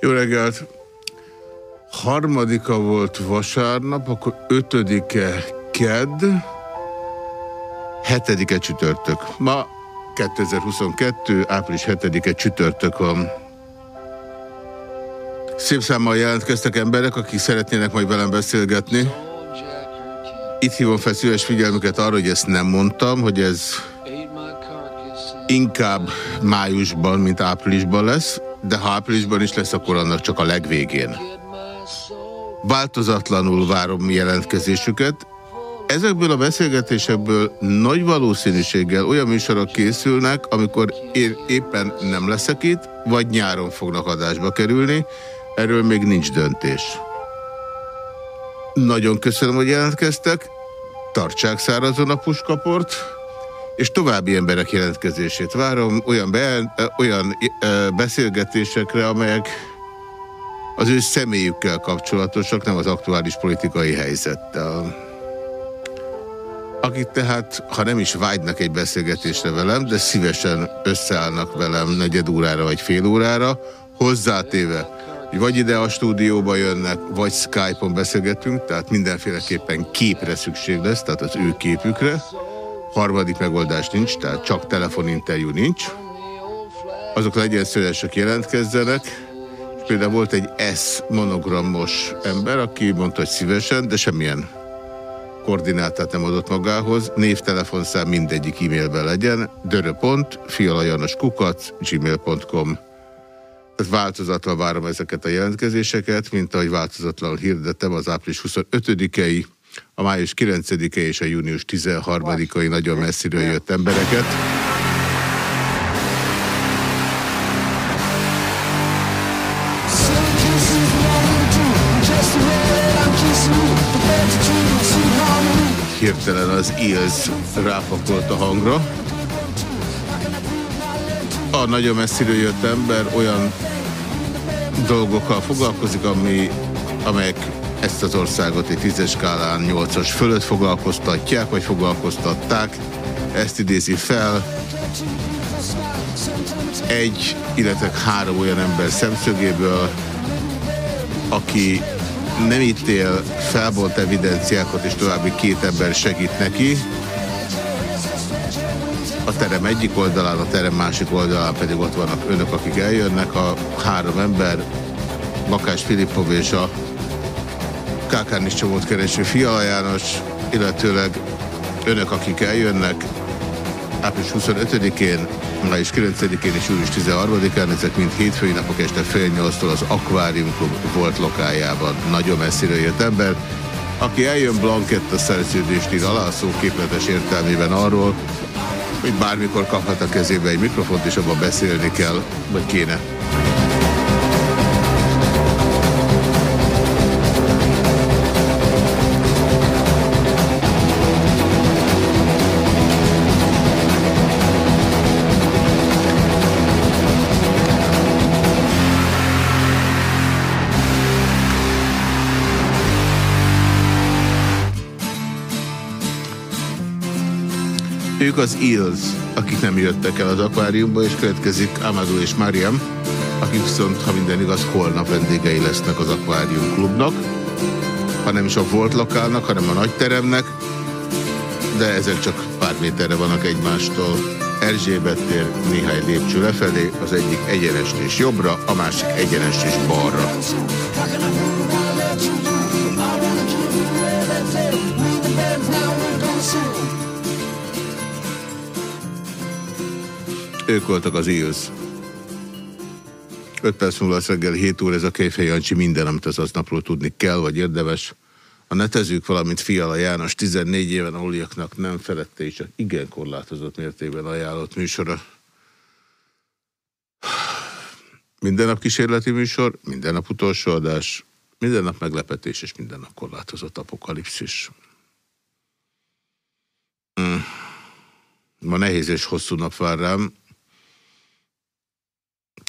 Jó reggelt! Harmadika volt vasárnap, akkor ötödike kedd, hetedike csütörtök. Ma 2022. április 7-e csütörtök van. Szép számmal jelentkeztek emberek, akik szeretnének majd velem beszélgetni. Itt hívom fel szíves figyelmüket arra, hogy ezt nem mondtam, hogy ez inkább májusban, mint áprilisban lesz, de ha áprilisban is lesz, akkor annak csak a legvégén. Változatlanul várom jelentkezésüket. Ezekből a beszélgetésekből nagy valószínűséggel olyan műsorok készülnek, amikor én éppen nem leszek itt, vagy nyáron fognak adásba kerülni. Erről még nincs döntés. Nagyon köszönöm, hogy jelentkeztek. Tartsák szárazon a puskaport és további emberek jelentkezését várom olyan, be, olyan beszélgetésekre, amelyek az ő személyükkel kapcsolatosak, nem az aktuális politikai helyzettel. Akik tehát, ha nem is vágynak egy beszélgetésre velem, de szívesen összeállnak velem negyed órára vagy fél órára, hozzátéve, hogy vagy ide a stúdióba jönnek, vagy Skype-on beszélgetünk, tehát mindenféleképpen képre szükség lesz, tehát az ő képükre, Harmadik megoldás nincs, tehát csak telefoninterjú nincs. Azok legyen szívesek jelentkezzenek. Például volt egy S monogramos ember, aki mondta, hogy szívesen, de semmilyen koordinátát nem adott magához. Név, telefonszám mindegyik e-mailben legyen. dörö.pont, kukac, gmail.com tehát változatlan várom ezeket a jelentkezéseket, mint ahogy változatlanul hirdettem az április 25-i a május 9-e és a június 13-ai nagyon messziről jött embereket. Hirtelen az Eels rápakolt a hangra. A nagyon messziről jött ember olyan dolgokkal foglalkozik, ami, amelyek ezt az országot egy tízes skálán nyolcas fölött foglalkoztatják, vagy foglalkoztatták. Ezt idézi fel egy, illetve három olyan ember szemszögéből, aki nem ítél, felbont evidenciákat, és további két ember segít neki. A terem egyik oldalán, a terem másik oldalán pedig ott vannak önök, akik eljönnek. A három ember, Bakás Filippov és a Kákán is csomót kereső Fiala János, illetőleg önök, akik eljönnek április 25-én, május 9-én és július 13-án, ezek mind hétfői napok este fél nyolctól az Aquarium Club volt lokájában. Nagyon messzire jött ember, aki eljön Blanketta szerződést ír alá, szó képletes értelmében arról, hogy bármikor kaphat a kezébe egy mikrofont, és abban beszélni kell, vagy kéne. Ők az Ills, akik nem jöttek el az akváriumba, és következik Amadou és Mariam, akik viszont, ha minden igaz, holnap vendégei lesznek az akvárium klubnak. Ha nem is a volt lokálnak, hanem a nagy teremnek, de ezek csak pár méterre vannak egymástól. Erzsébet tér néhány lépcső lefelé, az egyik egyenest és jobbra, a másik egyenest és balra. Ők voltak az Eels. 5 perc múlva reggel 7 óra ez a Kejfej Jancsi minden, amit az aznapról tudni kell, vagy érdemes. A netezők, valamint Fiala János 14 éven aluliaknak nem felette és csak igen korlátozott mértékben ajánlott műsora. Minden nap kísérleti műsor, minden nap utolsó adás, minden nap meglepetés és minden nap korlátozott apokalipszis. Hmm. Ma nehéz és hosszú nap vár rám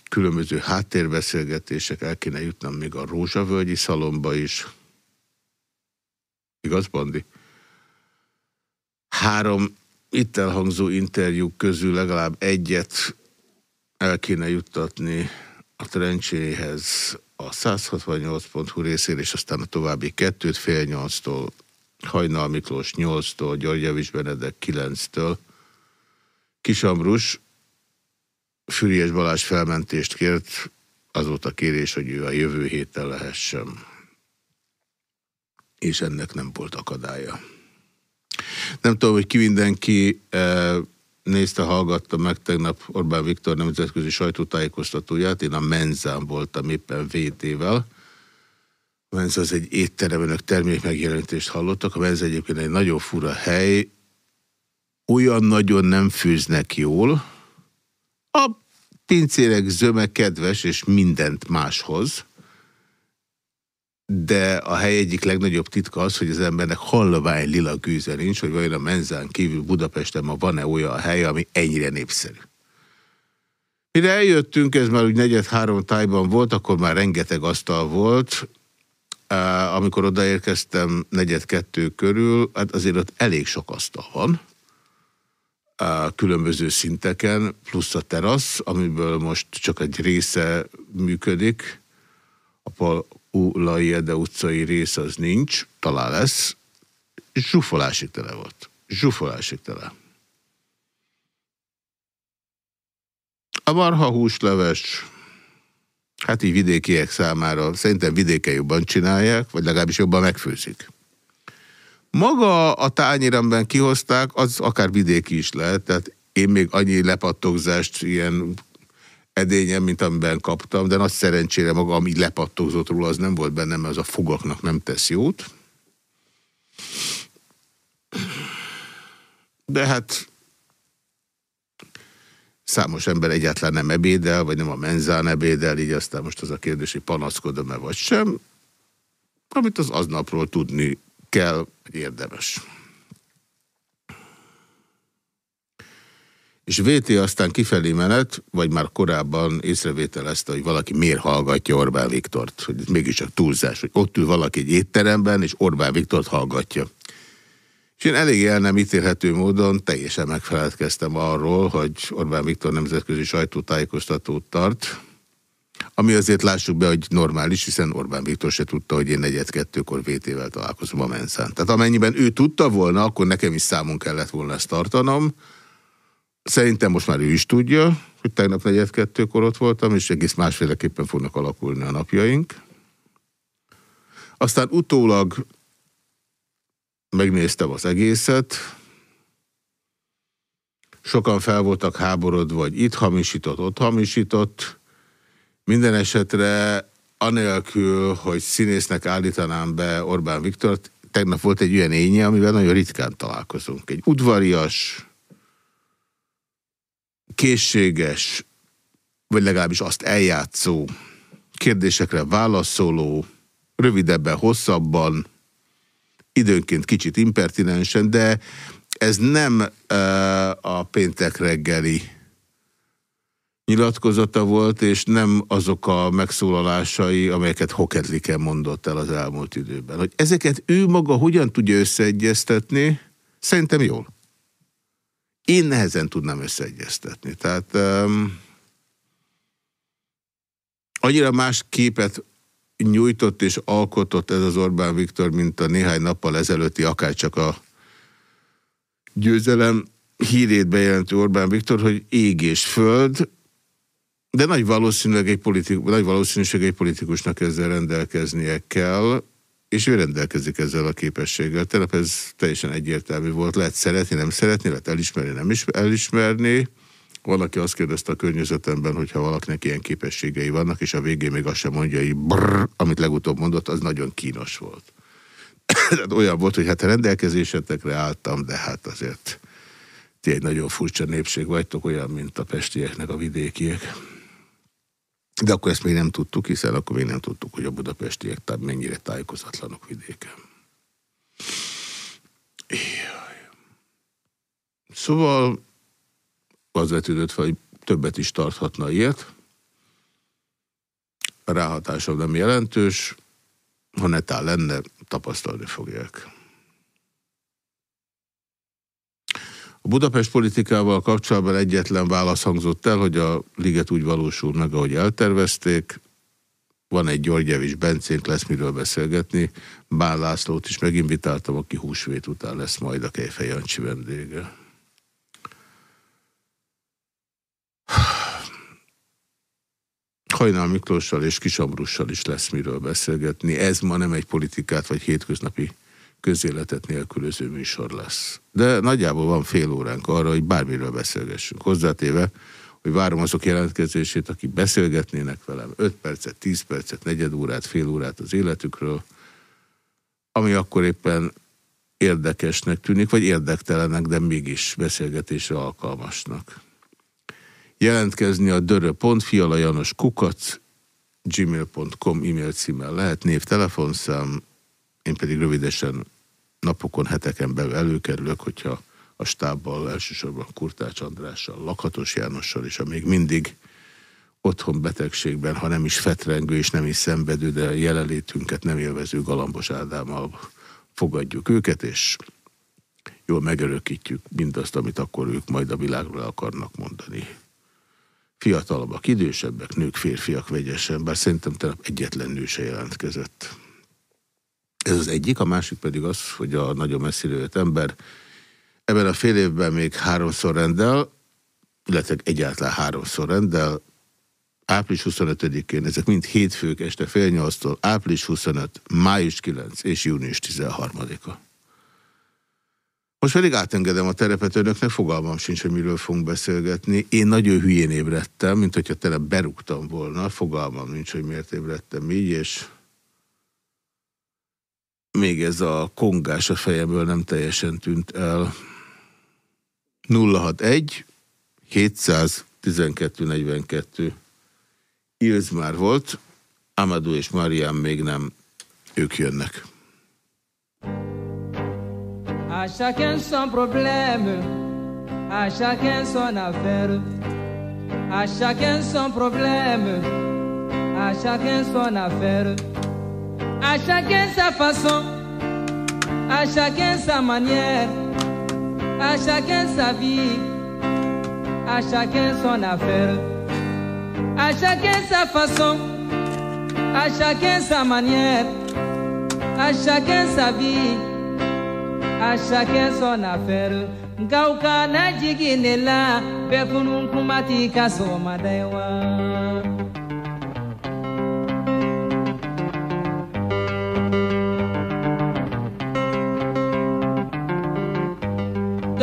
különböző háttérbeszélgetések, el kéne jutnom még a Rózsavölgyi szalomba is. Igaz, Bandi? Három itt elhangzó interjúk közül legalább egyet el kéne juttatni a Mart Rencséhez a 168.hu részér, és aztán a további kettőt fél nyolctól, Hajnal Miklós 8-tól, György Javis Benedek 9-től. Kisambrus Füriás Balázs felmentést kért, azóta kérés, hogy ő a jövő héten lehessen. És ennek nem volt akadálya. Nem tudom, hogy ki mindenki eh, nézte, hallgatta meg tegnap Orbán Viktor nemzetközi sajtótájékoztatóját. Én a Menzán voltam éppen VT-vel. A Menza az egy étterem, önök termék megjelenítést hallottak. A Menza egyébként egy nagyon fura hely. Olyan nagyon nem fűznek jól. A pincérek zöme kedves, és mindent máshoz de a hely egyik legnagyobb titka az, hogy az embernek hallovány lila gűze nincs, hogy vajon a menzán kívül Budapesten ma van-e olyan hely, ami ennyire népszerű. Mire eljöttünk, ez már úgy negyed három tájban volt, akkor már rengeteg asztal volt. Amikor odaérkeztem negyed kettő körül, hát azért ott elég sok asztal van különböző szinteken, plusz a terasz, amiből most csak egy része működik. A Ulaiede utcai rész az nincs, talán lesz, zsúfolásig tele volt. Zsúfolásig tele. A marha húsleves, hát így vidékiek számára szerintem vidéken jobban csinálják, vagy legalábbis jobban megfőzik. Maga a tányér, amiben kihozták, az akár vidéki is lehet, tehát én még annyi lepattogzást ilyen edényem, mint amiben kaptam, de nagy szerencsére maga, ami lepattogzott róla, az nem volt bennem, mert az a fogaknak nem tesz jót. De hát számos ember egyáltalán nem ebédel, vagy nem a menzán ebédel, így aztán most az a kérdés, hogy panaszkodom-e vagy sem, amit az aznapról tudni kell, hogy érdemes. és VT aztán kifelé menet, vagy már korábban észrevételezte, hogy valaki miért hallgatja Orbán Viktort, hogy ez mégiscsak túlzás, hogy ott ül valaki egy étteremben, és Orbán Viktort hallgatja. És én elég el nem ítélhető módon teljesen megfeledkeztem arról, hogy Orbán Viktor nemzetközi sajtótájékoztatót tart, ami azért lássuk be, hogy normális, hiszen Orbán Viktor se tudta, hogy én negyed kettőkor VT-vel találkozom a Menszán. Tehát amennyiben ő tudta volna, akkor nekem is számon kellett volna ezt tartanom, Szerintem most már ő is tudja, hogy tegnap negyed kettőkor ott voltam, és egész másféleképpen fognak alakulni a napjaink. Aztán utólag megnéztem az egészet, sokan fel voltak háborodva, vagy itt hamisított, ott hamisított. Minden esetre anélkül, hogy színésznek állítanám be Orbán Viktort, tegnap volt egy olyan énye, amivel nagyon ritkán találkozunk. Egy udvarias, készséges, vagy legalábbis azt eljátszó, kérdésekre válaszoló, rövidebben, hosszabban, időnként kicsit impertinensen, de ez nem uh, a péntek reggeli nyilatkozata volt, és nem azok a megszólalásai, amelyeket Hoketliken mondott el az elmúlt időben. Hogy ezeket ő maga hogyan tudja összeegyeztetni, szerintem jól. Én nehezen tudnám összeegyeztetni. Tehát um, annyira más képet nyújtott és alkotott ez az Orbán Viktor, mint a néhány nappal ezelőtti, akár csak a győzelem hírét bejelentő Orbán Viktor, hogy ég és föld, de nagy valószínűleg egy, politikus, nagy valószínűség egy politikusnak ezzel rendelkeznie kell, és ő rendelkezik ezzel a képességgel. Tehát ez teljesen egyértelmű volt. Lehet szeretni, nem szeretni, lehet elismerni, nem is elismerni. Valaki azt kérdezte a környezetemben, hogy ha valakinek ilyen képességei vannak, és a végén még azt sem mondja, hogy brrr, amit legutóbb mondott, az nagyon kínos volt. Tehát olyan volt, hogy hát a rendelkezésetekre álltam, de hát azért ti egy nagyon furcsa népség vagytok, olyan, mint a pestieknek a vidékiek. De akkor ezt még nem tudtuk, hiszen akkor még nem tudtuk, hogy a budapestiek mennyire tájékozatlanok vidéken. Szóval az vetődött fel, hogy többet is tarthatna ilyet. A ráhatásom nem jelentős, ha netán lenne, tapasztalni fogják. A Budapest politikával kapcsolatban egyetlen válasz hangzott el, hogy a liget úgy valósul meg, ahogy eltervezték. Van egy Györgyevics Bencénk, lesz miről beszélgetni. Bán Lászlót is meginvitáltam, aki húsvét után lesz majd a Kejfej Jancsi vendége. Hajnal Miklóssal és Kisabrussal is lesz miről beszélgetni. Ez ma nem egy politikát vagy hétköznapi közéletet nélkülöző műsor lesz. De nagyjából van fél óránk arra, hogy bármiről beszélgessünk. Hozzátéve, hogy várom azok jelentkezését, akik beszélgetnének velem 5 percet, 10 percet, negyed órát, fél órát az életükről, ami akkor éppen érdekesnek tűnik, vagy érdektelenek, de mégis beszélgetésre alkalmasnak. Jelentkezni a dörö.fialajanos kukac gmail.com e-mail címmel lehet, név, telefonszám, én pedig rövidesen napokon, heteken belül előkerülök, hogyha a stábbal, elsősorban Kurtács Andrással, Lakatos Jánossal és a még mindig otthon betegségben, ha nem is fetrengő és nem is szenvedő, de jelenlétünket nem élvező Galambos Ádámmal fogadjuk őket, és jól megörökítjük mindazt, amit akkor ők majd a világról akarnak mondani. Fiatalabbak, idősebbek, nők, férfiak vegyesen, bár szerintem egyetlen nő se jelentkezett. Ez az egyik, a másik pedig az, hogy a nagyon messzire ember ebben a fél évben még háromszor rendel, illetve egyáltalán háromszor rendel, április 25-én, ezek mind hétfők este fél nyolctól, április 25, május 9 és június 13-a. Most pedig átengedem a terepet önöknek, fogalmam sincs, hogy miről fogunk beszélgetni. Én nagyon hülyén ébredtem, mint hogyha tele berúgtam volna, fogalmam nincs, hogy miért ébredtem így, és még ez a kongás a fejemből nem teljesen tűnt el. 061 712 42 Ilz már volt, Amadou és Mariam még nem, ők jönnek. À chacun son problème, à chacun son affaire. À chacun son problème, à chacun son affaire. À chacun sa façon, à chacun sa manière, à chacun sa vie, à chacun son affaire. À chacun sa façon, à chacun sa manière, à chacun sa vie, à chacun son affaire. Gauka na jigi ne la, bekunun kumati kaso madaiwa.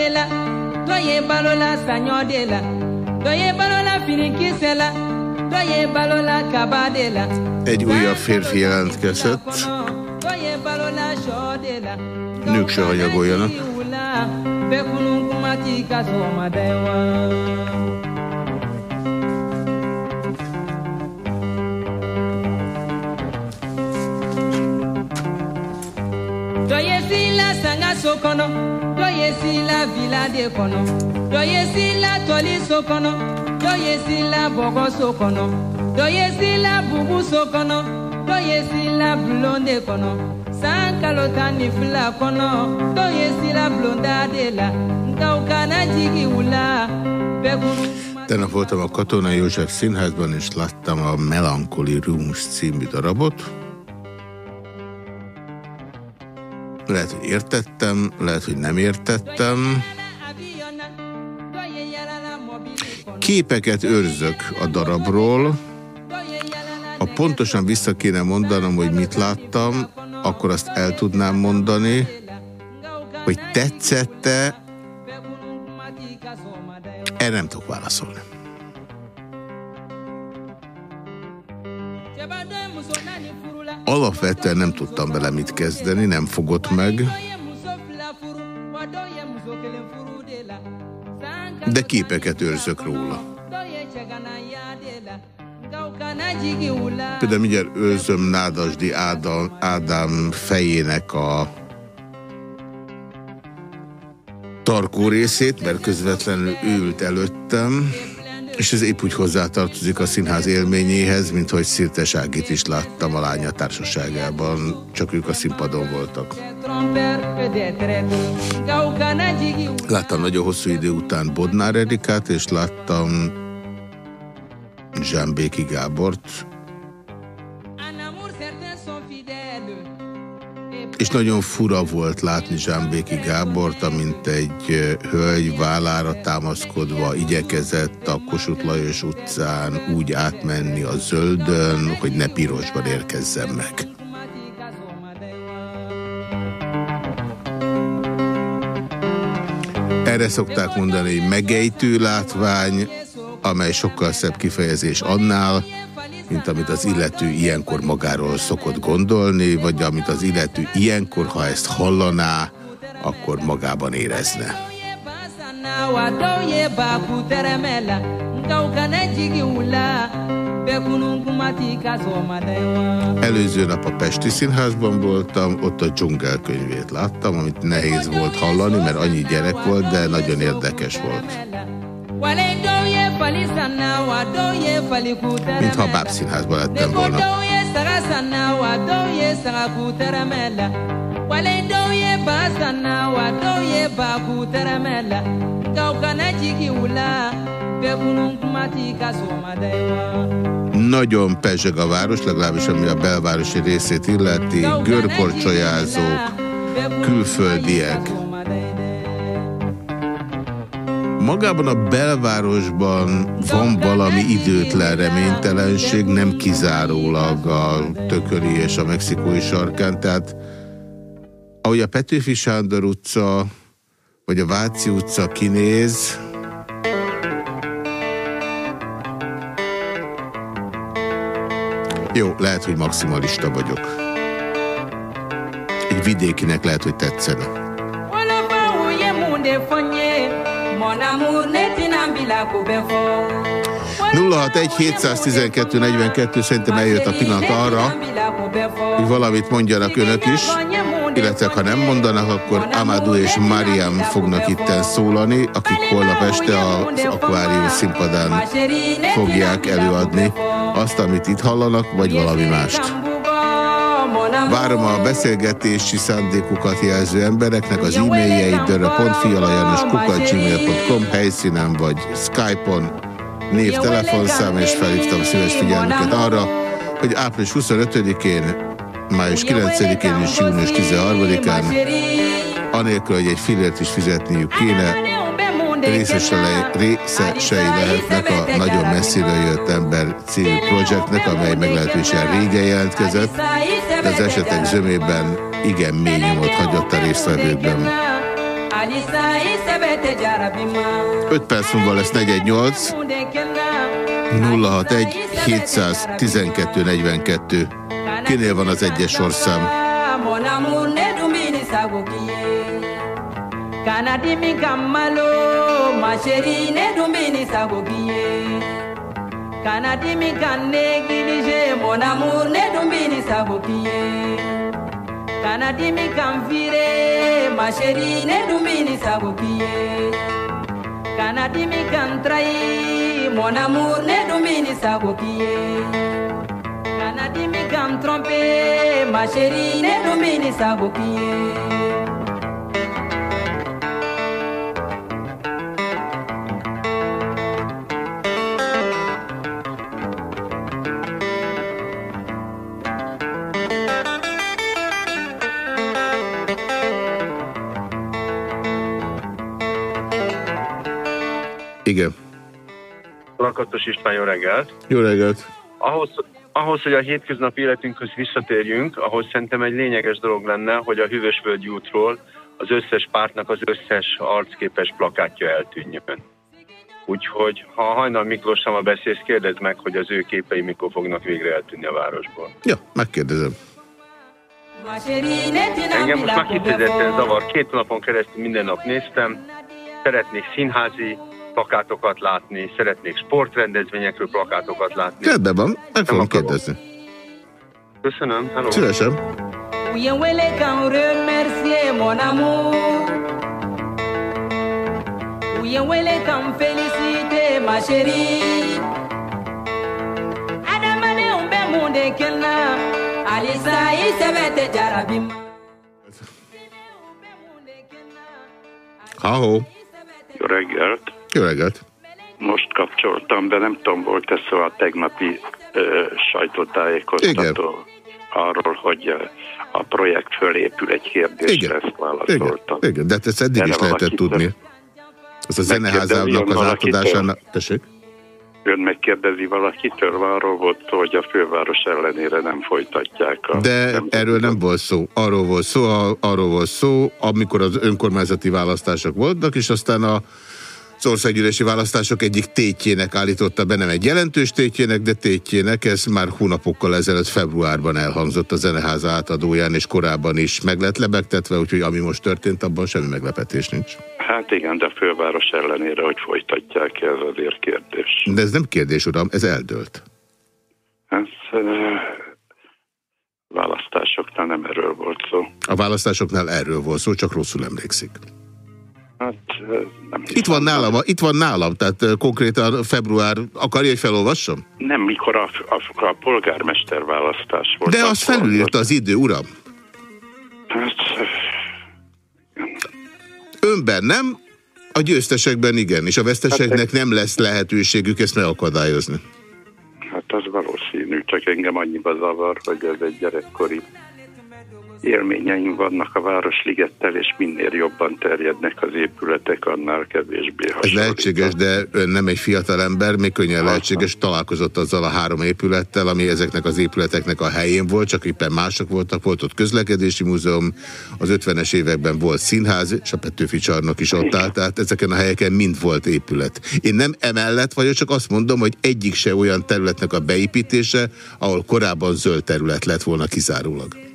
de la dɔ ye balola saɲɔ de la dɔ ye balola finikisɛ la dɔ ye balola kaba de la Egy újabb férfi jelentkezett. Nők se hanyagoljanak. Dɔ ye sila sanga so kɔnɔ ye si la villa de kɔnɔ dɔ ye si la tɔliso kɔnɔ dɔ ye si la bɔgɔso kɔnɔ dɔ ye si la buguso kɔnɔ dɔ ye si la bulon de san kalo ni fila kɔnɔ dɔ ye si la bulonda de la nka u kana jigi u la Tegnap voltam a Katona József Színházban, és láttam a Melancholy Rooms című darabot. Lehet, hogy értettem, lehet, hogy nem értettem. Képeket őrzök a darabról. Ha pontosan vissza kéne mondanom, hogy mit láttam, akkor azt el tudnám mondani, hogy tetszette, erre nem tudok válaszolni. Alapvetően nem tudtam vele mit kezdeni, nem fogott meg. De képeket őrzök róla. Például mindjárt őrzöm Nádasdi Ádám, Ádám fejének a tarkó részét, mert közvetlenül ült előttem, és ez épp úgy hozzátartozik a színház élményéhez, mint hogy Szirtes Ágit is láttam a lánya társaságában, csak ők a színpadon voltak. Láttam nagyon hosszú idő után Bodnár Erikát, és láttam Zsámbéki Gábort, És nagyon fura volt látni Zsámbéki Gábort, amint egy hölgy vállára támaszkodva igyekezett a Kossuth Lajos utcán úgy átmenni a zöldön, hogy ne pirosban érkezzen meg. Erre szokták mondani, hogy megejtő látvány, amely sokkal szebb kifejezés annál, mint amit az illető ilyenkor magáról szokott gondolni, vagy amit az illető ilyenkor, ha ezt hallaná, akkor magában érezne. Előző nap a Pesti Színházban voltam, ott a dzsungelkönyvét láttam, amit nehéz volt hallani, mert annyi gyerek volt, de nagyon érdekes volt. Mintha a bábszínházban lettem volna. Nagyon pezseg a város, legalábbis ami a belvárosi részét illeti, görkorcsolyázók, külföldiek, magában a belvárosban van valami időtlen reménytelenség, nem kizárólag a Tököli és a Mexikói sarkán, tehát ahogy a Petőfi Sándor utca, vagy a Váci utca kinéz, Jó, lehet, hogy maximalista vagyok. Egy vidékinek lehet, hogy tetszene. 061 712 42 szerintem eljött a pillanat arra, hogy valamit mondjanak önök is, illetve ha nem mondanak, akkor Amadou és Mariam fognak itten szólani, akik holnap este az akvárium színpadán fogják előadni azt, amit itt hallanak, vagy valami mást. Várom a beszélgetési szándékukat jelző embereknek az e-mailjeit dörre.fialajanos.gmail.com helyszínen vagy Skype-on. Név, telefonszám, és felhívtam szíves figyelmüket arra, hogy április 25-én, május 9-én és június 13-án anélkül, hogy egy filért is fizetniük kéne, részesei lehetnek a Nagyon messziről jött ember című projektnek, amely meglehetősen régen jelentkezett, de az esetek zömében igen mély nyomot hagyott a résztvevőkben. 5 perc múlva lesz 418 061 712 42 Kinél van az egyes sorszám? Kanadimi kamalo ma chérie ne dun bɛ ni sago k'i ye kana dimi ka néglige mon amour ne dun bɛ ni sago k'i ye kana dimi kan fiire ma chérie ne dun bɛ ni sago k'i ye kana dimi kan trahi mon amour ne dun bɛ ni sago k'i ye kana dimi kan tromper ma chérie ne dun bɛ Igen. Lakatos István, jó reggelt! Jó reggelt! Ahhoz, ahhoz, hogy a hétköznapi életünkhöz visszatérjünk, ahhoz szerintem egy lényeges dolog lenne, hogy a Hűvösvölgyi útról az összes pártnak az összes arcképes plakátja eltűnjön. Úgyhogy, ha a Hajnal Miklós sama beszélsz, kérdezd meg, hogy az ő képei mikor fognak végre eltűnni a városból. Ja, megkérdezem. Engem most már kifejezetten zavar. Két napon keresztül minden nap néztem. Szeretnék színházi plakátokat látni, szeretnék sportrendezvényekről plakátokat látni. Kedve van, meg fogom kérdezni. Köszönöm, hello. Szívesen. Adamadenw bɛ mun de kɛ na halisa i sɛbɛ tɛ jarabi ma. Ha-ho. Jó reggelt! Jó reggelt! Most kapcsoltam, de nem tudom, volt ez szó a tegnapi ö, sajtótájékoztató Igen. arról, hogy a projekt fölépül egy kérdésre, Igen. ezt Igen, válaszoltam. igen, de hát ezt eddig Erre is lehetett tudni. Az a zeneházának az átadásának... Tessék? Ön megkérdezi valakitől, arról volt szó, hogy a főváros ellenére nem folytatják a... De nem erről nem volt szó. Arról volt szó, arról volt szó, amikor az önkormányzati választások voltak, és aztán a az országgyűlési választások egyik tétjének állította be, nem egy jelentős tétjének, de tétjének, ez már hónapokkal ezelőtt februárban elhangzott a Zeneháza átadóján, és korábban is meg lett lebegtetve, úgyhogy ami most történt, abban semmi meglepetés nincs. Hát igen, de főváros ellenére, hogy folytatják ez azért kérdés. De ez nem kérdés, uram, ez eldőlt. Ez ö, választásoknál nem erről volt szó. A választásoknál erről volt szó, csak rosszul emlékszik. Hát nem Itt van nálam, itt van nálam, tehát konkrétan február, akarja, hogy felolvassam? Nem, mikor a, a, a polgármester választás volt. De azt felülírta az idő, uram. Hát, Önben nem, a győztesekben igen, és a veszteseknek nem lesz lehetőségük ezt megakadályozni. hát az valószínű, csak engem annyiba zavar, hogy ez egy gyerekkori élményeim vannak a Városligettel, és minél jobban terjednek az épületek, annál kevésbé Ez hasonlít. lehetséges, de ön nem egy fiatal ember, még könnyen lehetséges, találkozott azzal a három épülettel, ami ezeknek az épületeknek a helyén volt, csak éppen mások voltak, volt ott közlekedési múzeum, az 50-es években volt színház, és a Petőfi csarnok is ott állt, tehát ezeken a helyeken mind volt épület. Én nem emellett vagyok, csak azt mondom, hogy egyik se olyan területnek a beépítése, ahol korábban zöld terület lett volna kizárólag.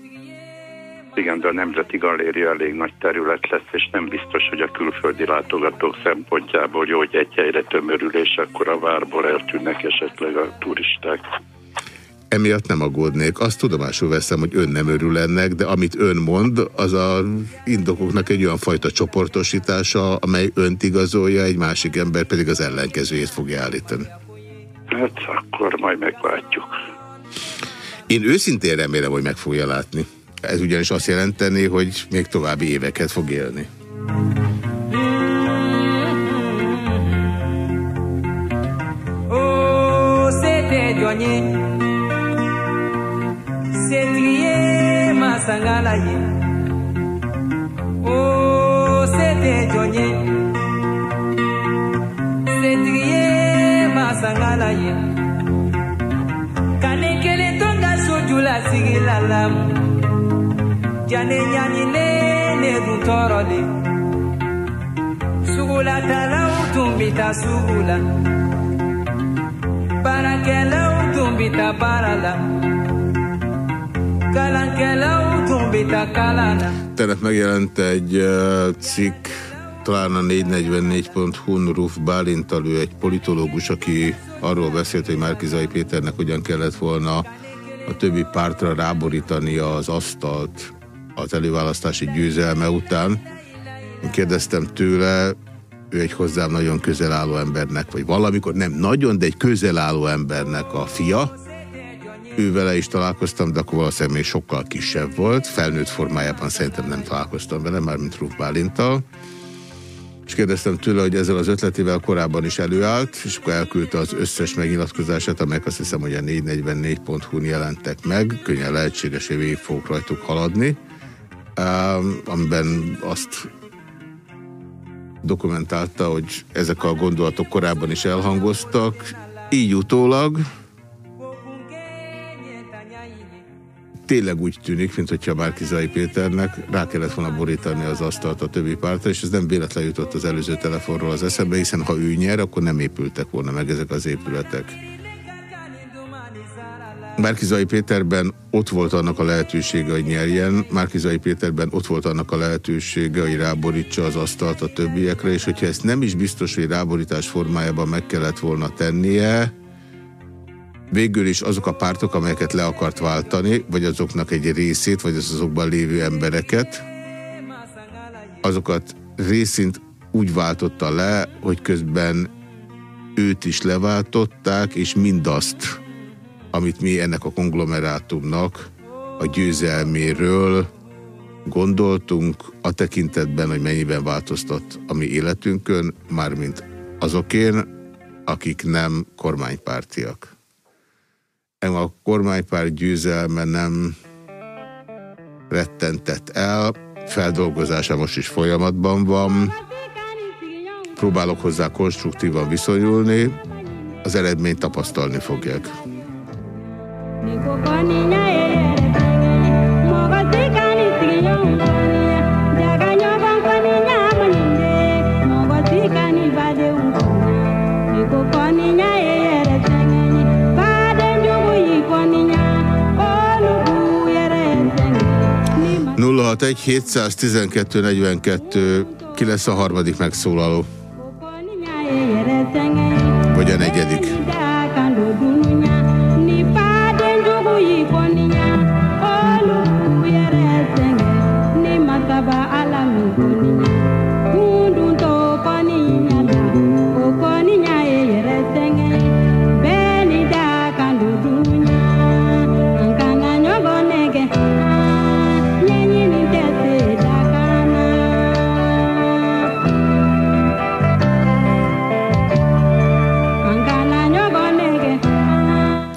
Igen, de a Nemzeti Galéria elég nagy terület lesz, és nem biztos, hogy a külföldi látogatók szempontjából jó, hogy egy helyre tömörül, és akkor a várból eltűnnek esetleg a turisták. Emiatt nem aggódnék. Azt tudomásul veszem, hogy ön nem örül ennek, de amit ön mond, az a indokoknak egy olyan fajta csoportosítása, amely önt igazolja, egy másik ember pedig az ellenkezőjét fogja állítani. Hát akkor majd meglátjuk. Én őszintén remélem, hogy meg fogja látni. Ez ugyanis azt jelenteni, hogy még további éveket fog élni. Oh, c'était Jane nyani le ne dun tɔɔrɔ le. Sugula talaw tun bi taa sugu la. Baarakɛlaw tun bi taa baara la. Kalankɛlaw tun bi taa kalan na. Tegnap megjelent egy uh, cikk, talán a 444.hu-n Ruf Bálintal, ő egy politológus, aki arról beszélt, hogy Márkizai Péternek hogyan kellett volna a többi pártra ráborítani az asztalt az előválasztási győzelme után. Kérdeztem tőle, ő egy hozzám nagyon közel álló embernek, vagy valamikor nem nagyon, de egy közel álló embernek a fia. Ő vele is találkoztam, de akkor valószínűleg még sokkal kisebb volt. Felnőtt formájában szerintem nem találkoztam vele, már mint Ruf Bálintal. És kérdeztem tőle, hogy ezzel az ötletével korábban is előállt, és akkor elküldte az összes megnyilatkozását, amelyek azt hiszem, hogy a 444.hu-n jelentek meg. Könnyen lehetséges, hogy végig fogok rajtuk haladni. Amiben azt dokumentálta, hogy ezek a gondolatok korábban is elhangoztak. Így utólag tényleg úgy tűnik, mint hogyha Márkizai Péternek rá kellett volna borítani az asztalt a többi pártra, és ez nem véletlen jutott az előző telefonról az eszembe, hiszen ha ő nyer, akkor nem épültek volna meg ezek az épületek. Márkizai Péterben ott volt annak a lehetősége, hogy nyerjen, Márkizai Péterben ott volt annak a lehetősége, hogy ráborítsa az asztalt a többiekre, és hogyha ezt nem is biztos, hogy ráborítás formájában meg kellett volna tennie, végül is azok a pártok, amelyeket le akart váltani, vagy azoknak egy részét, vagy az azokban lévő embereket, azokat részint úgy váltotta le, hogy közben őt is leváltották, és mindazt, amit mi ennek a konglomerátumnak a győzelméről gondoltunk, a tekintetben, hogy mennyiben változtat a mi életünkön, mármint azokén, akik nem kormánypártiak. A kormánypárt győzelme nem rettentett el, feldolgozása most is folyamatban van, próbálok hozzá konstruktívan viszonyulni, az eredményt tapasztalni fogják. Egy 712 42 ki lesz a harmadik megszólaló?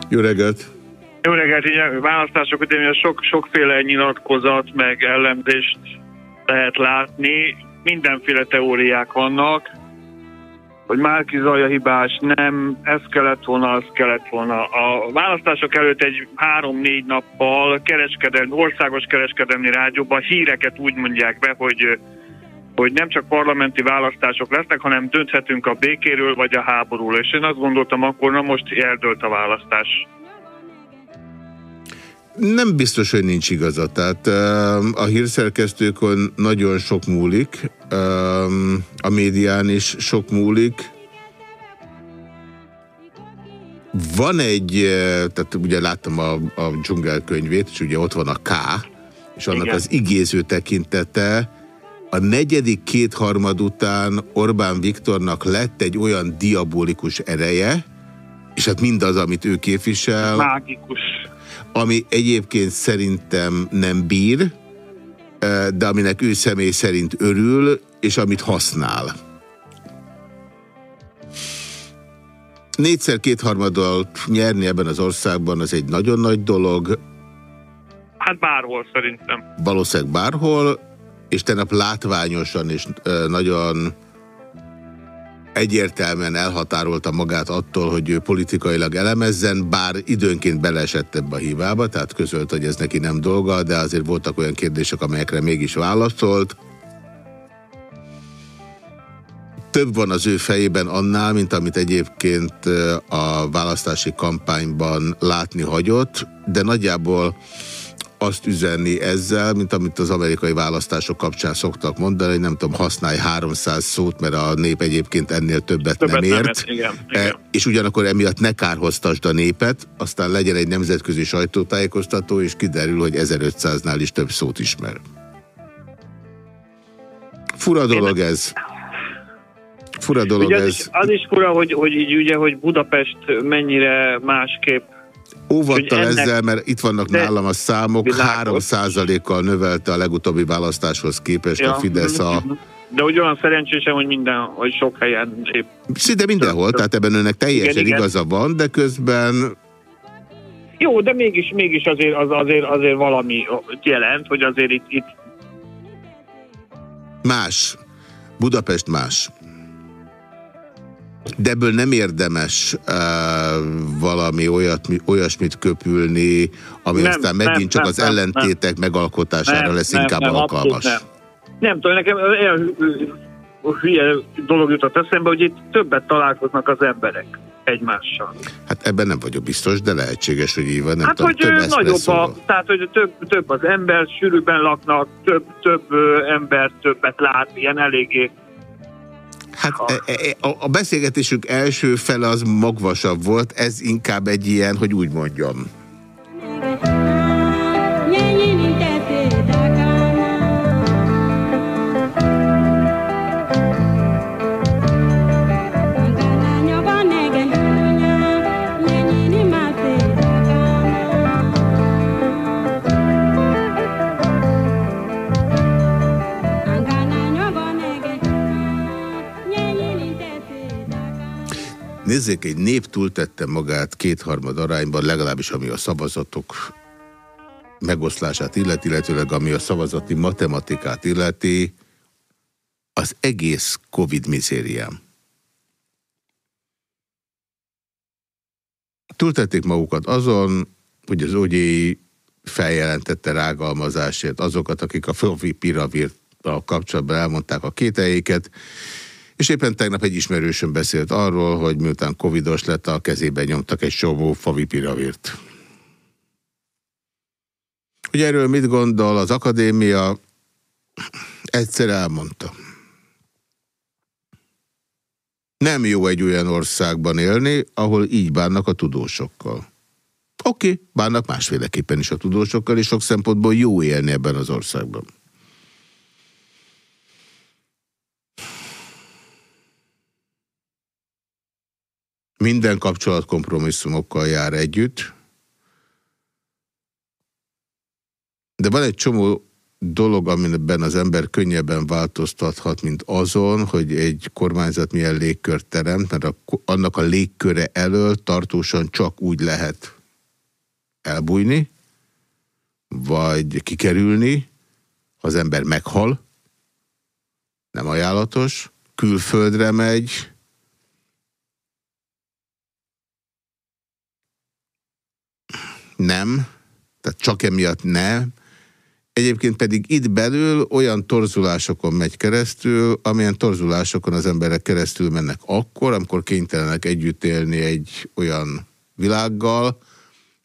Jó reggelt! Jó reggelt, így választások után sok, sokféle nyilatkozat, meg ellenzést lehet látni. Mindenféle teóriák vannak, hogy Márki Zaja hibás, nem, ez kellett volna, az kellett volna. A választások előtt egy három-négy nappal kereskedelmi, országos kereskedelmi rádióban híreket úgy mondják be, hogy hogy nem csak parlamenti választások lesznek, hanem dönthetünk a békéről vagy a háborúról. És én azt gondoltam akkor, na most eldőlt a választás. Nem biztos, hogy nincs igaza. Tehát a hírszerkesztőkön nagyon sok múlik, a médián is sok múlik. Van egy, tehát ugye láttam a, a dzsungel könyvét, és ugye ott van a K, és annak Igen. az igéző tekintete, a negyedik kétharmad után Orbán Viktornak lett egy olyan diabolikus ereje, és hát mindaz, amit ő képvisel. Mágikus. Ami egyébként szerintem nem bír, de aminek ő személy szerint örül, és amit használ. Négyszer kétharmaddal nyerni ebben az országban az egy nagyon nagy dolog. Hát bárhol szerintem. Valószínűleg bárhol, és tegnap látványosan és nagyon egyértelműen elhatárolta magát attól, hogy ő politikailag elemezzen, bár időnként beleesett ebbe a hívába, tehát közölt, hogy ez neki nem dolga, de azért voltak olyan kérdések, amelyekre mégis válaszolt. Több van az ő fejében annál, mint amit egyébként a választási kampányban látni hagyott, de nagyjából azt üzenni ezzel, mint amit az amerikai választások kapcsán szoktak mondani, hogy nem tudom, használj 300 szót, mert a nép egyébként ennél többet, többet nem ért. Nem, igen, igen. E, és ugyanakkor emiatt ne kárhoztasd a népet, aztán legyen egy nemzetközi sajtótájékoztató, és kiderül, hogy 1500-nál is több szót ismer. Fura dolog ez. Fura dolog ugye az ez. Is, az is fura, hogy, hogy így ugye, hogy Budapest mennyire másképp Óvattal ennek... ezzel, mert itt vannak De nálam a számok, 3%-kal növelte a legutóbbi választáshoz képest ja. a Fidesz a... De hogy olyan szerencsésem, hogy minden, hogy sok helyen épp... Szinte mindenhol, tehát ebben önnek teljesen igen, igaza igen. van, de közben... Jó, de mégis, mégis azért, az, azért, azért valami jelent, hogy azért itt, itt... Más. Budapest más. De ebből nem érdemes uh, valami olyat, olyasmit köpülni, ami nem, aztán megint nem, csak nem, az nem, ellentétek nem, megalkotására nem, lesz inkább nem, alkalmas. Nem. nem tudom, nekem olyan hülye dolog jutott eszembe, hogy itt többet találkoznak az emberek. egymással. Hát ebben nem vagyok biztos, de lehetséges, hogy így van. Nem hát, tudom, hogy több nagyobb a, tehát, hogy több, több az ember, sűrűben laknak, több, több ember többet lát, ilyen eléggé Hát e, e, a, a beszélgetésünk első fele az magvasabb volt, ez inkább egy ilyen, hogy úgy mondjam. Nézzék, egy nép túltette magát kétharmad arányban, legalábbis ami a szavazatok megoszlását illeti, illetőleg ami a szavazati matematikát illeti, az egész Covid mizériám. Túltették magukat azon, hogy az ogyéi feljelentette rágalmazásért azokat, akik a Fovi Piravírt a kapcsolatban elmondták a kételjéket, és éppen tegnap egy ismerősöm beszélt arról, hogy miután covidos lett, a kezében nyomtak egy csomó favipiravírt. Hogy erről mit gondol az akadémia? Egyszer elmondta. Nem jó egy olyan országban élni, ahol így bánnak a tudósokkal. Oké, okay, bánnak másféleképpen is a tudósokkal, és sok szempontból jó élni ebben az országban. Minden kapcsolat kompromisszumokkal jár együtt, de van egy csomó dolog, amiben az ember könnyebben változtathat, mint azon, hogy egy kormányzat milyen légkört teremt, mert a, annak a légköre elől tartósan csak úgy lehet elbújni, vagy kikerülni, ha az ember meghal, nem ajánlatos, külföldre megy, nem, tehát csak emiatt nem. Egyébként pedig itt belül olyan torzulásokon megy keresztül, amilyen torzulásokon az emberek keresztül mennek akkor, amikor kénytelenek együtt élni egy olyan világgal,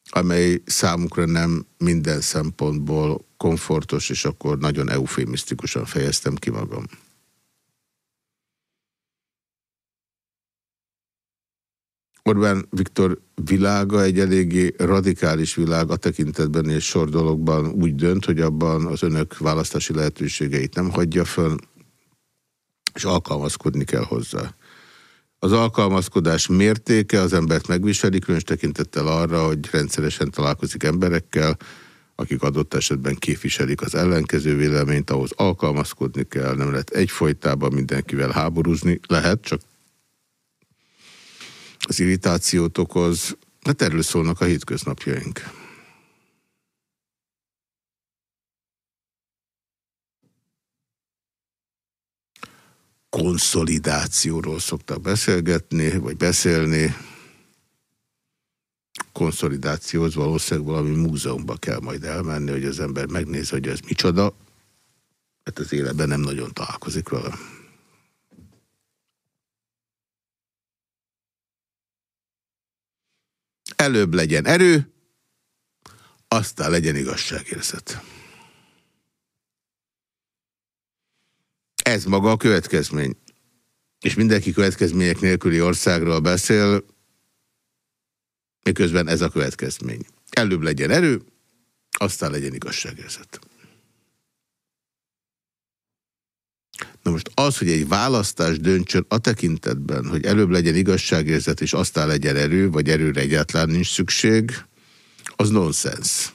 amely számukra nem minden szempontból komfortos, és akkor nagyon eufémisztikusan fejeztem ki magam. Orbán Viktor világa egy eléggé radikális világ a tekintetben és sor dologban úgy dönt, hogy abban az önök választási lehetőségeit nem hagyja föl, és alkalmazkodni kell hozzá. Az alkalmazkodás mértéke az embert megviseli, különös tekintettel arra, hogy rendszeresen találkozik emberekkel, akik adott esetben képviselik az ellenkező véleményt, ahhoz alkalmazkodni kell, nem lehet egyfolytában mindenkivel háborúzni, lehet, csak az irritációt okoz. Hát erről szólnak a hétköznapjaink. konszolidációról szoktak beszélgetni, vagy beszélni. Konszolidációhoz valószínűleg valami múzeumba kell majd elmenni, hogy az ember megnézze, hogy ez micsoda. Hát az életben nem nagyon találkozik vele. Előbb legyen erő, aztán legyen igazságérzet. Ez maga a következmény. És mindenki következmények nélküli országról beszél, miközben ez a következmény. Előbb legyen erő, aztán legyen igazságérzet. Na most az, hogy egy választás döntsön a tekintetben, hogy előbb legyen igazságérzet, és aztán legyen erő, vagy erőre egyáltalán nincs szükség, az nonsens.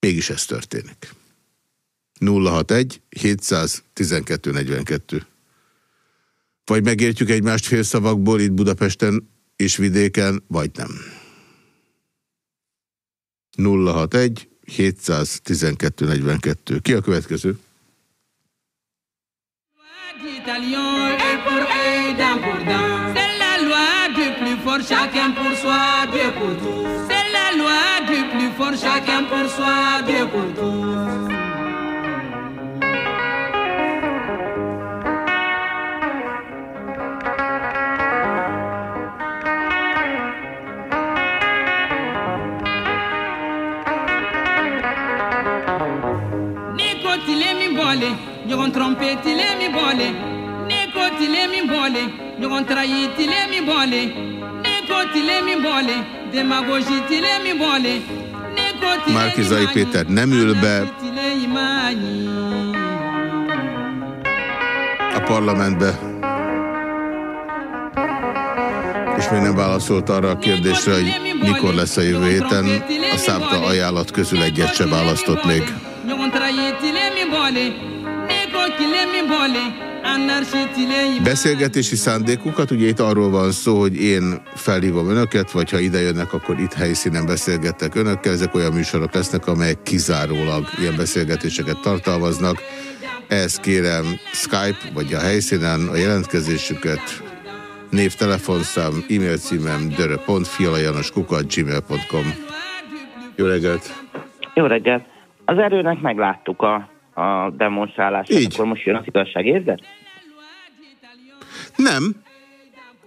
Mégis ez történik. 061 712 42. Vagy megértjük egymást félszavakból itt Budapesten és vidéken, vagy nem. 061 712 42. Ki a következő? C'est la loi du plus fort, chacun pour soi, Dieu pour tous. C'est la loi du plus fort, chacun pour soi, Dieu pour tous. Ɲɔgɔn trɔnpe tile min bɔlen ne ko tile min bɔlen ɲɔgɔn tarayi tile min bɔlen ne ko tile min bɔlen demagosi tile min bɔlen ne ko tile Márkizai Péter nem ül be. A parlamentbe. És még nem válaszolt arra a kérdésre, hogy mikor lesz a jövő héten. A számta ajánlat közül egyet sem választott még. Beszélgetési szándékukat, ugye itt arról van szó, hogy én felhívom önöket, vagy ha ide jönnek, akkor itt helyszínen beszélgettek önökkel. Ezek olyan műsorok lesznek, amelyek kizárólag ilyen beszélgetéseket tartalmaznak. Ehhez kérem Skype, vagy a helyszínen a jelentkezésüket, név, telefonszám, e-mail címem dörö.fialajanoskukat gmail.com Jó reggelt! Jó reggelt! Az erőnek megláttuk a, a demonstrálását, Így. akkor most jön az igazságérzet? Nem.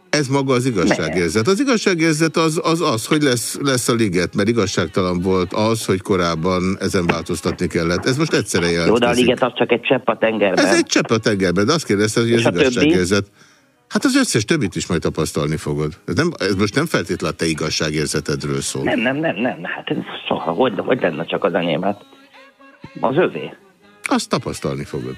Ez maga az igazságérzet. Az igazságérzet az az, az hogy lesz, lesz a liget, mert igazságtalan volt az, hogy korábban ezen változtatni kellett. Ez most egyszerre Jó, de a jelentkezik. liget az csak egy csepp a tengerben. Ez egy csepp a tengerben, de azt kérdezted, hogy És az a többi? igazságérzet. Hát az összes többit is majd tapasztalni fogod. Ez, nem, ez most nem feltétlenül a te igazságérzetedről szól. Nem, nem, nem, nem, hát soha, hogy, hogy lenne csak az enyém, hát az övé. Azt tapasztalni fogod.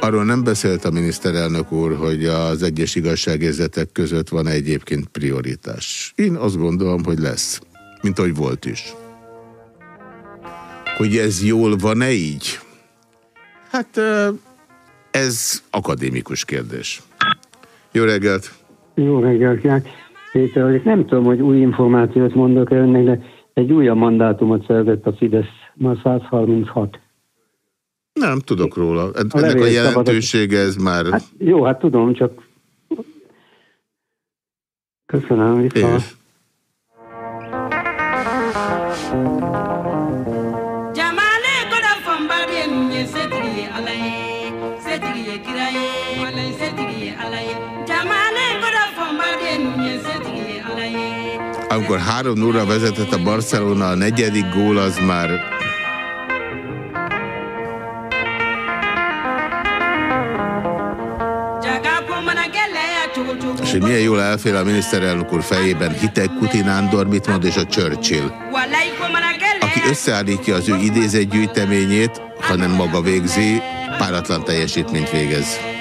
Arról nem beszélt a miniszterelnök úr, hogy az egyes igazságérzetek között van egyébként prioritás. Én azt gondolom, hogy lesz, mint ahogy volt is. Hogy ez jól van-e így? Hát ez akadémikus kérdés. Jó reggelt! Jó reggelt. Péter. Nem tudom, hogy új információt mondok önnek, de egy újabb mandátumot szerzett a Fidesz, ma 136. Nem tudok róla. En- A Ennek a levél jelentősége ez már... Hát jó, hát tudom, csak köszönöm, vissza. És amikor három 0 vezetett a Barcelona, a negyedik gól az már és hogy milyen jól elfél a miniszterelnök úr fejében Hitek Kuti Nándor mit mond, és a Churchill. Aki összeállítja az ő idézetgyűjteményét, hanem maga végzi, páratlan teljesítményt végez.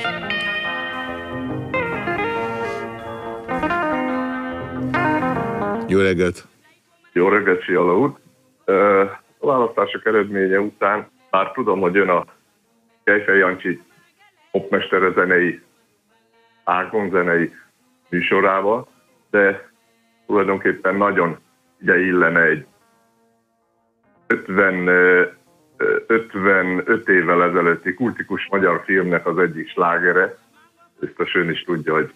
Jó reggelt! Jó reggelt, Fiala úr! A választások eredménye után, bár tudom, hogy ön a Kejfej Jancsi popmestere zenei, ágon zenei műsorába, de tulajdonképpen nagyon ide illene egy 50, ö, ö, 55 évvel ezelőtti kultikus magyar filmnek az egyik slágere, biztos ön is tudja, hogy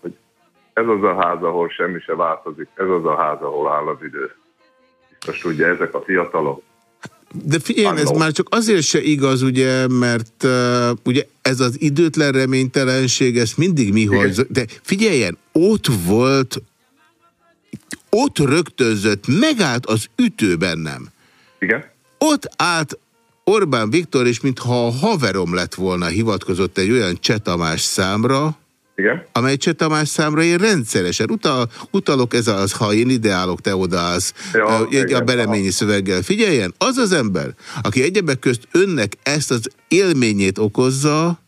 hogy ez az a ház, ahol semmi se változik, ez az a ház, ahol áll az idő. Biztos tudja, ezek a fiatalok. De figyelj, ez már csak azért se igaz, ugye, mert uh, ugye ez az időtlen reménytelenség, ez mindig mi hogy... De figyeljen, ott volt, ott rögtönzött, megállt az ütő bennem. Igen? Ott állt Orbán Viktor, és mintha a haverom lett volna, hivatkozott egy olyan Csetamás számra, Igen? amely Csetamás számra én rendszeresen utal, utalok, ez az, ha én ideálok, te odaállsz, Ja, egy a igen, bereményi szöveggel. Figyeljen, az az ember, aki egyebek közt önnek ezt az élményét okozza,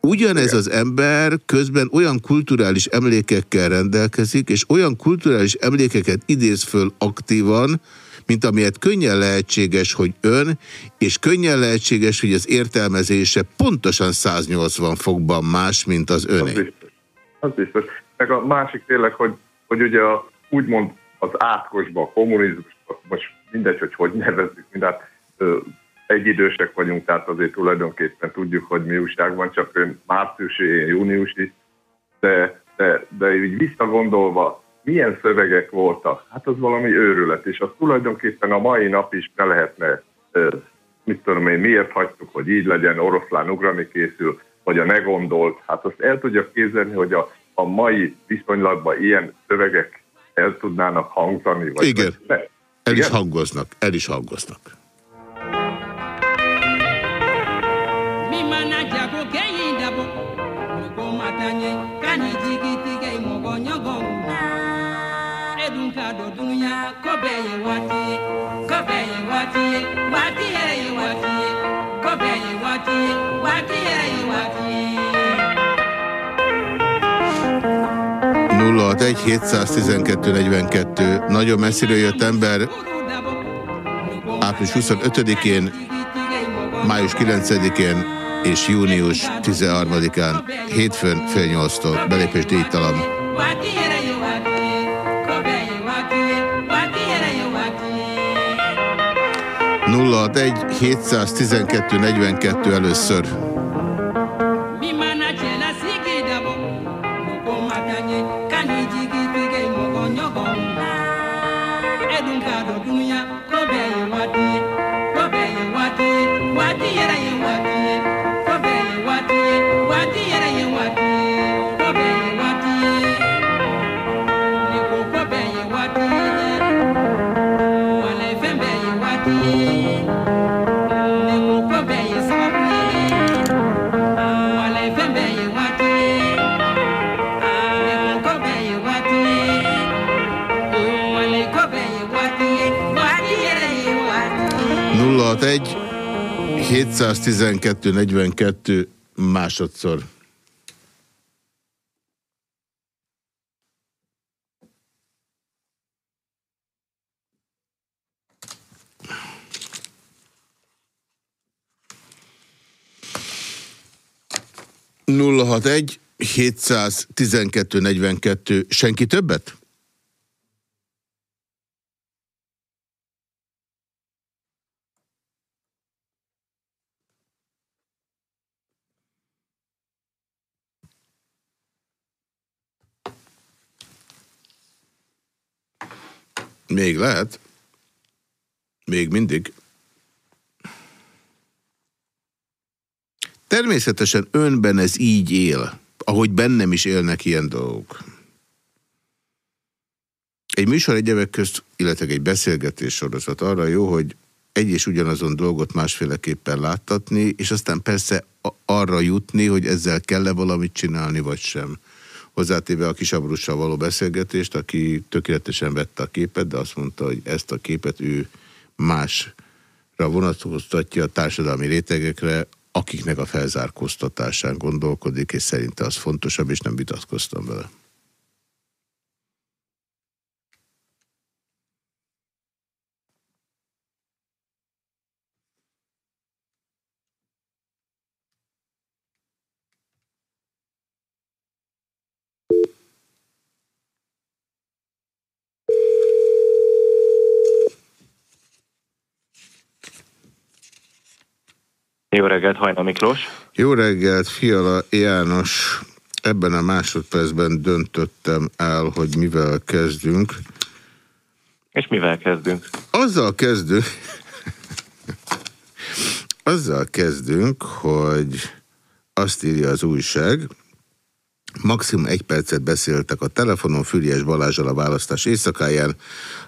ugyanez az ember közben olyan kulturális emlékekkel rendelkezik, és olyan kulturális emlékeket idéz föl aktívan, mint amilyet könnyen lehetséges, hogy ön, és könnyen lehetséges, hogy az értelmezése pontosan 180 fokban más, mint az Az öné. biztos. Az biztos. Meg a másik tényleg, hogy, hogy ugye a, úgymond az átkosba, a kommunizmus, most mindegy, hogy hogy nevezzük, mindent, egyidősek vagyunk, tehát azért tulajdonképpen tudjuk, hogy mi újság van, csak ön márciusi, én júniusi, de, de, de így visszagondolva, milyen szövegek voltak, hát az valami őrület, és az tulajdonképpen a mai nap is ne lehetne, mit tudom én, miért hagytuk, hogy így legyen, oroszlán ugrani készül, vagy a ne gondolt, hát azt el tudja képzelni, hogy a, a mai viszonylatban ilyen szövegek el tudnának hangzani? Vagy Igen. Vagy el Igen? is hangoznak, el is hangoznak. Mi mana jago kẹ́yìn Ka dọ̀ dunuya kọ́bẹ̀ yẹ waati ye kọ́bẹ̀ yẹ waati ye waati yẹrẹ yẹ waati ye kọ́bẹ̀ yẹ waati ye waati yẹrẹ yẹ waati ye. 061 712 42. Nagyon messziről jött ember. Április 25-én, május 9-én és június 13-án, hétfőn fél nyolctól, belépés díjtalan. 061 712 42 először. 712 42 másodszor. nulla hat egy 712 42 senki többet? Még lehet. Még mindig. Természetesen önben ez így él, ahogy bennem is élnek ilyen dolgok. Egy műsor egyebek közt, illetve egy beszélgetés sorozat arra jó, hogy egy és ugyanazon dolgot másféleképpen láttatni, és aztán persze arra jutni, hogy ezzel kell-e valamit csinálni, vagy sem. Hozzátéve a kisabrussal való beszélgetést, aki tökéletesen vette a képet, de azt mondta, hogy ezt a képet ő másra vonatkoztatja a társadalmi rétegekre, akiknek a felzárkóztatásán gondolkodik, és szerinte az fontosabb, és nem vitatkoztam vele. Jó reggelt, Hajna Miklós. Jó reggelt, Fiala János. Ebben a másodpercben döntöttem el, hogy mivel kezdünk. És mivel kezdünk? Azzal kezdünk, azzal kezdünk, hogy azt írja az újság, Maximum egy percet beszéltek a telefonon Füriás Balázsal a választás éjszakáján.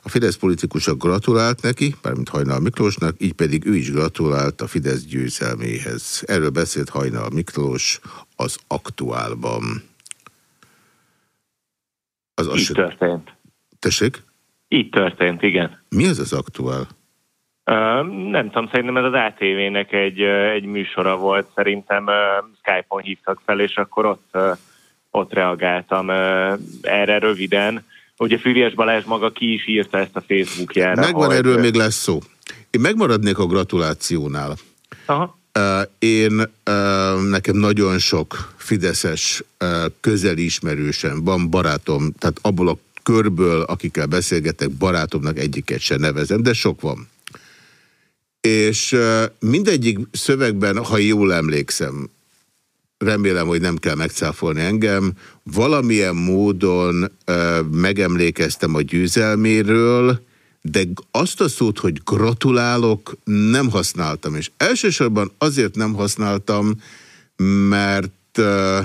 A Fidesz politikusok gratulált neki, mármint Hajnal Miklósnak, így pedig ő is gratulált a Fidesz győzelméhez. Erről beszélt Hajnal Miklós az aktuálban. Az Így történt. Tessék? Így történt, igen. Mi az az aktuál? Uh, nem tudom, szerintem ez az ATV-nek egy, egy műsora volt, szerintem uh, Skype-on hívtak fel, és akkor ott, uh, ott reagáltam erre röviden. Ugye Füriás Balázs maga ki is írta ezt a Facebookjára. Megvan, hogy- erről még lesz szó. Én megmaradnék a gratulációnál. Aha. Én, nekem nagyon sok fideszes közeli ismerősem van, barátom, tehát abból a körből, akikkel beszélgetek, barátomnak egyiket se nevezem, de sok van. És mindegyik szövegben, ha jól emlékszem, remélem, hogy nem kell megcáfolni engem, valamilyen módon ö, megemlékeztem a győzelméről, de azt a szót, hogy gratulálok, nem használtam. És elsősorban azért nem használtam, mert ö,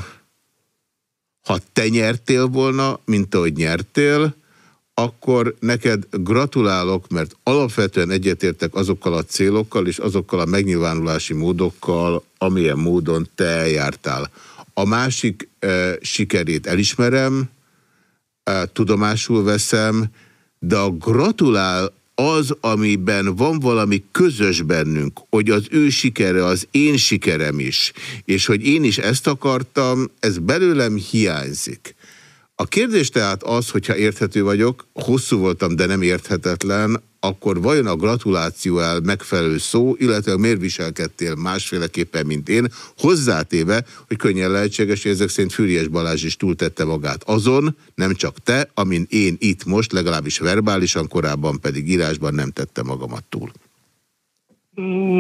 ha te nyertél volna, mint ahogy nyertél, akkor neked gratulálok, mert alapvetően egyetértek azokkal a célokkal és azokkal a megnyilvánulási módokkal, amilyen módon te eljártál. A másik e, sikerét elismerem, e, tudomásul veszem, de a gratulál az, amiben van valami közös bennünk, hogy az ő sikere az én sikerem is, és hogy én is ezt akartam, ez belőlem hiányzik. A kérdés tehát az, hogyha érthető vagyok, hosszú voltam, de nem érthetetlen, akkor vajon a gratuláció el megfelelő szó, illetve miért viselkedtél másféleképpen, mint én, hozzátéve, hogy könnyen lehetséges, hogy ezek szerint Fűries Balázs is túltette magát azon, nem csak te, amin én itt most, legalábbis verbálisan, korábban pedig írásban nem tette magamat túl.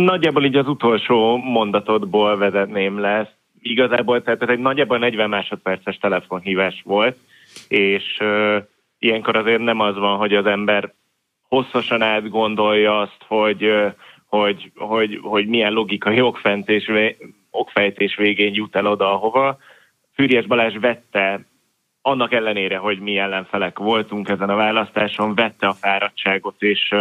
Nagyjából így az utolsó mondatodból vezetném le. Igazából, tehát ez egy nagyjából 40 másodperces telefonhívás volt, és uh, ilyenkor azért nem az van, hogy az ember hosszasan átgondolja azt, hogy, hogy, hogy, hogy milyen logikai okfejtés, okfejtés végén jut el oda, ahova. Fűries Balázs vette, annak ellenére, hogy mi ellenfelek voltunk ezen a választáson, vette a fáradtságot, és,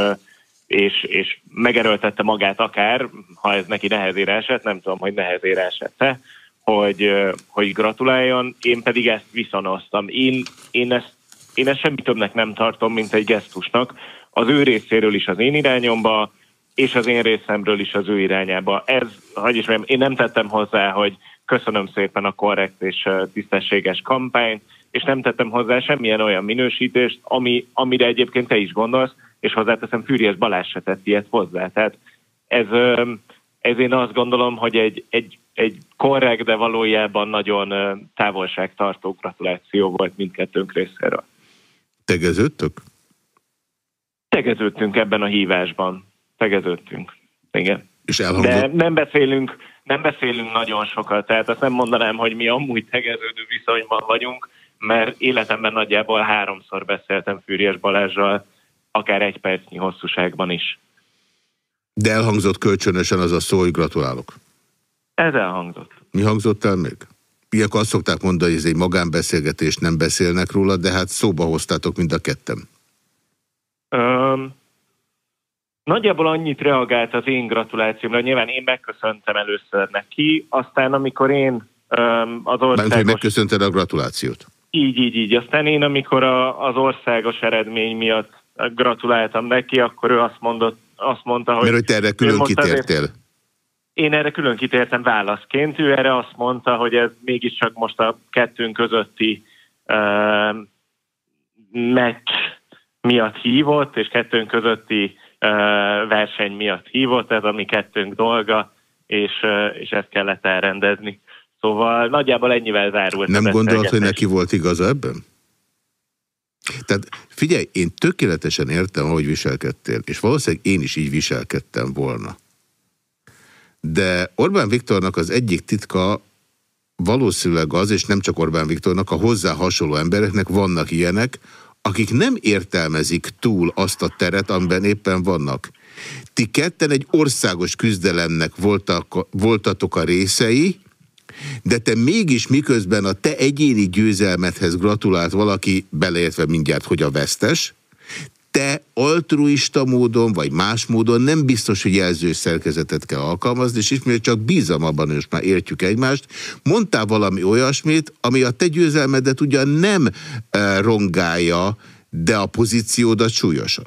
és, és megerőltette magát akár, ha ez neki nehezére esett, nem tudom, hogy nehezére esette, hogy, hogy gratuláljon, én pedig ezt viszonoztam. Én, én, ezt, én ezt semmi többnek nem tartom, mint egy gesztusnak, az ő részéről is az én irányomba, és az én részemről is az ő irányába. Ez, hogy is mondjam, én nem tettem hozzá, hogy köszönöm szépen a korrekt és tisztességes kampányt, és nem tettem hozzá semmilyen olyan minősítést, ami, amire egyébként te is gondolsz, és hozzáteszem, Fűries Balázs se tett ilyet hozzá. Tehát ez, ez én azt gondolom, hogy egy, egy, egy korrekt, de valójában nagyon távolságtartó gratuláció volt mindkettőnk részéről. Tegeződtök? Tegeződtünk ebben a hívásban. Tegeződtünk. Igen. És elhangzott? De nem beszélünk, nem beszélünk nagyon sokat, tehát azt nem mondanám, hogy mi amúgy tegeződő viszonyban vagyunk, mert életemben nagyjából háromszor beszéltem Fűries Balázsral, akár egy percnyi hosszúságban is. De elhangzott kölcsönösen az a szó, hogy gratulálok. Ez elhangzott. Mi hangzott el még? Ilyenkor azt szokták mondani, hogy ez egy magánbeszélgetés, nem beszélnek róla, de hát szóba hoztátok mind a kettem. Um, nagyjából annyit reagált az én gratulációmra, nyilván én megköszöntem először neki, aztán amikor én um, az országos... Bent, hogy megköszönted a gratulációt. Így, így, így. Aztán én, amikor a, az országos eredmény miatt gratuláltam neki, akkor ő azt, mondott, azt mondta, hogy... Mert hogy te erre külön kitértél. Azért, én erre külön kitértem válaszként. Ő erre azt mondta, hogy ez mégiscsak most a kettőnk közötti uh, meccs miatt hívott, és kettőnk közötti uh, verseny miatt hívott, ez a mi kettőnk dolga, és, uh, és ezt kellett elrendezni. Szóval nagyjából ennyivel zárult. Nem gondolod, hogy neki volt igaza ebben? Tehát figyelj, én tökéletesen értem, ahogy viselkedtél, és valószínűleg én is így viselkedtem volna. De Orbán Viktornak az egyik titka valószínűleg az, és nem csak Orbán Viktornak, a hozzá hasonló embereknek vannak ilyenek, akik nem értelmezik túl azt a teret, amiben éppen vannak. Ti ketten egy országos küzdelemnek voltak, voltatok a részei, de te mégis miközben a te egyéni győzelmethez gratulált valaki, beleértve mindjárt, hogy a vesztes, te altruista módon, vagy más módon nem biztos, hogy jelző szerkezetet kell alkalmazni, és ismét csak bízom abban, most már értjük egymást. Mondtál valami olyasmit, ami a te győzelmedet ugyan nem e, rongálja, de a pozíciódat súlyosan.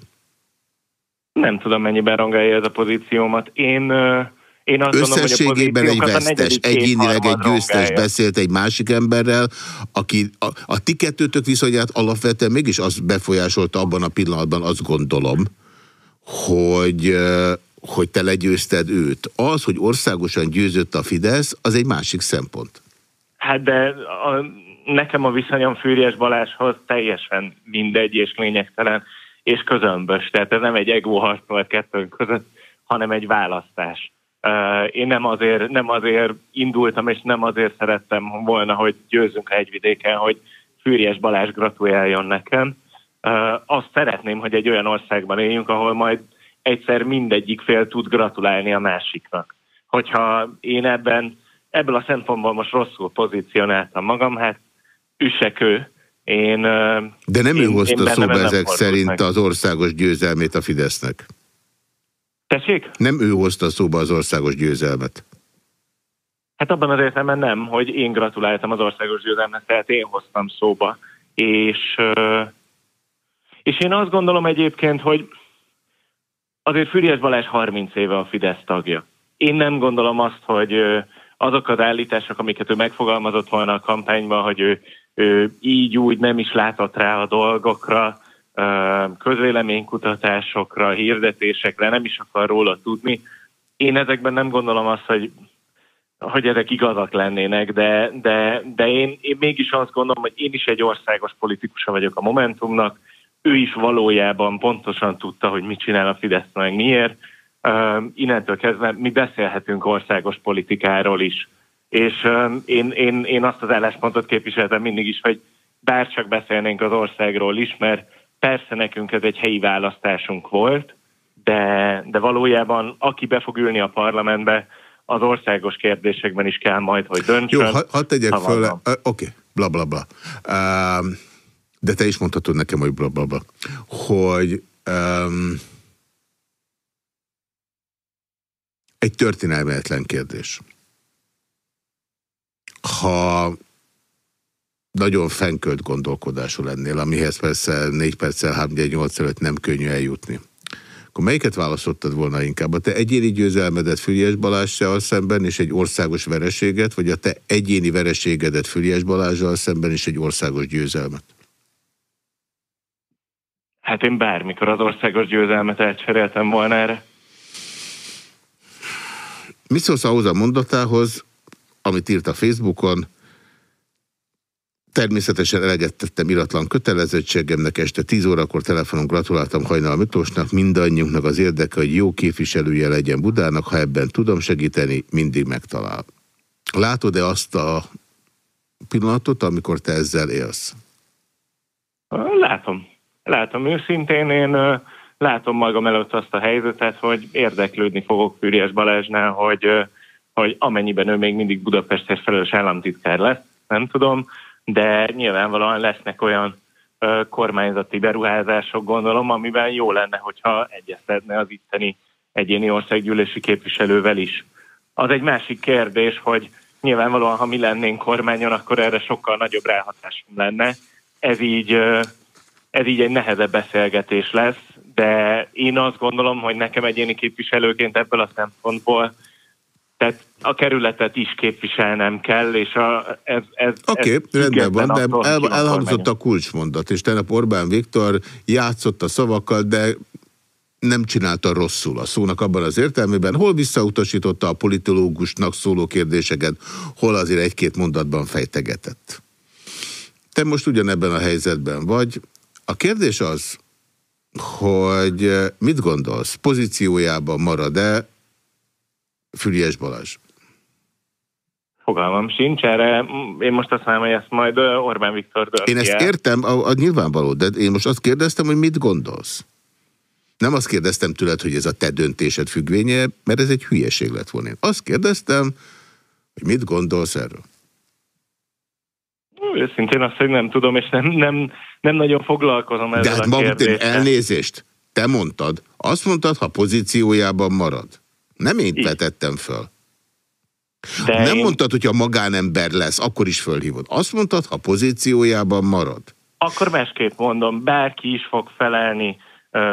Nem tudom, mennyiben rongálja ez a pozíciómat. Én... Uh én azt Összességében gondolom, hogy egy vesztes, egyénileg egy győztes beszélt egy másik emberrel, aki a, a ti kettőtök viszonyát alapvetően mégis az befolyásolta abban a pillanatban, azt gondolom, hogy, hogy te legyőzted őt. Az, hogy országosan győzött a Fidesz, az egy másik szempont. Hát de a, nekem a viszonyom Fűries Balázshoz teljesen mindegy és lényegtelen és közömbös. Tehát ez nem egy egóharc volt kettőnk között, hanem egy választás. Én nem azért, nem azért indultam, és nem azért szerettem volna, hogy győzzünk a hegyvidéken, hogy Fűries Balázs gratuláljon nekem. Azt szeretném, hogy egy olyan országban éljünk, ahol majd egyszer mindegyik fél tud gratulálni a másiknak. Hogyha én ebben, ebből a szempontból most rosszul pozícionáltam magam, hát üssek ő, Én, De nem én, ő hozta szóba ezek szerint meg. az országos győzelmét a Fidesznek. Tessék? Nem ő hozta szóba az országos győzelmet. Hát abban az értelemben nem, hogy én gratuláltam az országos győzelmet, tehát én hoztam szóba. És, és én azt gondolom egyébként, hogy azért Füriás Balázs 30 éve a Fidesz tagja. Én nem gondolom azt, hogy azok az állítások, amiket ő megfogalmazott volna a kampányban, hogy ő, ő így úgy nem is látott rá a dolgokra, közvéleménykutatásokra, hirdetésekre, nem is akar róla tudni. Én ezekben nem gondolom azt, hogy hogy ezek igazak lennének, de, de, de én, én mégis azt gondolom, hogy én is egy országos politikusa vagyok a Momentumnak, ő is valójában pontosan tudta, hogy mit csinál a Fidesz, meg miért. Uh, innentől kezdve mi beszélhetünk országos politikáról is. És uh, én, én, én azt az álláspontot képviseltem mindig is, hogy bárcsak beszélnénk az országról is, mert persze nekünk ez egy helyi választásunk volt, de, de valójában aki be fog ülni a parlamentbe, az országos kérdésekben is kell majd, hogy döntsön. Jó, hadd ha tegyek föl, uh, oké, okay, bla bla bla. Uh, de te is mondhatod nekem, hogy bla bla bla. Hogy um, egy történelmetlen kérdés. Ha nagyon fenkölt gondolkodású lennél, amihez persze 4 perccel, 3 8 előtt nem könnyű eljutni akkor melyiket választottad volna inkább? A te egyéni győzelmedet Füriás Balázsjal szemben és egy országos vereséget, vagy a te egyéni vereségedet Füriás Balázsjal szemben és egy országos győzelmet? Hát én bármikor az országos győzelmet elcseréltem volna erre. Mi szólsz ahhoz a mondatához, amit írt a Facebookon, Természetesen eleget tettem iratlan kötelezettségemnek, este 10 órakor telefonon gratuláltam Hajnal Miklósnak, mindannyiunknak az érdeke, hogy jó képviselője legyen Budának, ha ebben tudom segíteni, mindig megtalál. Látod-e azt a pillanatot, amikor te ezzel élsz? Látom. Látom őszintén, én látom magam előtt azt a helyzetet, hogy érdeklődni fogok Fűriás Balázsnál, hogy, hogy amennyiben ő még mindig Budapestért felelős államtitkár lesz, nem tudom, de nyilvánvalóan lesznek olyan kormányzati beruházások, gondolom, amiben jó lenne, hogyha egyeztetne az itteni egyéni országgyűlési képviselővel is. Az egy másik kérdés, hogy nyilvánvalóan, ha mi lennénk kormányon, akkor erre sokkal nagyobb ráhatásunk lenne. Ez így, ez így egy nehezebb beszélgetés lesz, de én azt gondolom, hogy nekem egyéni képviselőként ebből a szempontból tehát a kerületet is képviselnem kell, és a, ez... ez Oké, okay, rendben van, de el, elhangzott a kulcsmondat, és tegnap Orbán Viktor játszott a szavakkal, de nem csinálta rosszul a szónak abban az értelmében, hol visszautasította a politológusnak szóló kérdéseket, hol azért egy-két mondatban fejtegetett. Te most ugyanebben a helyzetben vagy. A kérdés az, hogy mit gondolsz, pozíciójában marad-e Füriás Balázs? Fogalmam sincs erre. Én most azt mondom, hogy ezt majd Orbán Viktor Én ezt értem, a, a nyilvánvaló, de én most azt kérdeztem, hogy mit gondolsz? Nem azt kérdeztem tőled, hogy ez a te döntésed függvénye, mert ez egy hülyeség lett volna. Én azt kérdeztem, hogy mit gondolsz erről? Őszintén azt, hogy nem tudom, és nem, nem, nem nagyon foglalkozom ezzel De hát a kérdéssel. elnézést, te mondtad. Azt mondtad, ha pozíciójában marad. Nem én vetettem föl. De nem én... mondtad, hogy ha magánember lesz, akkor is fölhívod. Azt mondtad, ha pozíciójában marad. Akkor másképp mondom, bárki is fog felelni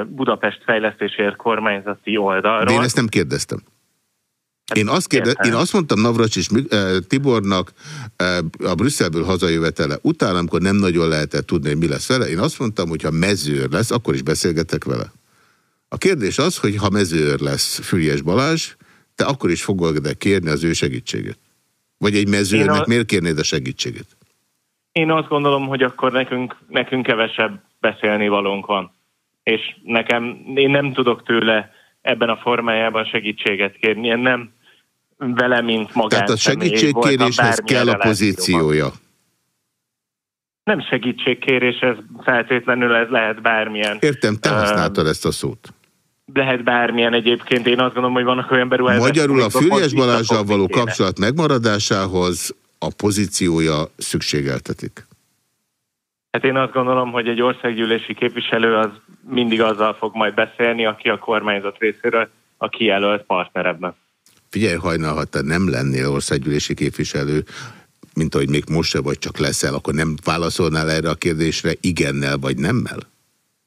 Budapest fejlesztésért kormányzati oldalról. De én ezt nem kérdeztem. Hát én azt, kérde, én azt mondtam Navracs és Tibornak a Brüsszelből hazajövetele után, amikor nem nagyon lehetett tudni, hogy mi lesz vele, én azt mondtam, hogy ha mezőr lesz, akkor is beszélgetek vele. A kérdés az, hogy ha mezőr lesz Füriás Balázs, te akkor is fogod -e kérni az ő segítségét? Vagy egy mezőrnek a... miért kérnéd a segítségét? Én azt gondolom, hogy akkor nekünk, nekünk kevesebb beszélni valónk van. És nekem, én nem tudok tőle ebben a formájában segítséget kérni. Én nem vele, mint magán. Tehát a segítségkéréshez kell a pozíciója. Nem segítségkérés, ez feltétlenül ez lehet bármilyen. Értem, te használtad ezt a szót lehet bármilyen egyébként. Én azt gondolom, hogy vannak olyan beruházások. Magyarul a Füriás Balázsral való kapcsolat megmaradásához a pozíciója szükségeltetik. Hát én azt gondolom, hogy egy országgyűlési képviselő az mindig azzal fog majd beszélni, aki a kormányzat részéről a kijelölt partnerebben. Figyelj, hajnal, ha te nem lennél országgyűlési képviselő, mint ahogy még most se vagy, csak leszel, akkor nem válaszolnál erre a kérdésre igennel vagy nemmel?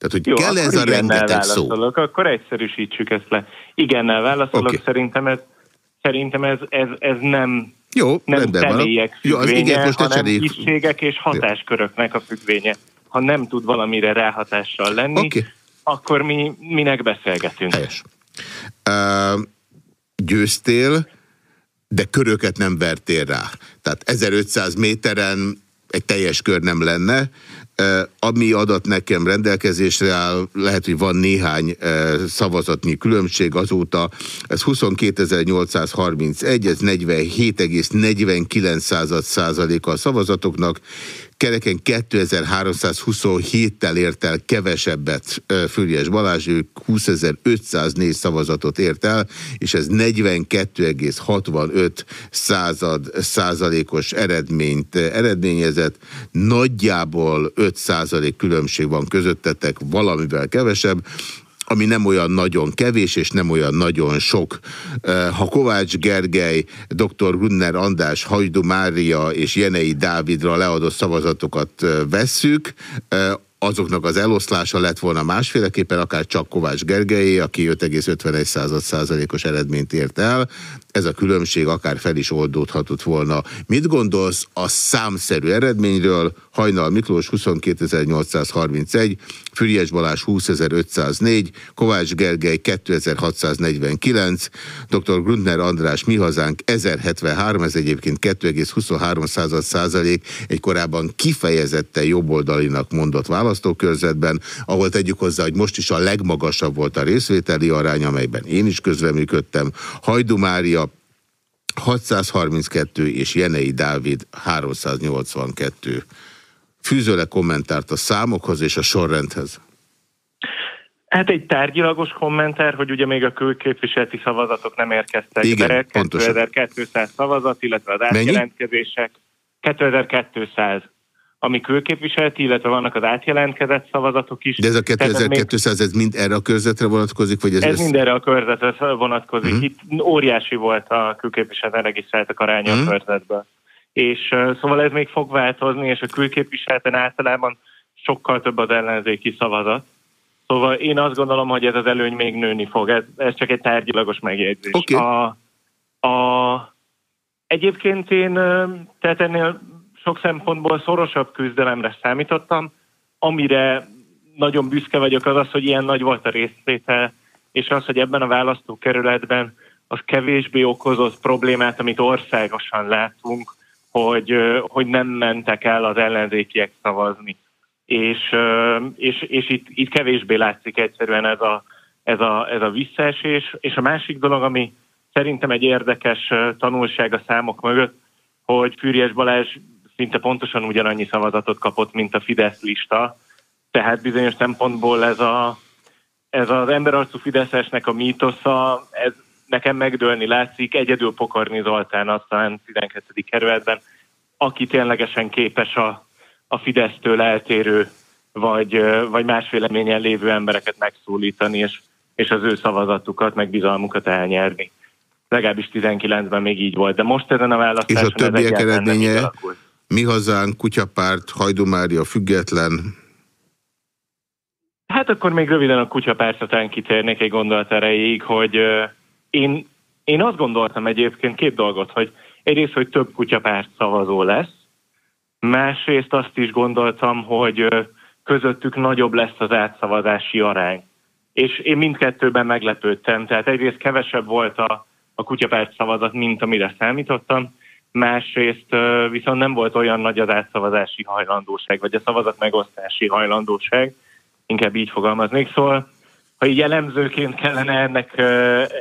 Tehát, hogy Jó, kell ez a rengeteg szó? Akkor egyszerűsítsük ezt le. Igennel válaszolok, okay. szerintem ez, szerintem ez, ez, ez nem jó, nem személyek függvénye, Jó, az igen, most hanem tisztségek és hatásköröknek a függvénye. Ha nem tud valamire ráhatással lenni, okay. akkor mi minek beszélgetünk. Helyes. Uh, győztél, de köröket nem vertél rá. Tehát 1500 méteren egy teljes kör nem lenne, ami adat nekem rendelkezésre áll, lehet, hogy van néhány szavazatnyi különbség azóta, ez 22.831, ez 47,49 százaléka a szavazatoknak, kereken 2327-tel ért el kevesebbet Füriás Balázs, ő 20.504 szavazatot ért el, és ez 42,65 század százalékos eredményt eredményezett. Nagyjából 5 százalék különbség van közöttetek, valamivel kevesebb ami nem olyan nagyon kevés, és nem olyan nagyon sok. Ha Kovács Gergely, dr. Gunner András, Hajdu Mária és Jenei Dávidra leadott szavazatokat vesszük, azoknak az eloszlása lett volna másféleképpen, akár csak Kovács Gergelyé, aki 5,51 százalékos eredményt ért el. Ez a különbség akár fel is oldódhatott volna. Mit gondolsz a számszerű eredményről? Hajnal Miklós 22.831, Füriás Balázs 20.504, Kovács Gergely 2649, dr. Grundner András Mi Hazánk 1073, ez egyébként 2,23 százalék, egy korábban kifejezetten jobboldalinak mondott választókörzetben, ahol tegyük hozzá, hogy most is a legmagasabb volt a részvételi arány, amelyben én is közreműködtem. Hajdu Mária 632 és Jenei Dávid 382. Fűzőle kommentárt a számokhoz és a sorrendhez. Hát egy tárgyilagos kommentár, hogy ugye még a külképviseleti szavazatok nem érkeztek Igen, be, 2200 szavazat, illetve az átjelentkezések. 2200 ami külképviseleti, illetve vannak az átjelentkezett szavazatok is. De ez a 2200, ez mind erre a körzetre vonatkozik? Vagy ez, ez, ez mind erre a körzetre vonatkozik. Uh-huh. Itt óriási volt a külképviseleten regisztráltak aránya uh-huh. a mhm. körzetből. És uh, szóval ez még fog változni, és a külképviseleten általában sokkal több az ellenzéki szavazat. Szóval én azt gondolom, hogy ez az előny még nőni fog. Ez, ez csak egy tárgyilagos megjegyzés. Okay. A, a, egyébként én tehát ennél sok szempontból szorosabb küzdelemre számítottam. Amire nagyon büszke vagyok az az, hogy ilyen nagy volt a részvétel, és az, hogy ebben a választókerületben az kevésbé okozott problémát, amit országosan látunk, hogy, hogy nem mentek el az ellenzékiek szavazni. És, és, és itt, itt kevésbé látszik egyszerűen ez a, ez, a, ez a visszaesés. És a másik dolog, ami szerintem egy érdekes tanulság a számok mögött, hogy Fűries Balázs szinte pontosan ugyanannyi szavazatot kapott, mint a Fidesz lista, tehát bizonyos szempontból ez, a, ez az emberarcú Fideszesnek a mítosza, ez nekem megdőlni látszik, egyedül Pokorni Zoltán aztán 12. kerületben, aki ténylegesen képes a, a Fidesztől eltérő, vagy, vagy más véleményen lévő embereket megszólítani, és, és az ő szavazatukat, meg bizalmukat elnyerni. Legalábbis 19-ben még így volt, de most ezen a választáson És a többiek eredménye? Mi hazánk, kutyapárt, Hajdumária független. Hát akkor még röviden a kutyapártatán kitérnék egy gondolat erejéig, hogy én, én azt gondoltam egyébként két dolgot, hogy egyrészt, hogy több kutyapárt szavazó lesz, másrészt azt is gondoltam, hogy közöttük nagyobb lesz az átszavazási arány. És én mindkettőben meglepődtem, tehát egyrészt kevesebb volt a, a kutyapárt szavazat, mint amire számítottam, másrészt viszont nem volt olyan nagy az átszavazási hajlandóság, vagy a szavazat megosztási hajlandóság, inkább így fogalmaznék. Szóval, ha így jellemzőként kellene ennek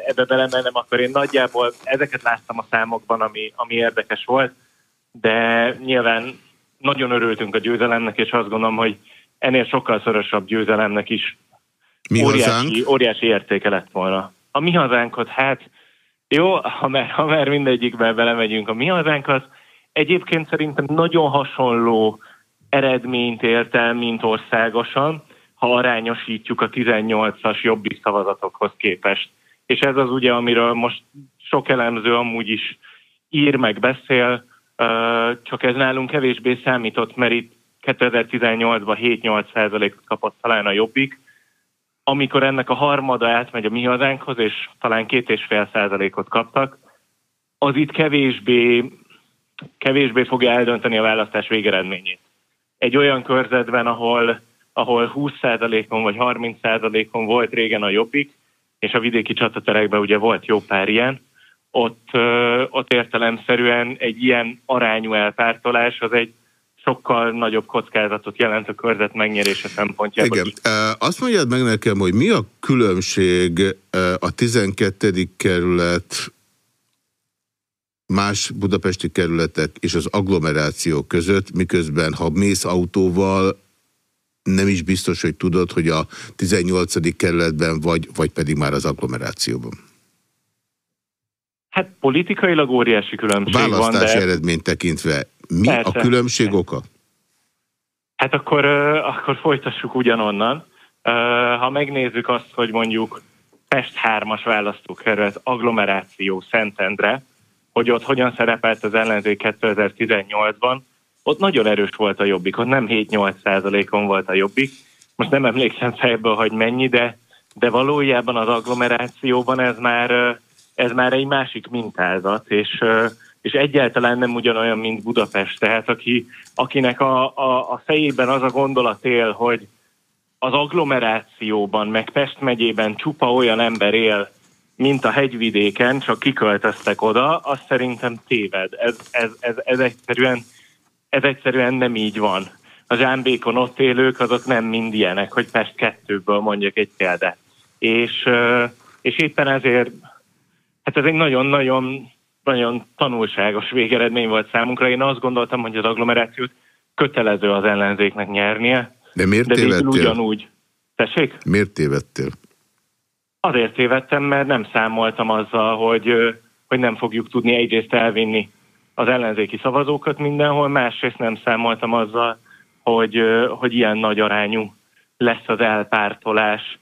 ebbe belemennem, akkor én nagyjából ezeket láttam a számokban, ami, ami érdekes volt, de nyilván nagyon örültünk a győzelemnek, és azt gondolom, hogy ennél sokkal szorosabb győzelemnek is mi óriási, óriási értéke lett volna. A mi hazánkot, hát jó, ha már, ha már mindegyikben belemegyünk a mi hazánk, az egyébként szerintem nagyon hasonló eredményt ért el, mint országosan, ha arányosítjuk a 18-as jobbik szavazatokhoz képest. És ez az ugye, amiről most sok elemző amúgy is ír, meg beszél, csak ez nálunk kevésbé számított, mert itt 2018-ban 7-8 százalékot kapott talán a jobbik, amikor ennek a harmada átmegy a mi hazánkhoz, és talán két és fél százalékot kaptak, az itt kevésbé, kevésbé fogja eldönteni a választás végeredményét. Egy olyan körzetben, ahol, ahol 20 százalékon vagy 30 százalékon volt régen a jobbik, és a vidéki csataterekben ugye volt jó pár ilyen, ott, ott értelemszerűen egy ilyen arányú elpártolás az egy sokkal nagyobb kockázatot jelent a körzet megnyerése szempontjából. Igen. Azt mondjad meg nekem, hogy mi a különbség a 12. kerület más budapesti kerületek és az agglomeráció között, miközben ha mész autóval, nem is biztos, hogy tudod, hogy a 18. kerületben vagy, vagy pedig már az agglomerációban. Hát politikailag óriási különbség van, Választási de... eredményt tekintve mi Persze. a különbség oka? Hát akkor, akkor folytassuk ugyanonnan. Ha megnézzük azt, hogy mondjuk Pest 3-as választókerület agglomeráció Szentendre, hogy ott hogyan szerepelt az ellenzék 2018-ban, ott nagyon erős volt a jobbik, ott nem 7-8 százalékon volt a jobbik. Most nem emlékszem fejből, hogy mennyi, de, de valójában az agglomerációban ez már, ez már egy másik mintázat, és, és egyáltalán nem ugyanolyan, mint Budapest. Tehát aki, akinek a, a, a fejében az a gondolat él, hogy az agglomerációban, meg Pest megyében csupa olyan ember él, mint a hegyvidéken, csak kiköltöztek oda, az szerintem téved. Ez, ez, ez, ez, egyszerűen, ez egyszerűen nem így van. A zsámbékon ott élők azok nem mind ilyenek, hogy Pest kettőből mondjak egy példát. És, és éppen ezért, hát ez egy nagyon-nagyon nagyon tanulságos végeredmény volt számunkra. Én azt gondoltam, hogy az agglomerációt kötelező az ellenzéknek nyernie. De miért de tévedtél? ugyanúgy. Tessék? Miért tévedtél? Azért tévedtem, mert nem számoltam azzal, hogy, hogy nem fogjuk tudni egyrészt elvinni az ellenzéki szavazókat mindenhol, másrészt nem számoltam azzal, hogy, hogy ilyen nagy arányú lesz az elpártolás.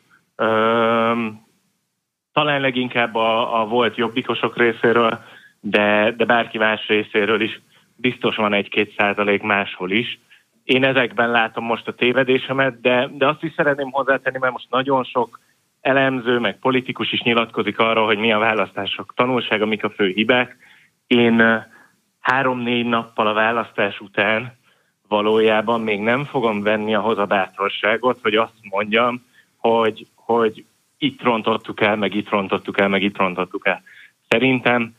Talán leginkább a, a volt jobbikosok részéről, de, de bárki más részéről is biztos van egy-két százalék máshol is. Én ezekben látom most a tévedésemet, de, de azt is szeretném hozzátenni, mert most nagyon sok elemző, meg politikus is nyilatkozik arról, hogy mi a választások tanulsága, mik a fő hibák. Én három-négy nappal a választás után valójában még nem fogom venni ahhoz a bátorságot, hogy azt mondjam, hogy, hogy itt rontottuk el, meg itt rontottuk el, meg itt rontottuk el. Szerintem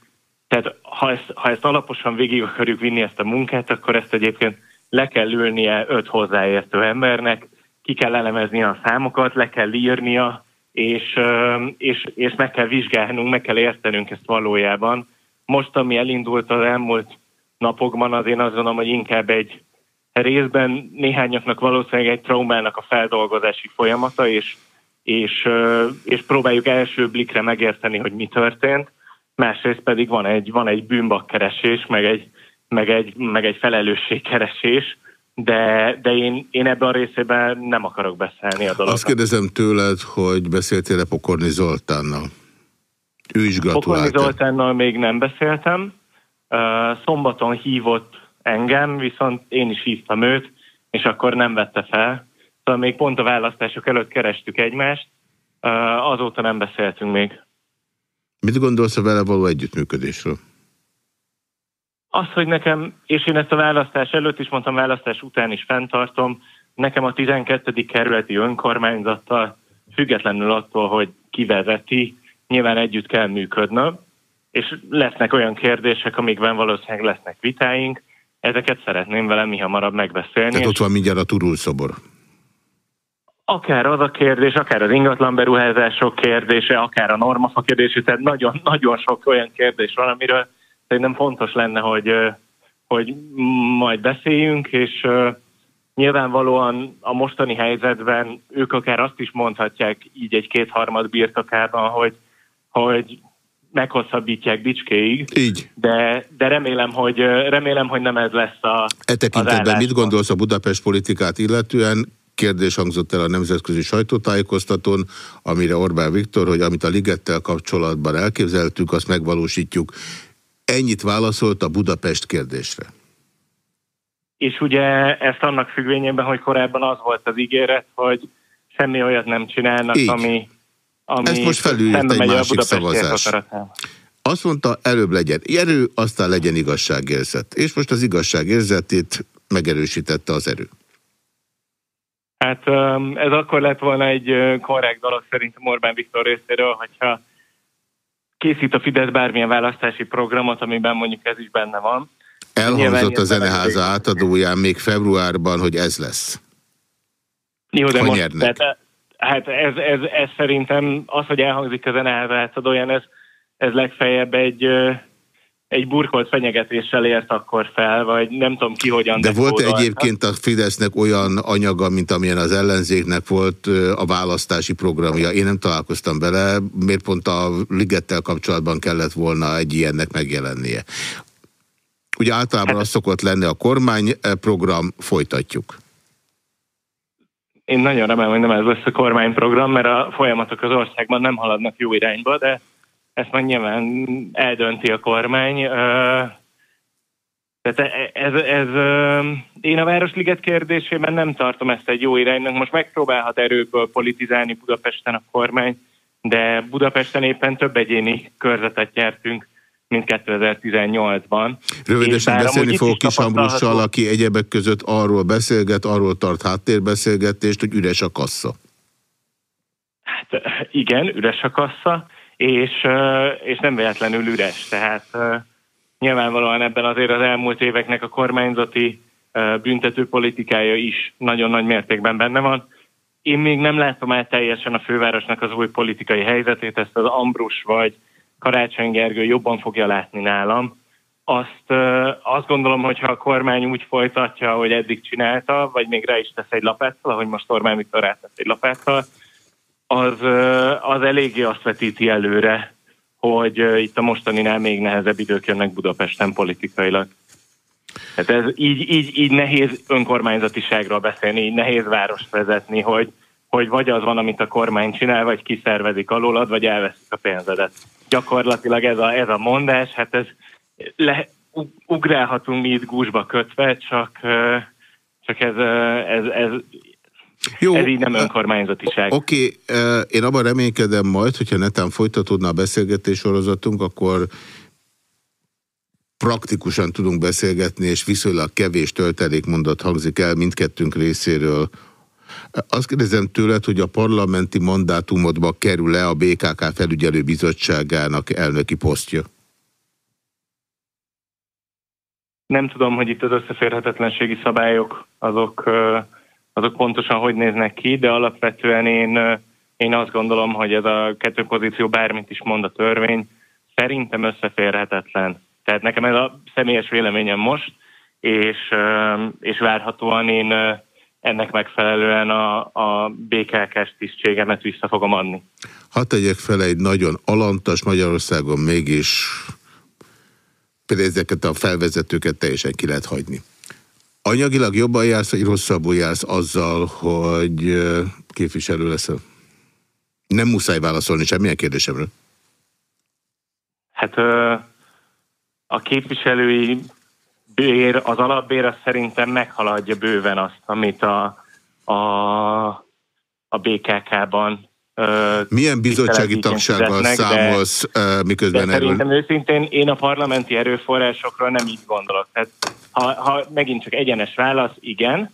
tehát ha ezt, ha ezt alaposan végig akarjuk vinni ezt a munkát, akkor ezt egyébként le kell ülnie öt hozzáértő embernek, ki kell elemezni a számokat, le kell írnia, és, és, és meg kell vizsgálnunk, meg kell értenünk ezt valójában. Most, ami elindult az elmúlt napokban, az én azt gondolom, hogy inkább egy részben néhányaknak valószínűleg egy traumának a feldolgozási folyamata, és, és, és próbáljuk első blikre megérteni, hogy mi történt másrészt pedig van egy, van egy bűnbakkeresés, meg egy, meg egy, meg egy felelősségkeresés, de, de én, én ebben a részében nem akarok beszélni a dolognak. Azt kérdezem tőled, hogy beszéltél-e Pokorni Zoltánnal? Ő is gratulált. Pokorni Zoltánnal még nem beszéltem. Szombaton hívott engem, viszont én is hívtam őt, és akkor nem vette fel. Szóval még pont a választások előtt kerestük egymást, azóta nem beszéltünk még. Mit gondolsz a vele való együttműködésről? Az, hogy nekem, és én ezt a választás előtt is mondtam, választás után is fenntartom, nekem a 12. kerületi önkormányzattal, függetlenül attól, hogy kivezeti, nyilván együtt kell működnöm, és lesznek olyan kérdések, amikben valószínűleg lesznek vitáink, ezeket szeretném vele mi hamarabb megbeszélni. Tehát ott van mindjárt a Turul szobor. Akár az a kérdés, akár az ingatlan beruházások kérdése, akár a normafa kérdése, tehát nagyon, nagyon sok olyan kérdés van, amiről szerintem fontos lenne, hogy, hogy majd beszéljünk, és nyilvánvalóan a mostani helyzetben ők akár azt is mondhatják így egy kétharmad birtokában, hogy, hogy meghosszabbítják Bicskéig. Így. De, de remélem, hogy, remélem, hogy nem ez lesz a E tekintetben mit gondolsz a Budapest politikát illetően? Kérdés hangzott el a nemzetközi sajtótájékoztatón, amire Orbán Viktor, hogy amit a Ligettel kapcsolatban elképzeltük, azt megvalósítjuk. Ennyit válaszolt a Budapest kérdésre. És ugye ezt annak függvényében, hogy korábban az volt az ígéret, hogy semmi olyat nem csinálnak, Így. ami, ami Ezt most felülírt egy másik szavazás. Azt mondta, előbb legyen erő, aztán legyen igazságérzet. És most az igazságérzetét megerősítette az erő. Hát ez akkor lett volna egy korrekt dolog szerintem Orbán Viktor részéről, hogyha készít a Fidesz bármilyen választási programot, amiben mondjuk ez is benne van. Elhangzott a zeneháza átadóján még februárban, hogy ez lesz. Jó, de Ha most, nyernek. tehát, hát ez, ez, ez szerintem az, hogy elhangzik a zeneháza átadóján, ez, ez legfeljebb egy, egy burkolt fenyegetéssel ért akkor fel, vagy nem tudom ki hogyan De volt dekódolta. egyébként a Fidesznek olyan anyaga, mint amilyen az ellenzéknek volt a választási programja. Én nem találkoztam bele, miért pont a Ligettel kapcsolatban kellett volna egy ilyennek megjelennie. Ugye általában az szokott lenni a kormányprogram, folytatjuk. Én nagyon remélem, hogy nem ez lesz a kormányprogram, mert a folyamatok az országban nem haladnak jó irányba, de ezt majd nyilván eldönti a kormány. Tehát e- ez, ez, én a Városliget kérdésében nem tartom ezt egy jó iránynak. Most megpróbálhat erőből politizálni Budapesten a kormány, de Budapesten éppen több egyéni körzetet nyertünk, mint 2018-ban. És Rövidesen beszélni fogok is Kis Ambrussal, aki egyebek között arról beszélget, arról tart háttérbeszélgetést, hogy üres a kassa. Hát igen, üres a kassa, és, és nem véletlenül üres. Tehát nyilvánvalóan ebben azért az elmúlt éveknek a kormányzati büntető politikája is nagyon nagy mértékben benne van. Én még nem látom át teljesen a fővárosnak az új politikai helyzetét, ezt az Ambrus vagy Karácsony Gergő jobban fogja látni nálam. Azt, azt gondolom, hogy ha a kormány úgy folytatja, hogy eddig csinálta, vagy még rá is tesz egy lapáttal, ahogy most Orbán Viktor rátesz egy lapáttal, az, az eléggé azt vetíti előre, hogy itt a mostaninál még nehezebb idők jönnek Budapesten politikailag. Hát ez így, így, így nehéz önkormányzatiságról beszélni, így nehéz várost vezetni, hogy, hogy vagy az van, amit a kormány csinál, vagy kiszervezik alólad, vagy elveszik a pénzedet. Gyakorlatilag ez a, ez a mondás, hát ez le, ugrálhatunk mi itt gúzsba kötve, csak, csak ez, ez, ez, Jó, ez így nem önkormányzatiság. Oké, okay, én abban reménykedem majd, hogyha netán folytatódna a beszélgetés sorozatunk, akkor praktikusan tudunk beszélgetni, és viszonylag kevés töltelékmondat hangzik el mindkettőnk részéről. Azt kérdezem tőled, hogy a parlamenti mandátumodba kerül-e a BKK felügyelőbizottságának elnöki posztja? Nem tudom, hogy itt az összeférhetetlenségi szabályok azok, azok pontosan hogy néznek ki, de alapvetően én, én azt gondolom, hogy ez a kettő pozíció bármit is mond a törvény, szerintem összeférhetetlen. Tehát nekem ez a személyes véleményem most, és, és várhatóan én ennek megfelelően a, a BKK-s tisztségemet vissza fogom adni. Hadd tegyek fel egy nagyon alantas Magyarországon mégis például ezeket a felvezetőket teljesen ki lehet hagyni. Anyagilag jobban jársz, vagy rosszabbul jársz azzal, hogy képviselő leszel? Nem muszáj válaszolni semmilyen kérdésemre. Hát a képviselői bér, az alapbér az szerintem meghaladja bőven azt, amit a, a, a BKK-ban Milyen bizottsági tagsággal de- számolsz, de miközben szerintem erről... őszintén én a parlamenti erőforrásokról nem így gondolok. Tehát, ha, ha megint csak egyenes válasz, igen,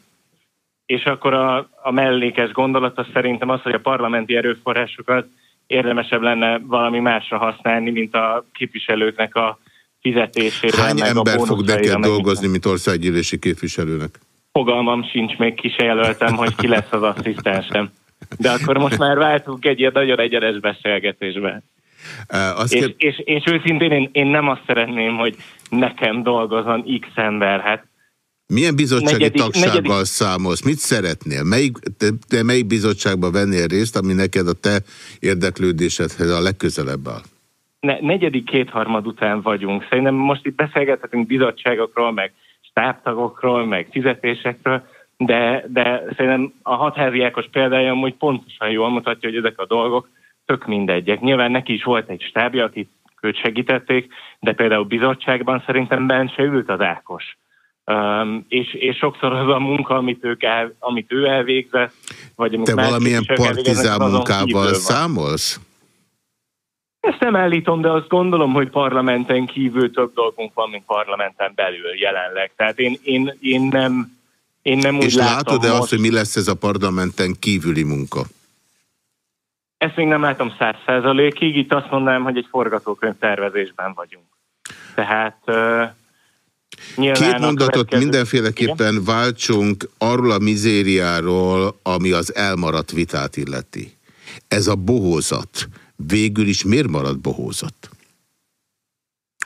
és akkor a, a mellékes gondolat az szerintem az, hogy a parlamenti erőforrásokat érdemesebb lenne valami másra használni, mint a képviselőknek a fizetésére. Hány meg a ember fog neked dolgozni, mint országgyűlési képviselőnek? Fogalmam sincs, még ki se jelöltem, hogy ki lesz az asszisztensem. De akkor most már váltunk egy ilyen nagyon egyenes beszélgetésbe. Azt És, kér... és, és őszintén én, én nem azt szeretném, hogy nekem dolgozon X ember. Hát Milyen bizottsági negyedik- tagsággal negyedik- számolsz? Mit szeretnél? Melyik, te, te melyik bizottságban vennél részt, ami neked a te érdeklődésedhez a legközelebb áll? ne, negyedik kétharmad után vagyunk. Szerintem most itt beszélgethetünk bizottságokról, meg stábtagokról, meg fizetésekről, de, de szerintem a hatházi Ákos példája amúgy pontosan jól mutatja, hogy ezek a dolgok tök mindegyek. Nyilván neki is volt egy stábja, akit őt segítették, de például bizottságban szerintem bent se ült az Ákos. Um, és, és sokszor az a munka, amit, ők el, amit ő elvégzett, vagy amit Te valamilyen partizán munkával számolsz? Ezt nem állítom, de azt gondolom, hogy parlamenten kívül több dolgunk van, mint parlamenten belül jelenleg. Tehát én, én, én nem, én nem úgy És látod-e azt, hogy mi lesz ez a parlamenten kívüli munka? Ezt még nem látom száz százalékig, itt azt mondanám, hogy egy forgatókönyv tervezésben vagyunk. Tehát uh, Két mondatot következő... mindenféleképpen Igen? váltsunk arról a mizériáról, ami az elmaradt vitát illeti. Ez a bohózat végül is miért maradt bohózat?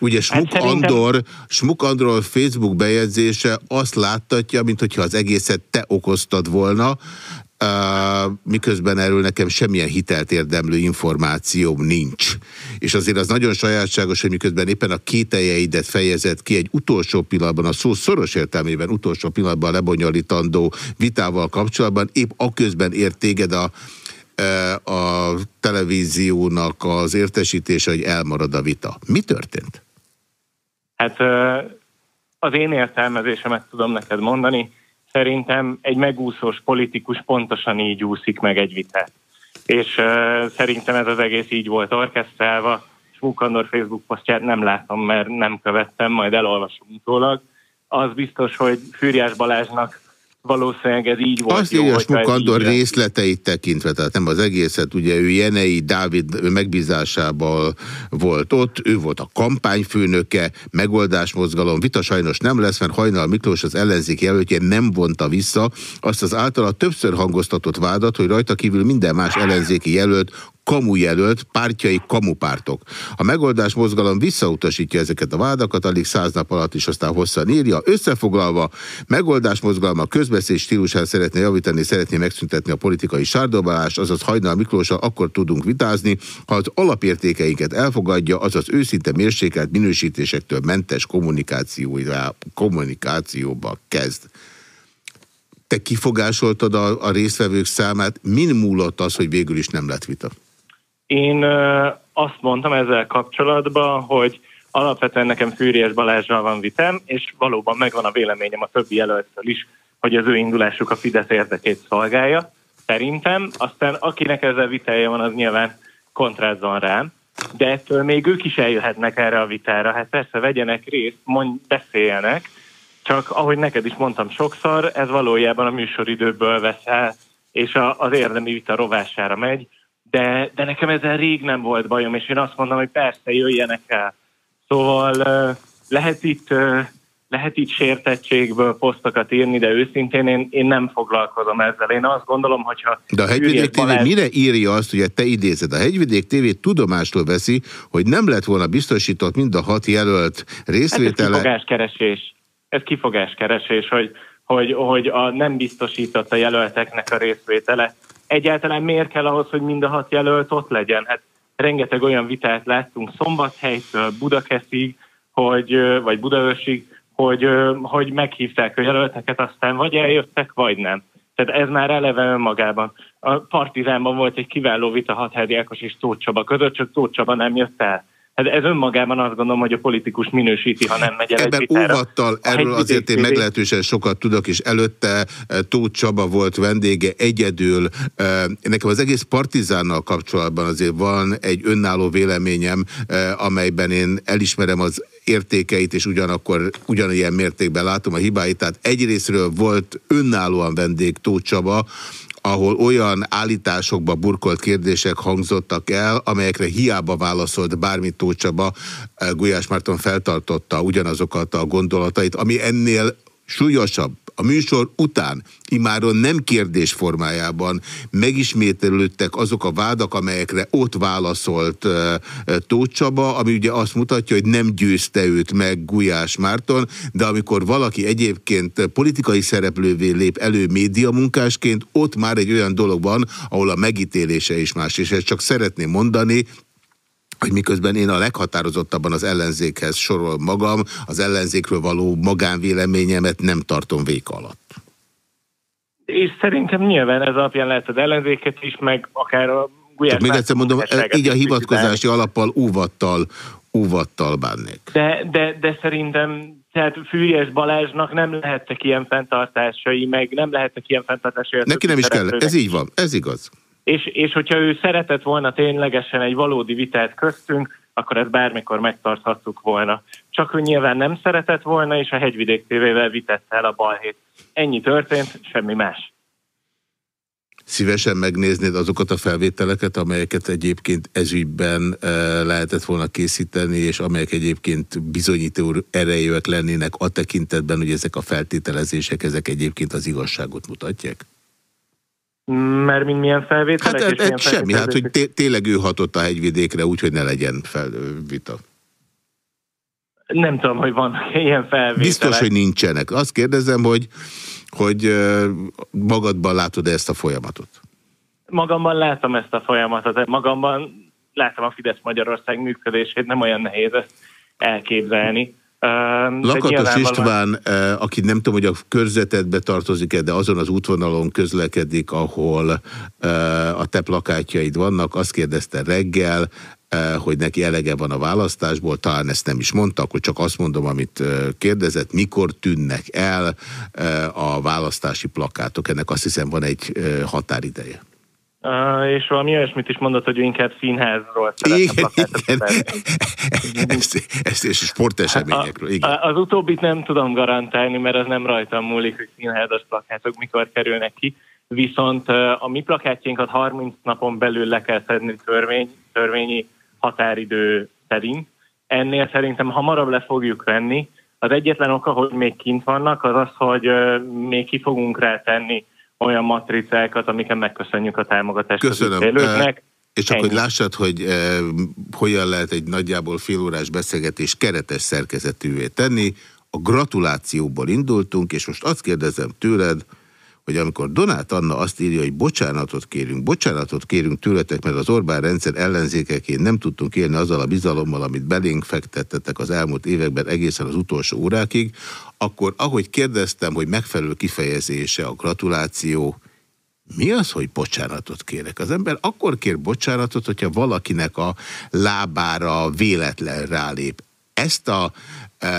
Ugye Smuk, hát szerintem... Andor, Smuk Andor Facebook bejegyzése azt láttatja, mint hogyha az egészet te okoztad volna, miközben erről nekem semmilyen hitelt érdemlő információm nincs. És azért az nagyon sajátságos, hogy miközben éppen a kételjeidet fejezett ki egy utolsó pillanatban, a szó szoros értelmében utolsó pillanatban lebonyolítandó vitával kapcsolatban, épp aközben ért téged a, a televíziónak az értesítése, hogy elmarad a vita. Mi történt? Hát az én értelmezésemet tudom neked mondani Szerintem egy megúszós politikus pontosan így úszik meg egy vitát. És szerintem ez az egész így volt orkesztrálva, és Mukandor Facebook posztját nem látom, mert nem követtem, majd elolvasom utólag. Az biztos, hogy Fűriás Balázsnak valószínűleg ez így volt. Azt írja Smuk Andor részleteit tekintve, tehát nem az egészet, ugye ő Jenei Dávid megbízásával volt ott, ő volt a kampányfőnöke, megoldásmozgalom, vita sajnos nem lesz, mert Hajnal Miklós az ellenzék jelöltje nem vonta vissza azt az általa többször hangoztatott vádat, hogy rajta kívül minden más ellenzéki jelölt kamujelölt, pártjai kamupártok. A megoldás mozgalom visszautasítja ezeket a vádakat, alig száz nap alatt is aztán hosszan írja. Összefoglalva, megoldás mozgalom a közbeszéd stílusán szeretné javítani, szeretné megszüntetni a politikai sárdobálást, azaz Hajnal Miklóssal akkor tudunk vitázni, ha az alapértékeinket elfogadja, azaz őszinte mérsékelt minősítésektől mentes kommunikációba kezd te kifogásoltad a, a résztvevők számát, min múlott az, hogy végül is nem lett vita? Én azt mondtam ezzel kapcsolatban, hogy alapvetően nekem Fűries Balázsral van vitem, és valóban megvan a véleményem a többi jelöltől is, hogy az ő indulásuk a Fidesz érdekét szolgálja. Szerintem, aztán akinek ezzel vitája van, az nyilván kontrázzon rám, de ettől még ők is eljöhetnek erre a vitára. Hát persze vegyenek részt, mondj, beszéljenek, csak ahogy neked is mondtam sokszor, ez valójában a műsoridőből vesz el, és a, az érdemi vita rovására megy, de, de nekem ezzel rég nem volt bajom, és én azt mondom, hogy persze, jöjjenek el. Szóval lehet itt, lehet itt sértettségből posztokat írni, de őszintén én, én nem foglalkozom ezzel. Én azt gondolom, hogyha... De a Hegyvidék TV Balázs... mire írja azt, hogy te idézed? A Hegyvidék TV tudomásról veszi, hogy nem lett volna biztosított mind a hat jelölt részvétele. Hát ez kifogáskeresés. Ez kifogáskeresés, hogy, hogy, hogy a nem biztosított a jelölteknek a részvétele egyáltalán miért kell ahhoz, hogy mind a hat jelölt ott legyen? Hát rengeteg olyan vitát láttunk Szombathelytől Budakeszig, hogy, vagy Budaörsig, hogy, hogy meghívták a jelölteket, aztán vagy eljöttek, vagy nem. Tehát ez már eleve önmagában. A Partizánban volt egy kiváló vita Hathádi Ákos és Tóth Csaba között, csak Tóth Csaba nem jött el. Hát ez önmagában azt gondolom, hogy a politikus minősíti, ha nem megy el Ebben egy óvattal, erről azért én meglehetősen sokat tudok, és előtte eh, Tóth Csaba volt vendége egyedül. Eh, nekem az egész partizánnal kapcsolatban azért van egy önálló véleményem, eh, amelyben én elismerem az értékeit, és ugyanakkor ugyanilyen mértékben látom a hibáit. Tehát egyrésztről volt önállóan vendég Tóth Csaba, ahol olyan állításokba burkolt kérdések hangzottak el, amelyekre hiába válaszolt bármit Tóth Csaba, eh, Gulyás Márton feltartotta ugyanazokat a gondolatait, ami ennél súlyosabb, a műsor után imáron nem kérdés formájában megismételődtek azok a vádak, amelyekre ott válaszolt Tóth Csaba, ami ugye azt mutatja, hogy nem győzte őt meg Gulyás Márton, de amikor valaki egyébként politikai szereplővé lép elő médiamunkásként, ott már egy olyan dolog van, ahol a megítélése is más, és ezt csak szeretném mondani, hogy miközben én a leghatározottabban az ellenzékhez sorol magam, az ellenzékről való magánvéleményemet nem tartom vék alatt. És szerintem nyilván ez alapján lehet az ellenzéket is, meg akár a Gulyás Még egyszer mondom, így a hivatkozási alappal óvattal, óvattal bánnék. De, de, de szerintem tehát Fűries Balázsnak nem lehettek ilyen fenntartásai, meg nem lehettek ilyen fenntartásai. Neki nem is kell, ez így van, ez igaz. És, és hogyha ő szeretett volna ténylegesen egy valódi vitát köztünk, akkor ezt bármikor megtarthattuk volna. Csak ő nyilván nem szeretett volna, és a Hegyvidék TV-vel vitette el a balhét. Ennyi történt, semmi más. Szívesen megnéznéd azokat a felvételeket, amelyeket egyébként ezügyben e, lehetett volna készíteni, és amelyek egyébként bizonyító erejűek lennének a tekintetben, hogy ezek a feltételezések, ezek egyébként az igazságot mutatják? Mert mint milyen felvételek? Hát, és milyen semmi, hát hogy tényleg ő hatott a hegyvidékre, úgyhogy ne legyen fel, vita. Nem tudom, hogy van ilyen felvételek. Biztos, hogy nincsenek. Azt kérdezem, hogy, hogy magadban látod -e ezt a folyamatot? Magamban látom ezt a folyamatot. Magamban látom a Fidesz Magyarország működését, nem olyan nehéz ezt elképzelni. Lakatos István, aki nem tudom, hogy a körzetedbe tartozik-e, de azon az útvonalon közlekedik, ahol a te plakátjaid vannak, azt kérdezte reggel, hogy neki elege van a választásból, talán ezt nem is mondta, akkor csak azt mondom, amit kérdezett, mikor tűnnek el a választási plakátok. Ennek azt hiszem van egy határideje. Uh, és valami olyasmit is mondott, hogy inkább színházról igen, igen. ezt, ezt, és sporteseményekről. Igen. A, az utóbbit nem tudom garantálni, mert az nem rajtam múlik, hogy színházas plakátok mikor kerülnek ki. Viszont a mi plakátjainkat 30 napon belül le kell szedni törvény, törvényi határidő szerint. Ennél szerintem hamarabb le fogjuk venni. Az egyetlen oka, hogy még kint vannak, az az, hogy még ki fogunk rá tenni olyan matricákat, amiken megköszönjük a támogatást Köszönöm. az élőknek. És csak, Ennyi. hogy lássad, hogy eh, hogyan lehet egy nagyjából félórás beszélgetés keretes szerkezetűvé tenni, a gratulációból indultunk, és most azt kérdezem tőled, hogy amikor Donát Anna azt írja, hogy bocsánatot kérünk, bocsánatot kérünk tőletek, mert az Orbán rendszer ellenzékeként nem tudtunk élni azzal a bizalommal, amit belénk fektettetek az elmúlt években egészen az utolsó órákig, akkor ahogy kérdeztem, hogy megfelelő kifejezése a gratuláció, mi az, hogy bocsánatot kérek? Az ember akkor kér bocsánatot, hogyha valakinek a lábára véletlen rálép. Ezt a e,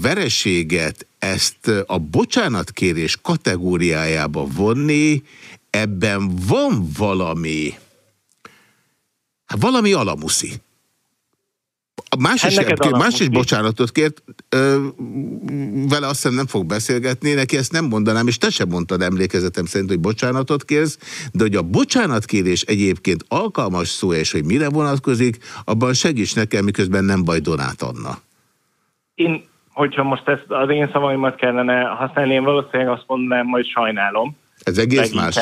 vereséget, ezt a bocsánatkérés kategóriájába vonni, ebben van valami, hát valami alamuszi. Más is, hát más is bocsánatot kért, ö, vele azt hiszem nem fog beszélgetni, neki ezt nem mondanám, és te sem mondtad emlékezetem szerint, hogy bocsánatot kérsz, de hogy a bocsánatkérés egyébként alkalmas szó, és hogy mire vonatkozik, abban segíts nekem, miközben nem baj Donát Anna. Én, hogyha most ezt az én szavaimat kellene használni, én valószínűleg azt mondanám, hogy sajnálom. Ez egész más.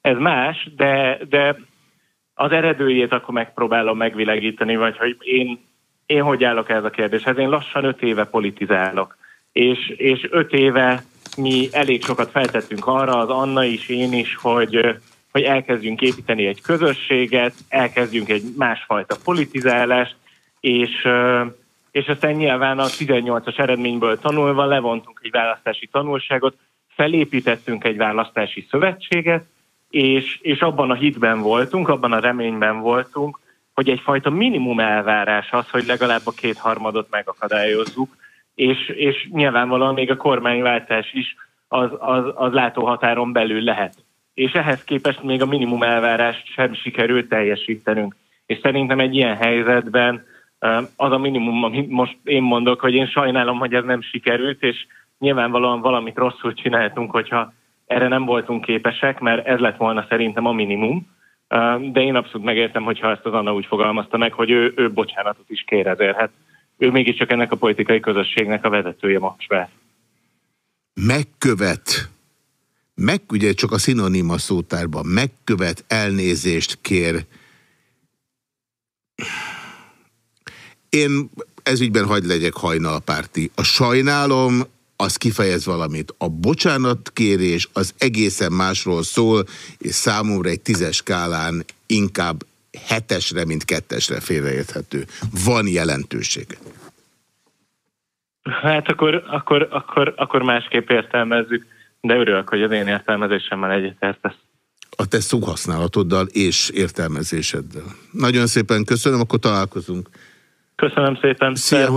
Ez más, de, de az eredőjét akkor megpróbálom megvilegíteni, vagy hogy én én hogy állok ez a kérdéshez? Én lassan öt éve politizálok, és, és öt éve mi elég sokat feltettünk arra, az Anna is, én is, hogy, hogy elkezdjünk építeni egy közösséget, elkezdjünk egy másfajta politizálást, és, és aztán nyilván a 18-as eredményből tanulva levontunk egy választási tanulságot, felépítettünk egy választási szövetséget, és, és abban a hitben voltunk, abban a reményben voltunk, hogy egyfajta minimum elvárás az, hogy legalább a kétharmadot megakadályozzuk, és, és nyilvánvalóan még a kormányváltás is az, az, az látóhatáron belül lehet. És ehhez képest még a minimum elvárást sem sikerült teljesítenünk. És szerintem egy ilyen helyzetben az a minimum, amit most én mondok, hogy én sajnálom, hogy ez nem sikerült, és nyilvánvalóan valamit rosszul csináltunk, hogyha erre nem voltunk képesek, mert ez lett volna szerintem a minimum de én abszolút megértem, hogyha ezt az Anna úgy fogalmazta meg, hogy ő, ő bocsánatot is kér ezért. Hát ő mégiscsak ennek a politikai közösségnek a vezetője most be. Megkövet. Meg, ugye csak a szinoníma szótárban. Megkövet, elnézést kér. Én ezügyben hagyd legyek hajnalpárti. A sajnálom az kifejez valamit. A bocsánatkérés az egészen másról szól, és számomra egy tízes skálán inkább hetesre, mint kettesre félreérthető. Van jelentősége. Hát akkor, akkor, akkor, akkor másképp értelmezzük, de örülök, hogy az én értelmezésemmel egyetértesz. A te szóhasználatoddal és értelmezéseddel. Nagyon szépen köszönöm, akkor találkozunk. Köszönöm szépen. Szia.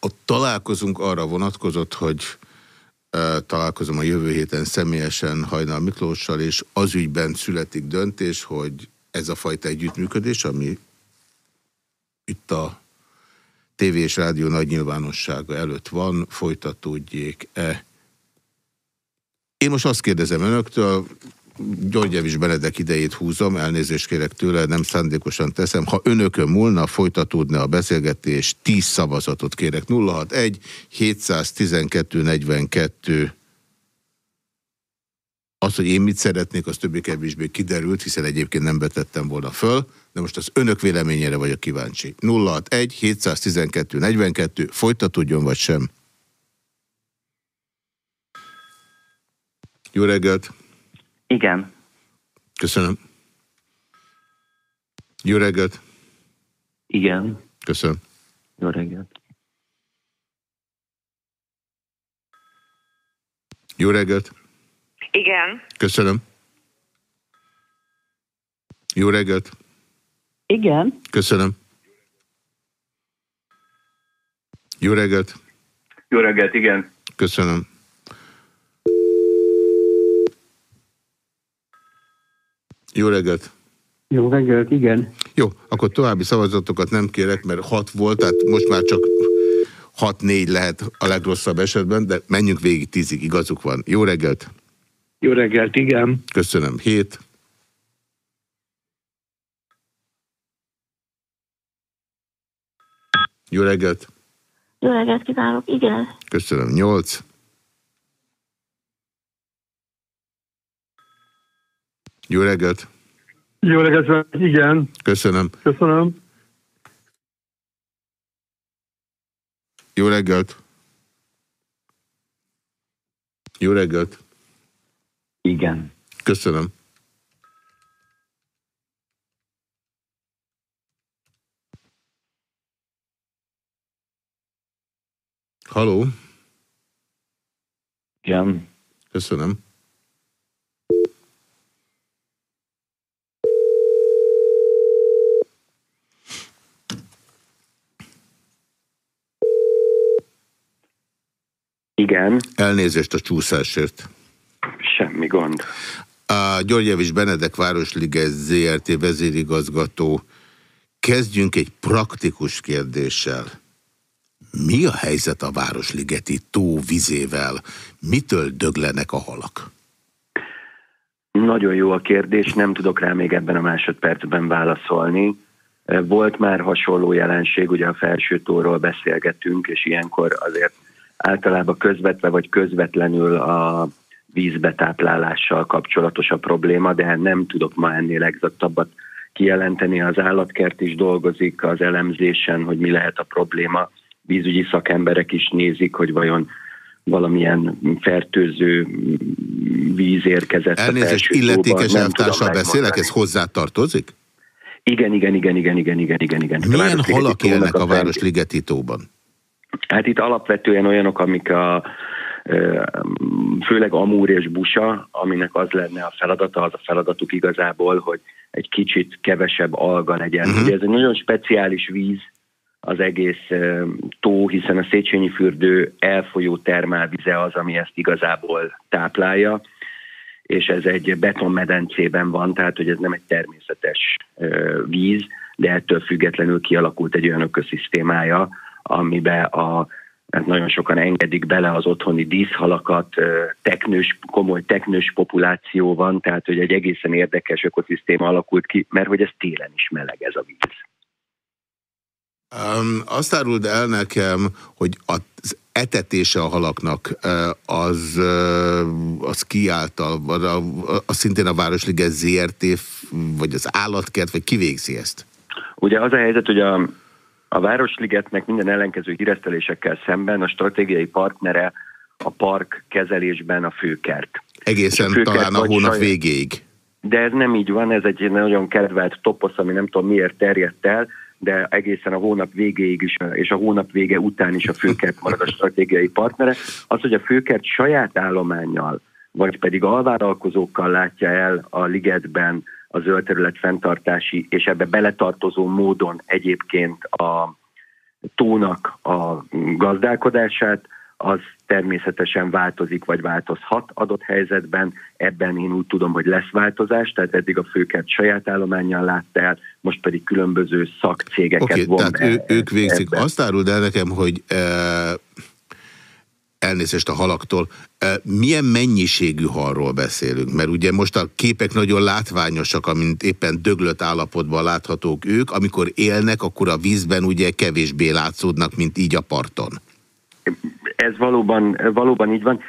Ott találkozunk arra vonatkozott, hogy találkozom a jövő héten személyesen Hajnal Miklóssal, és az ügyben születik döntés, hogy ez a fajta együttműködés, ami itt a tévé és rádió nagy nyilvánossága előtt van, folytatódjék-e. Én most azt kérdezem önöktől, György Evis Benedek idejét húzom, elnézést kérek tőle, nem szándékosan teszem. Ha önökön múlna, folytatódna a beszélgetés, 10 szavazatot kérek. 061 712 42 az, hogy én mit szeretnék, az többé-kevésbé kiderült, hiszen egyébként nem betettem volna föl, de most az önök véleményére vagyok kíváncsi. 061 712 42, folytatódjon vagy sem? Jó reggelt! Igen. Köszönöm. Jó reggelt! Igen. Köszönöm. Jó reggelt! Jó reggelt! Igen. Köszönöm. Jó reggelt! Igen. Köszönöm. Jó reggelt! Jó reggelt, igen. Köszönöm. Jó reggelt! Jó reggelt, igen. Jó, akkor további szavazatokat nem kérek, mert hat volt, tehát most már csak 6-4 lehet a legrosszabb esetben, de menjünk végig tízig, igazuk van. Jó reggelt! Jó reggelt, igen. Köszönöm. Hét. Jó reggelt! Jó reggelt kívánok, igen. Köszönöm. Nyolc. Jó reggelt! Jó reggelt, igen. Köszönöm. Köszönöm. Jó reggelt! Jó reggelt! Igen. Köszönöm. Haló? Igen. Köszönöm. Igen. Elnézést a csúszásért. Semmi gond. A Györgyevics Benedek Városliges ZRT vezérigazgató. Kezdjünk egy praktikus kérdéssel. Mi a helyzet a Városligeti tó vizével? Mitől döglenek a halak? Nagyon jó a kérdés, nem tudok rá még ebben a másodpercben válaszolni. Volt már hasonló jelenség, ugye a felső tóról beszélgetünk, és ilyenkor azért általában közvetve vagy közvetlenül a vízbetáplálással kapcsolatos a probléma, de nem tudok ma ennél exaktabbat kijelenteni. Az állatkert is dolgozik az elemzésen, hogy mi lehet a probléma. Vízügyi szakemberek is nézik, hogy vajon valamilyen fertőző víz érkezett. Elnézést, illetékes elvtársal beszélek, ez hozzá tartozik? Igen, igen, igen, igen, igen, igen, igen, igen. Milyen halak élnek a Városligeti tóban? Hát itt alapvetően olyanok, amik a főleg Amúr és Busa, aminek az lenne a feladata, az a feladatuk igazából, hogy egy kicsit kevesebb alga legyen. Uh-huh. Ugye ez egy nagyon speciális víz, az egész tó, hiszen a Széchenyi fürdő elfolyó termálvize az, ami ezt igazából táplálja, és ez egy betonmedencében van, tehát hogy ez nem egy természetes víz, de ettől függetlenül kialakult egy olyan ökoszisztémája, amiben a mert nagyon sokan engedik bele az otthoni díszhalakat, teknős, komoly teknős populáció van, tehát hogy egy egészen érdekes ökoszisztéma alakult ki, mert hogy ez télen is meleg ez a víz. Um, azt áruld el nekem, hogy az etetése a halaknak az, az kiáltal, az szintén a Városliget ZRT, vagy az állatkert, vagy kivégzi ezt? Ugye az a helyzet, hogy a, a Városligetnek minden ellenkező híresztelésekkel szemben a stratégiai partnere a park kezelésben a főkert. Egészen a főkert talán a hónap saját... végéig. de ez nem így van, ez egy nagyon kedvelt toposz, ami nem tudom miért terjedt el, de egészen a hónap végéig is, és a hónap vége után is a főkert marad a stratégiai partnere. Az, hogy a főkert saját állományjal, vagy pedig alvállalkozókkal látja el a ligetben a zöld terület fenntartási, és ebbe beletartozó módon egyébként a tónak a gazdálkodását, az természetesen változik, vagy változhat adott helyzetben. Ebben én úgy tudom, hogy lesz változás, tehát eddig a főket saját állományjal látta el, most pedig különböző szakcégeket okay, von tehát ő, ők végzik. Ebben. Azt áruld el nekem, hogy e, elnézést a halaktól, milyen mennyiségű halról beszélünk? Mert ugye most a képek nagyon látványosak, amint éppen döglött állapotban láthatók ők, amikor élnek, akkor a vízben ugye kevésbé látszódnak, mint így a parton ez valóban, valóban így van.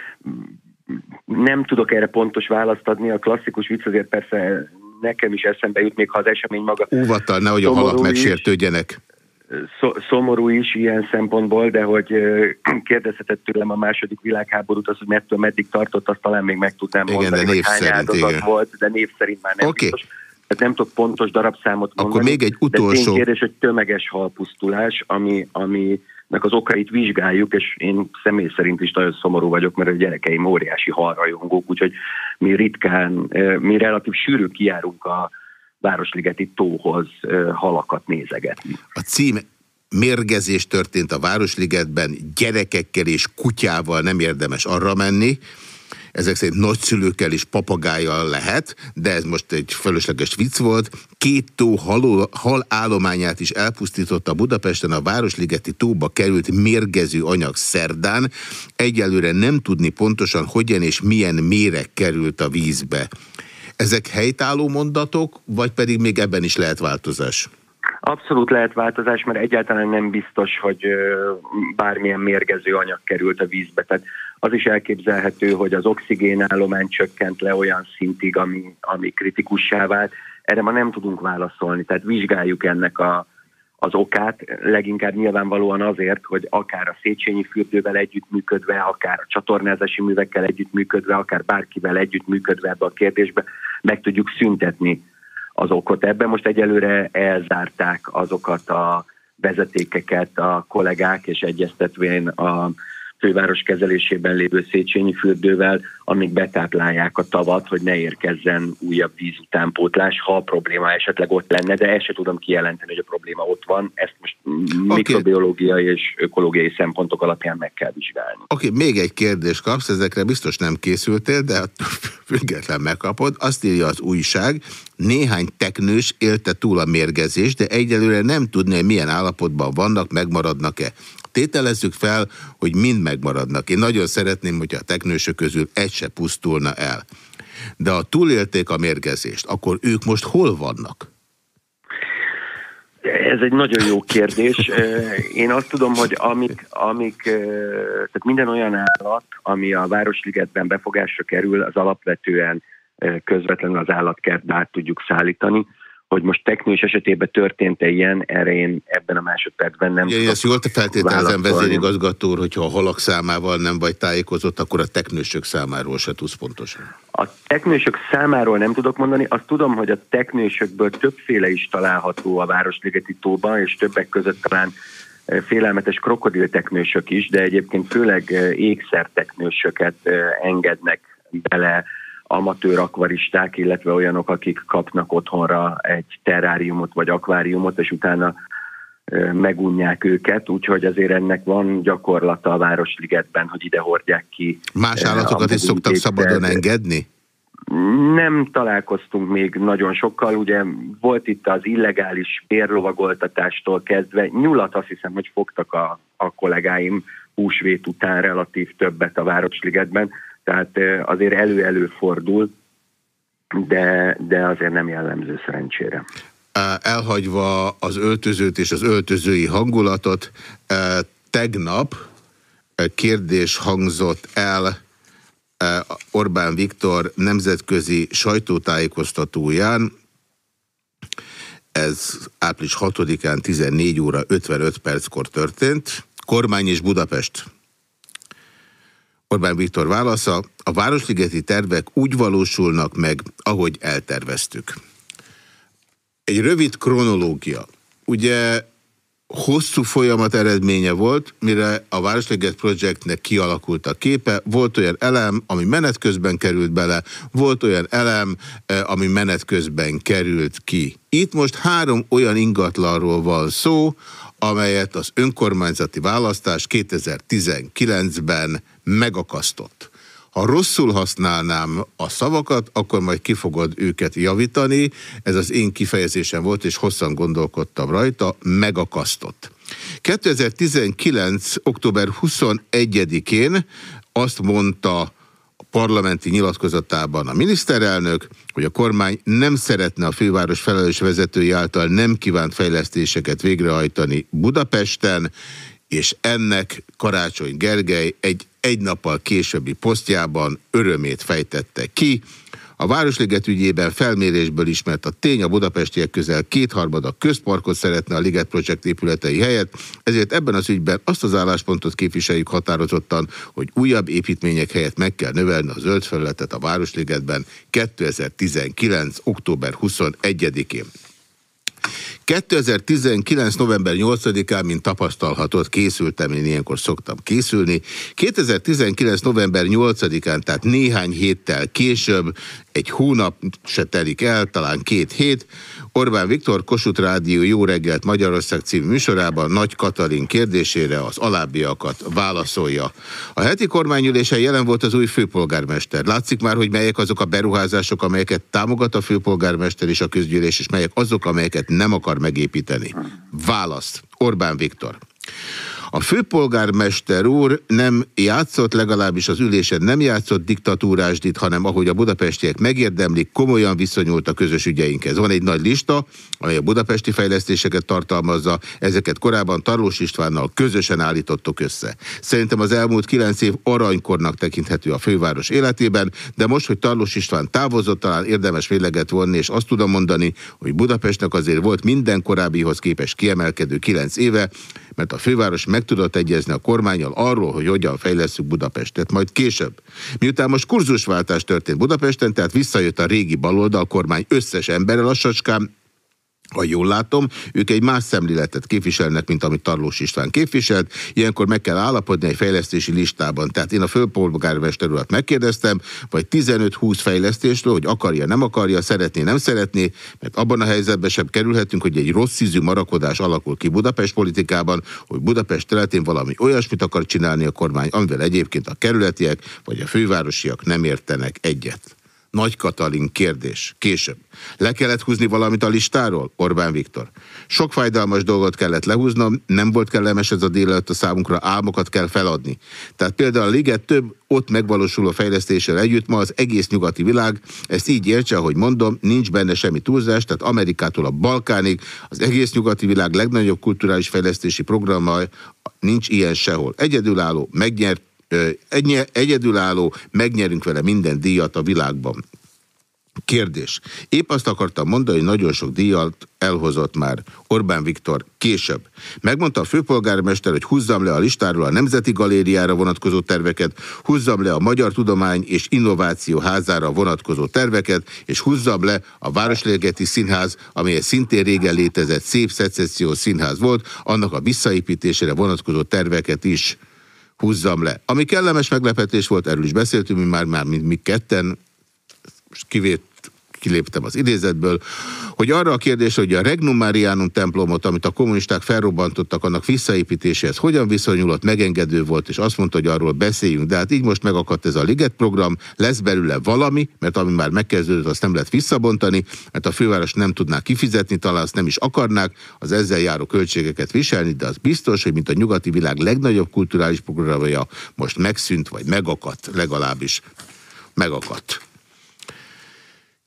Nem tudok erre pontos választ adni. A klasszikus vicc azért persze nekem is eszembe jut, még ha az esemény maga... Óvattal, nehogy a halak megsértődjenek. Szomorú is ilyen szempontból, de hogy kérdezhetett tőlem a második világháborút, az, hogy mettől meddig tartott, azt talán még meg tudnám igen, mondani, hogy hány áldozat igen. volt, de név szerint már nem okay. biztos. Tehát nem tudok pontos darabszámot mondani. Akkor még egy utolsó... De kérdés, hogy tömeges halpusztulás, ami, ami nek az okait vizsgáljuk, és én személy szerint is nagyon szomorú vagyok, mert a gyerekeim óriási halrajongók, úgyhogy mi ritkán, mi relatív sűrű kijárunk a Városligeti tóhoz halakat nézegetni. A cím mérgezés történt a Városligetben, gyerekekkel és kutyával nem érdemes arra menni, ezek szerint nagyszülőkkel és papagájjal lehet, de ez most egy fölösleges vicc volt. Két tó hal, hal állományát is elpusztította Budapesten a Városligeti tóba került mérgező anyag szerdán. Egyelőre nem tudni pontosan hogyan és milyen méreg került a vízbe. Ezek helytálló mondatok, vagy pedig még ebben is lehet változás? Abszolút lehet változás, mert egyáltalán nem biztos, hogy bármilyen mérgező anyag került a vízbe. Tehát az is elképzelhető, hogy az oxigénállomány csökkent le olyan szintig, ami, ami kritikussá vált. Erre ma nem tudunk válaszolni, tehát vizsgáljuk ennek a, az okát, leginkább nyilvánvalóan azért, hogy akár a Széchenyi fürdővel együttműködve, akár a csatornázási művekkel együttműködve, akár bárkivel együttműködve ebbe a kérdésbe meg tudjuk szüntetni az okot. Ebben most egyelőre elzárták azokat a vezetékeket a kollégák, és egyeztetvén a főváros kezelésében lévő Széchenyi fürdővel, amíg betáplálják a tavat, hogy ne érkezzen újabb vízutánpótlás, ha a probléma esetleg ott lenne, de ezt se tudom kijelenteni, hogy a probléma ott van. Ezt most okay. mikrobiológiai és ökológiai szempontok alapján meg kell vizsgálni. Oké, okay, még egy kérdés kapsz, ezekre biztos nem készültél, de független megkapod. Azt írja az újság, néhány teknős élte túl a mérgezést, de egyelőre nem tudni, hogy milyen állapotban vannak, megmaradnak-e. Tételezzük fel, hogy mind megmaradnak. Én nagyon szeretném, hogyha a teknősök közül egy se pusztulna el. De ha túlélték a mérgezést, akkor ők most hol vannak? Ez egy nagyon jó kérdés. Én azt tudom, hogy amik, amik tehát minden olyan állat, ami a Városligetben befogásra kerül, az alapvetően közvetlenül az állatkertbe át tudjuk szállítani hogy most teknős esetében történt-e ilyen, erre én ebben a másodpercben nem Igen, ezt jól te feltételezem vezérigazgató úr, hogyha a halak számával nem vagy tájékozott, akkor a teknősök számáról se tudsz pontosan. A teknősök számáról nem tudok mondani, azt tudom, hogy a teknősökből többféle is található a Városligeti tóban, és többek között talán e, félelmetes krokodilteknősök is, de egyébként főleg e, ékszerteknősöket e, engednek bele amatőr akvaristák, illetve olyanok, akik kapnak otthonra egy terráriumot vagy akváriumot, és utána megunják őket, úgyhogy azért ennek van gyakorlata a Városligetben, hogy ide hordják ki. Más állatokat is szoktak szabadon engedni? Nem találkoztunk még nagyon sokkal, ugye volt itt az illegális bérlovagoltatástól kezdve, nyulat azt hiszem, hogy fogtak a, a kollégáim húsvét után relatív többet a Városligetben, tehát azért elő-elő fordul, de, de azért nem jellemző szerencsére. Elhagyva az öltözőt és az öltözői hangulatot, tegnap kérdés hangzott el Orbán Viktor nemzetközi sajtótájékoztatóján, ez április 6-án 14 óra 55 perckor történt, kormány és Budapest Orbán Viktor válasza, a városligeti tervek úgy valósulnak meg, ahogy elterveztük. Egy rövid kronológia. Ugye hosszú folyamat eredménye volt, mire a Városliget Projectnek kialakult a képe. Volt olyan elem, ami menet közben került bele, volt olyan elem, eh, ami menet közben került ki. Itt most három olyan ingatlanról van szó, amelyet az önkormányzati választás 2019-ben megakasztott. Ha rosszul használnám a szavakat, akkor majd ki fogod őket javítani. Ez az én kifejezésem volt, és hosszan gondolkodtam rajta, megakasztott. 2019. október 21-én azt mondta a parlamenti nyilatkozatában a miniszterelnök, hogy a kormány nem szeretne a főváros felelős vezetői által nem kívánt fejlesztéseket végrehajtani Budapesten, és ennek Karácsony Gergely egy egy nappal későbbi posztjában örömét fejtette ki. A Városliget ügyében felmérésből ismert a tény, a budapestiek közel kétharmada közparkot szeretne a Liget Project épületei helyett, ezért ebben az ügyben azt az álláspontot képviseljük határozottan, hogy újabb építmények helyett meg kell növelni a zöld felületet a Városligetben 2019. október 21-én. 2019. november 8-án, mint tapasztalhatod, készültem, én ilyenkor szoktam készülni. 2019. november 8-án, tehát néhány héttel később, egy hónap se telik el, talán két hét, Orbán Viktor Kossuth Rádió Jó reggelt Magyarország című műsorában Nagy Katalin kérdésére az alábbiakat válaszolja. A heti kormányülésen jelen volt az új főpolgármester. Látszik már, hogy melyek azok a beruházások, amelyeket támogat a főpolgármester és a közgyűlés, és melyek azok, amelyeket nem akar megépíteni. Választ. Orbán Viktor. A főpolgármester úr nem játszott, legalábbis az ülésen nem játszott diktatúrásdit, hanem ahogy a budapestiek megérdemlik, komolyan viszonyult a közös ügyeinkhez. Van egy nagy lista, amely a budapesti fejlesztéseket tartalmazza, ezeket korábban Tarlós Istvánnal közösen állítottuk össze. Szerintem az elmúlt kilenc év aranykornak tekinthető a főváros életében, de most, hogy Tarlós István távozott, talán érdemes véleget vonni, és azt tudom mondani, hogy Budapestnek azért volt minden korábbihoz képes kiemelkedő kilenc éve, mert a főváros meg tudott egyezni a kormányjal arról, hogy hogyan fejleszünk Budapestet, majd később. Miután most kurzusváltás történt Budapesten, tehát visszajött a régi baloldal kormány összes emberrel lassacskán, ha jól látom, ők egy más szemléletet képviselnek, mint amit Tarlós István képviselt. Ilyenkor meg kell állapodni egy fejlesztési listában. Tehát én a főpolgármester urat megkérdeztem, vagy 15-20 fejlesztésről, hogy akarja, nem akarja, szeretné, nem szeretné, mert abban a helyzetben sem kerülhetünk, hogy egy rossz ízű marakodás alakul ki Budapest politikában, hogy Budapest területén valami olyasmit akar csinálni a kormány, amivel egyébként a kerületiek vagy a fővárosiak nem értenek egyet. Nagy Katalin kérdés. Később. Le kellett húzni valamit a listáról? Orbán Viktor. Sok fájdalmas dolgot kellett lehúznom, nem volt kellemes ez a délelőtt a számunkra, álmokat kell feladni. Tehát például a Liget több ott megvalósuló fejlesztéssel együtt ma az egész nyugati világ, ezt így értse, ahogy mondom, nincs benne semmi túlzás, tehát Amerikától a Balkánig, az egész nyugati világ legnagyobb kulturális fejlesztési programmal nincs ilyen sehol. Egyedülálló, megnyert egy, egyedülálló, megnyerünk vele minden díjat a világban. Kérdés. Épp azt akartam mondani, hogy nagyon sok díjat elhozott már Orbán Viktor később. Megmondta a főpolgármester, hogy húzzam le a listáról a Nemzeti Galériára vonatkozó terveket, húzzam le a Magyar Tudomány és Innováció házára vonatkozó terveket, és húzzam le a Városligeti Színház, amely szintén régen létezett szép szecessziós színház volt, annak a visszaépítésére vonatkozó terveket is húzzam le. Ami kellemes meglepetés volt, erről is beszéltünk, mi már, már mi, mi ketten, kivét, kiléptem az idézetből, hogy arra a kérdés, hogy a Regnum Marianum templomot, amit a kommunisták felrobbantottak, annak visszaépítéséhez hogyan viszonyulott, megengedő volt, és azt mondta, hogy arról beszéljünk. De hát így most megakadt ez a Liget program, lesz belőle valami, mert ami már megkezdődött, azt nem lehet visszabontani, mert a főváros nem tudná kifizetni, talán azt nem is akarnák az ezzel járó költségeket viselni, de az biztos, hogy mint a nyugati világ legnagyobb kulturális programja most megszűnt, vagy megakadt, legalábbis megakadt.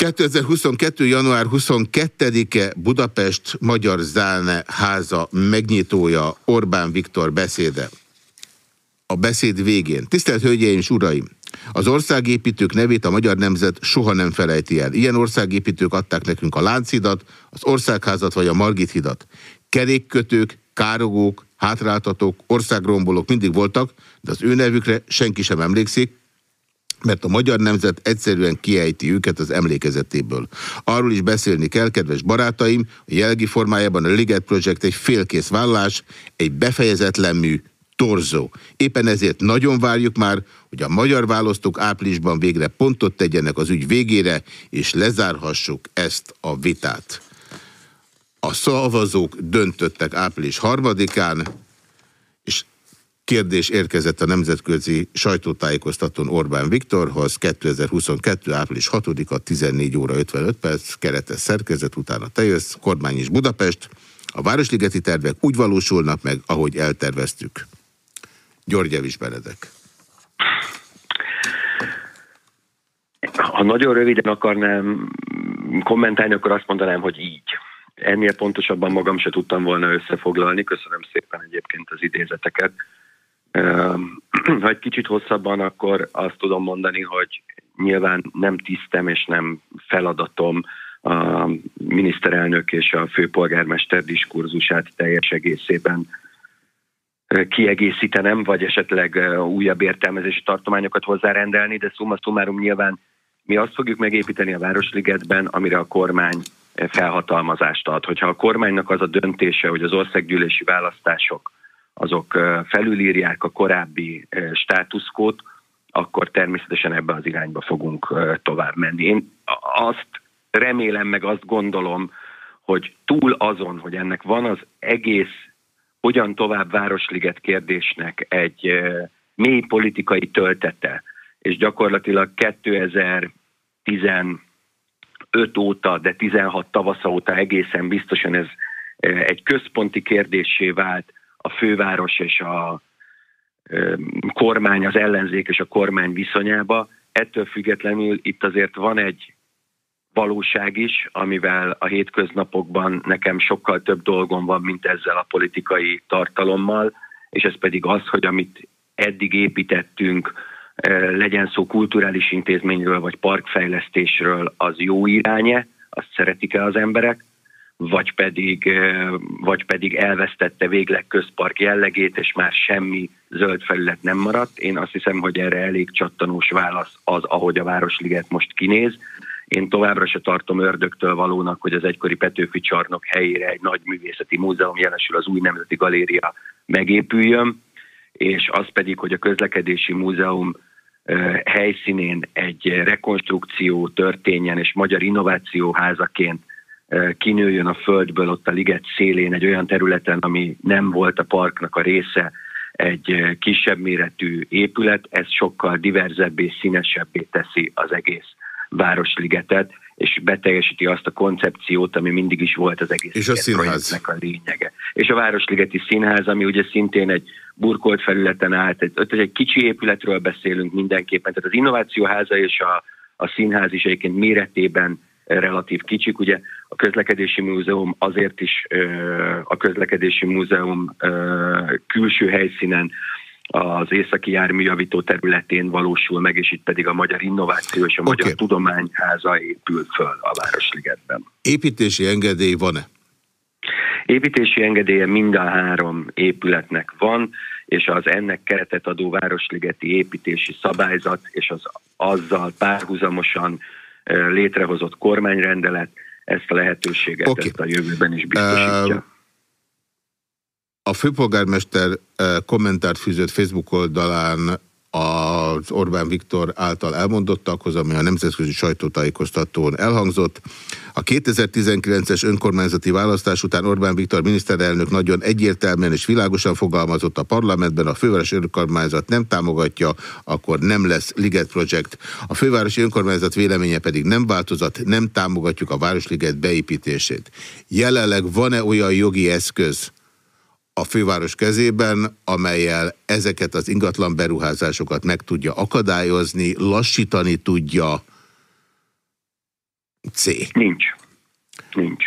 2022. január 22-e Budapest Magyar Zálne háza megnyitója Orbán Viktor beszéde. A beszéd végén. Tisztelt Hölgyeim és Uraim! Az országépítők nevét a magyar nemzet soha nem felejti el. Ilyen országépítők adták nekünk a Lánchidat, az Országházat vagy a Margit hidat. Kerékkötők, károgók, hátráltatók, országrombolók mindig voltak, de az ő nevükre senki sem emlékszik, mert a magyar nemzet egyszerűen kiejti őket az emlékezetéből. Arról is beszélni kell, kedves barátaim, a jelgi formájában a Liget Project egy félkész vállás, egy befejezetlen mű, torzó. Éppen ezért nagyon várjuk már, hogy a magyar választók áprilisban végre pontot tegyenek az ügy végére, és lezárhassuk ezt a vitát. A szavazók döntöttek április harmadikán, kérdés érkezett a nemzetközi sajtótájékoztatón Orbán Viktorhoz 2022. április 6-a 14 óra 55 perc, keretes szerkezet, utána te jössz, kormány is Budapest. A Városligeti tervek úgy valósulnak meg, ahogy elterveztük. György Evis Benedek. Ha nagyon röviden akarnám kommentálni, akkor azt mondanám, hogy így. Ennél pontosabban magam se tudtam volna összefoglalni. Köszönöm szépen egyébként az idézeteket. Ha egy kicsit hosszabban, akkor azt tudom mondani, hogy nyilván nem tisztem és nem feladatom a miniszterelnök és a főpolgármester diskurzusát teljes egészében kiegészítenem, vagy esetleg újabb értelmezési tartományokat hozzárendelni, de summa summarum nyilván mi azt fogjuk megépíteni a Városligetben, amire a kormány felhatalmazást ad. Hogyha a kormánynak az a döntése, hogy az országgyűlési választások azok felülírják a korábbi státuszkót, akkor természetesen ebbe az irányba fogunk tovább menni. Én azt remélem, meg azt gondolom, hogy túl azon, hogy ennek van az egész hogyan tovább Városliget kérdésnek egy mély politikai töltete, és gyakorlatilag 2015 óta, de 16 tavasza óta egészen biztosan ez egy központi kérdésé vált a főváros és a kormány, az ellenzék és a kormány viszonyába. Ettől függetlenül itt azért van egy valóság is, amivel a hétköznapokban nekem sokkal több dolgom van, mint ezzel a politikai tartalommal, és ez pedig az, hogy amit eddig építettünk, legyen szó kulturális intézményről vagy parkfejlesztésről, az jó iránye, azt szeretik-e az emberek, vagy pedig, vagy pedig elvesztette végleg közpark jellegét, és már semmi zöld felület nem maradt. Én azt hiszem, hogy erre elég csattanós válasz az, ahogy a Városliget most kinéz. Én továbbra se tartom ördögtől valónak, hogy az egykori Petőfi csarnok helyére egy nagy művészeti múzeum, jelesül az új nemzeti galéria megépüljön, és az pedig, hogy a közlekedési múzeum helyszínén egy rekonstrukció történjen, és magyar innovációházaként kinőjön a földből ott a liget szélén egy olyan területen, ami nem volt a parknak a része, egy kisebb méretű épület, ez sokkal diverzebbé, színesebbé teszi az egész Városligetet, és beteljesíti azt a koncepciót, ami mindig is volt az egész és a színház. a lényege. És a Városligeti Színház, ami ugye szintén egy burkolt felületen állt, egy, egy kicsi épületről beszélünk mindenképpen, tehát az innovációháza és a, a színház is egyébként méretében relatív kicsik. Ugye a közlekedési múzeum azért is a közlekedési múzeum külső helyszínen az északi járműjavító területén valósul meg, és itt pedig a Magyar Innováció és a okay. Magyar Tudományháza épül föl a Városligetben. Építési engedély van-e? Építési engedélye mind a három épületnek van, és az ennek keretet adó Városligeti építési szabályzat és az azzal párhuzamosan létrehozott kormányrendelet ezt a lehetőséget okay. ezt a jövőben is biztosítja. Uh, a főpolgármester kommentárt fűzött Facebook oldalán az Orbán Viktor által elmondottakhoz, ami a nemzetközi sajtótájékoztatón elhangzott. A 2019-es önkormányzati választás után Orbán Viktor miniszterelnök nagyon egyértelműen és világosan fogalmazott a parlamentben, a fővárosi önkormányzat nem támogatja, akkor nem lesz Liget Project. A fővárosi önkormányzat véleménye pedig nem változott, nem támogatjuk a Városliget beépítését. Jelenleg van-e olyan jogi eszköz, a főváros kezében, amelyel ezeket az ingatlan beruházásokat meg tudja akadályozni, lassítani tudja. C. Nincs. Nincs.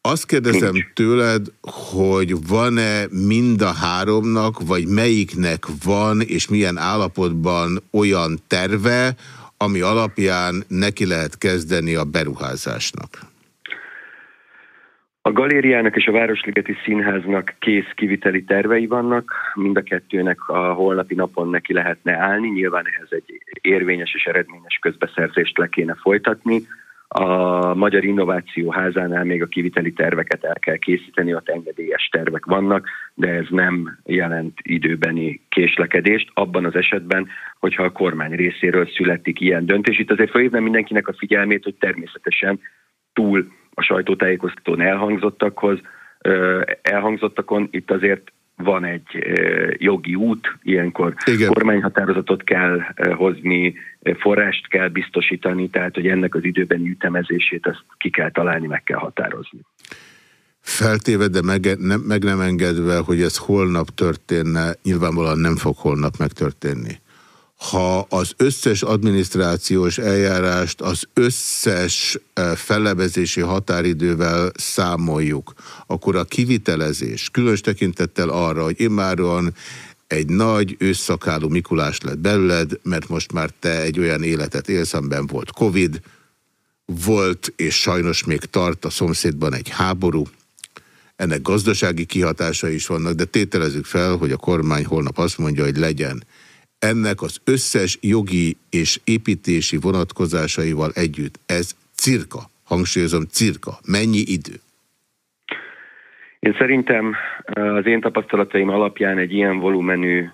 Azt kérdezem Nincs. tőled, hogy van-e mind a háromnak, vagy melyiknek van, és milyen állapotban olyan terve, ami alapján neki lehet kezdeni a beruházásnak? A galériának és a Városligeti Színháznak kész kiviteli tervei vannak, mind a kettőnek a holnapi napon neki lehetne állni, nyilván ehhez egy érvényes és eredményes közbeszerzést le kéne folytatni. A Magyar Innováció Házánál még a kiviteli terveket el kell készíteni, ott engedélyes tervek vannak, de ez nem jelent időbeni késlekedést. Abban az esetben, hogyha a kormány részéről születik ilyen döntés, itt azért felhívnám mindenkinek a figyelmét, hogy természetesen túl a sajtótájékoztatón elhangzottakhoz, elhangzottakon itt azért van egy jogi út, ilyenkor Igen. kormányhatározatot kell hozni, forrást kell biztosítani, tehát hogy ennek az időben ütemezését ezt ki kell találni, meg kell határozni. Feltéve, de meg, ne, meg nem engedve, hogy ez holnap történne, nyilvánvalóan nem fog holnap megtörténni ha az összes adminisztrációs eljárást az összes eh, fellebezési határidővel számoljuk, akkor a kivitelezés, különös tekintettel arra, hogy immáron egy nagy ősszakálú Mikulás lett belőled, mert most már te egy olyan életet élsz, amiben volt Covid, volt és sajnos még tart a szomszédban egy háború, ennek gazdasági kihatása is vannak, de tételezzük fel, hogy a kormány holnap azt mondja, hogy legyen ennek az összes jogi és építési vonatkozásaival együtt. Ez cirka, hangsúlyozom, cirka. Mennyi idő? Én szerintem az én tapasztalataim alapján egy ilyen volumenű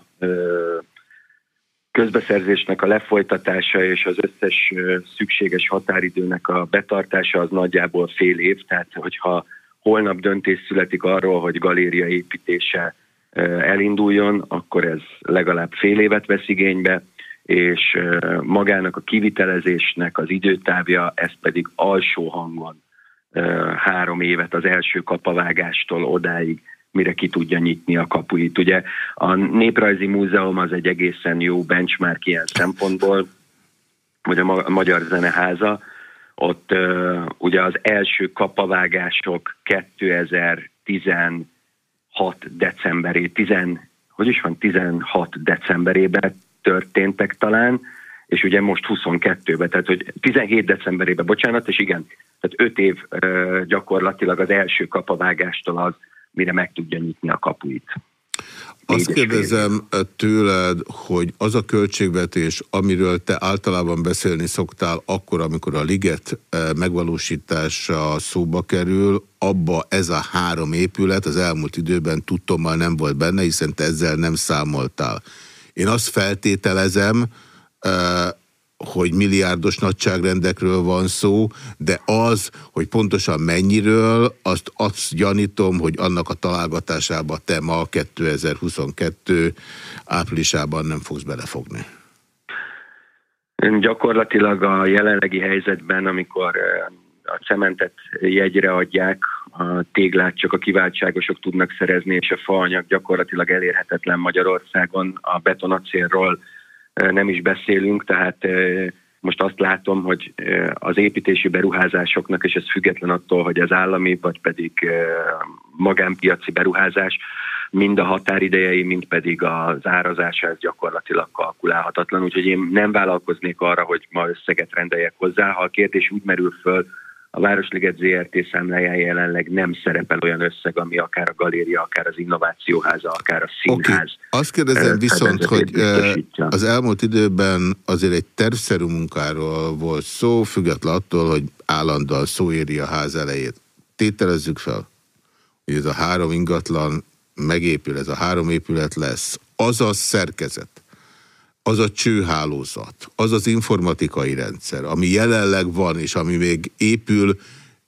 közbeszerzésnek a lefolytatása és az összes szükséges határidőnek a betartása az nagyjából fél év, tehát hogyha holnap döntés születik arról, hogy galéria építése elinduljon, akkor ez legalább fél évet vesz igénybe, és magának a kivitelezésnek az időtávja, ez pedig alsó hangon három évet az első kapavágástól odáig, mire ki tudja nyitni a kapuit. Ugye a Néprajzi Múzeum az egy egészen jó benchmark ilyen szempontból, vagy a Magyar Zeneháza, ott ugye az első kapavágások 2010 6 decemberé, 10, hogy is van, 16 decemberében történtek talán, és ugye most 22-ben, tehát hogy 17 decemberében, bocsánat, és igen, tehát 5 év gyakorlatilag az első kapavágástól az, mire meg tudja nyitni a kapuit. Azt kérdezem tőled, hogy az a költségvetés, amiről te általában beszélni szoktál akkor, amikor a liget megvalósítása szóba kerül, abba ez a három épület az elmúlt időben tudtommal nem volt benne, hiszen te ezzel nem számoltál. Én azt feltételezem, hogy milliárdos nagyságrendekről van szó, de az, hogy pontosan mennyiről, azt azt gyanítom, hogy annak a találgatásába te ma 2022 áprilisában nem fogsz belefogni. Gyakorlatilag a jelenlegi helyzetben, amikor a cementet jegyre adják, a téglát csak a kiváltságosok tudnak szerezni, és a faanyag gyakorlatilag elérhetetlen Magyarországon, a betonacélról nem is beszélünk, tehát most azt látom, hogy az építési beruházásoknak, és ez független attól, hogy az állami, vagy pedig magánpiaci beruházás, mind a határidejei, mind pedig az árazása, ez gyakorlatilag kalkulálhatatlan. Úgyhogy én nem vállalkoznék arra, hogy ma összeget rendeljek hozzá. Ha a kérdés úgy merül föl, a Városliget ZRT számláján jelenleg nem szerepel olyan összeg, ami akár a galéria, akár az innovációháza, akár a színház. Okay. Azt kérdezem viszont, hogy az elmúlt időben azért egy tervszerű munkáról volt szó, független attól, hogy állandóan szó éri a ház elejét. Tételezzük fel, hogy ez a három ingatlan megépül, ez a három épület lesz. Az a szerkezet, az a csőhálózat, az az informatikai rendszer, ami jelenleg van, és ami még épül,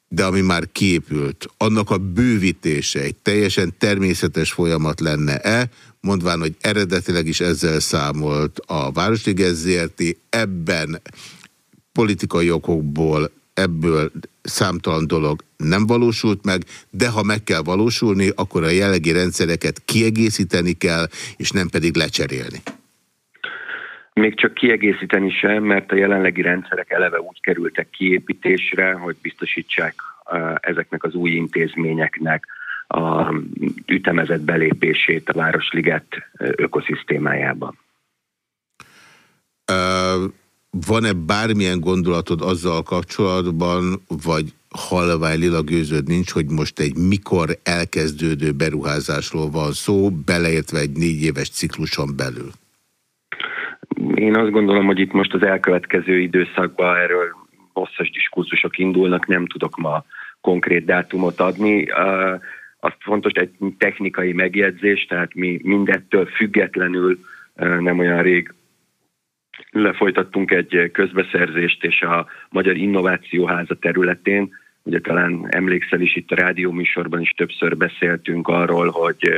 de ami már kiépült, annak a bővítése egy teljesen természetes folyamat lenne-e, mondván, hogy eredetileg is ezzel számolt a Városliges ebben politikai okokból ebből számtalan dolog nem valósult meg, de ha meg kell valósulni, akkor a jellegi rendszereket kiegészíteni kell, és nem pedig lecserélni. Még csak kiegészíteni sem, mert a jelenlegi rendszerek eleve úgy kerültek kiépítésre, hogy biztosítsák ezeknek az új intézményeknek a ütemezett belépését a Városliget ökoszisztémájában. Van-e bármilyen gondolatod azzal kapcsolatban, vagy halvány lila gőzöd nincs, hogy most egy mikor elkezdődő beruházásról van szó, beleértve egy négy éves cikluson belül? Én azt gondolom, hogy itt most az elkövetkező időszakban erről hosszas diskurzusok indulnak, nem tudok ma konkrét dátumot adni. Azt fontos, egy technikai megjegyzés, tehát mi mindettől függetlenül nem olyan rég lefolytattunk egy közbeszerzést, és a Magyar Innovációháza területén, ugye talán emlékszel is itt a rádió műsorban is többször beszéltünk arról, hogy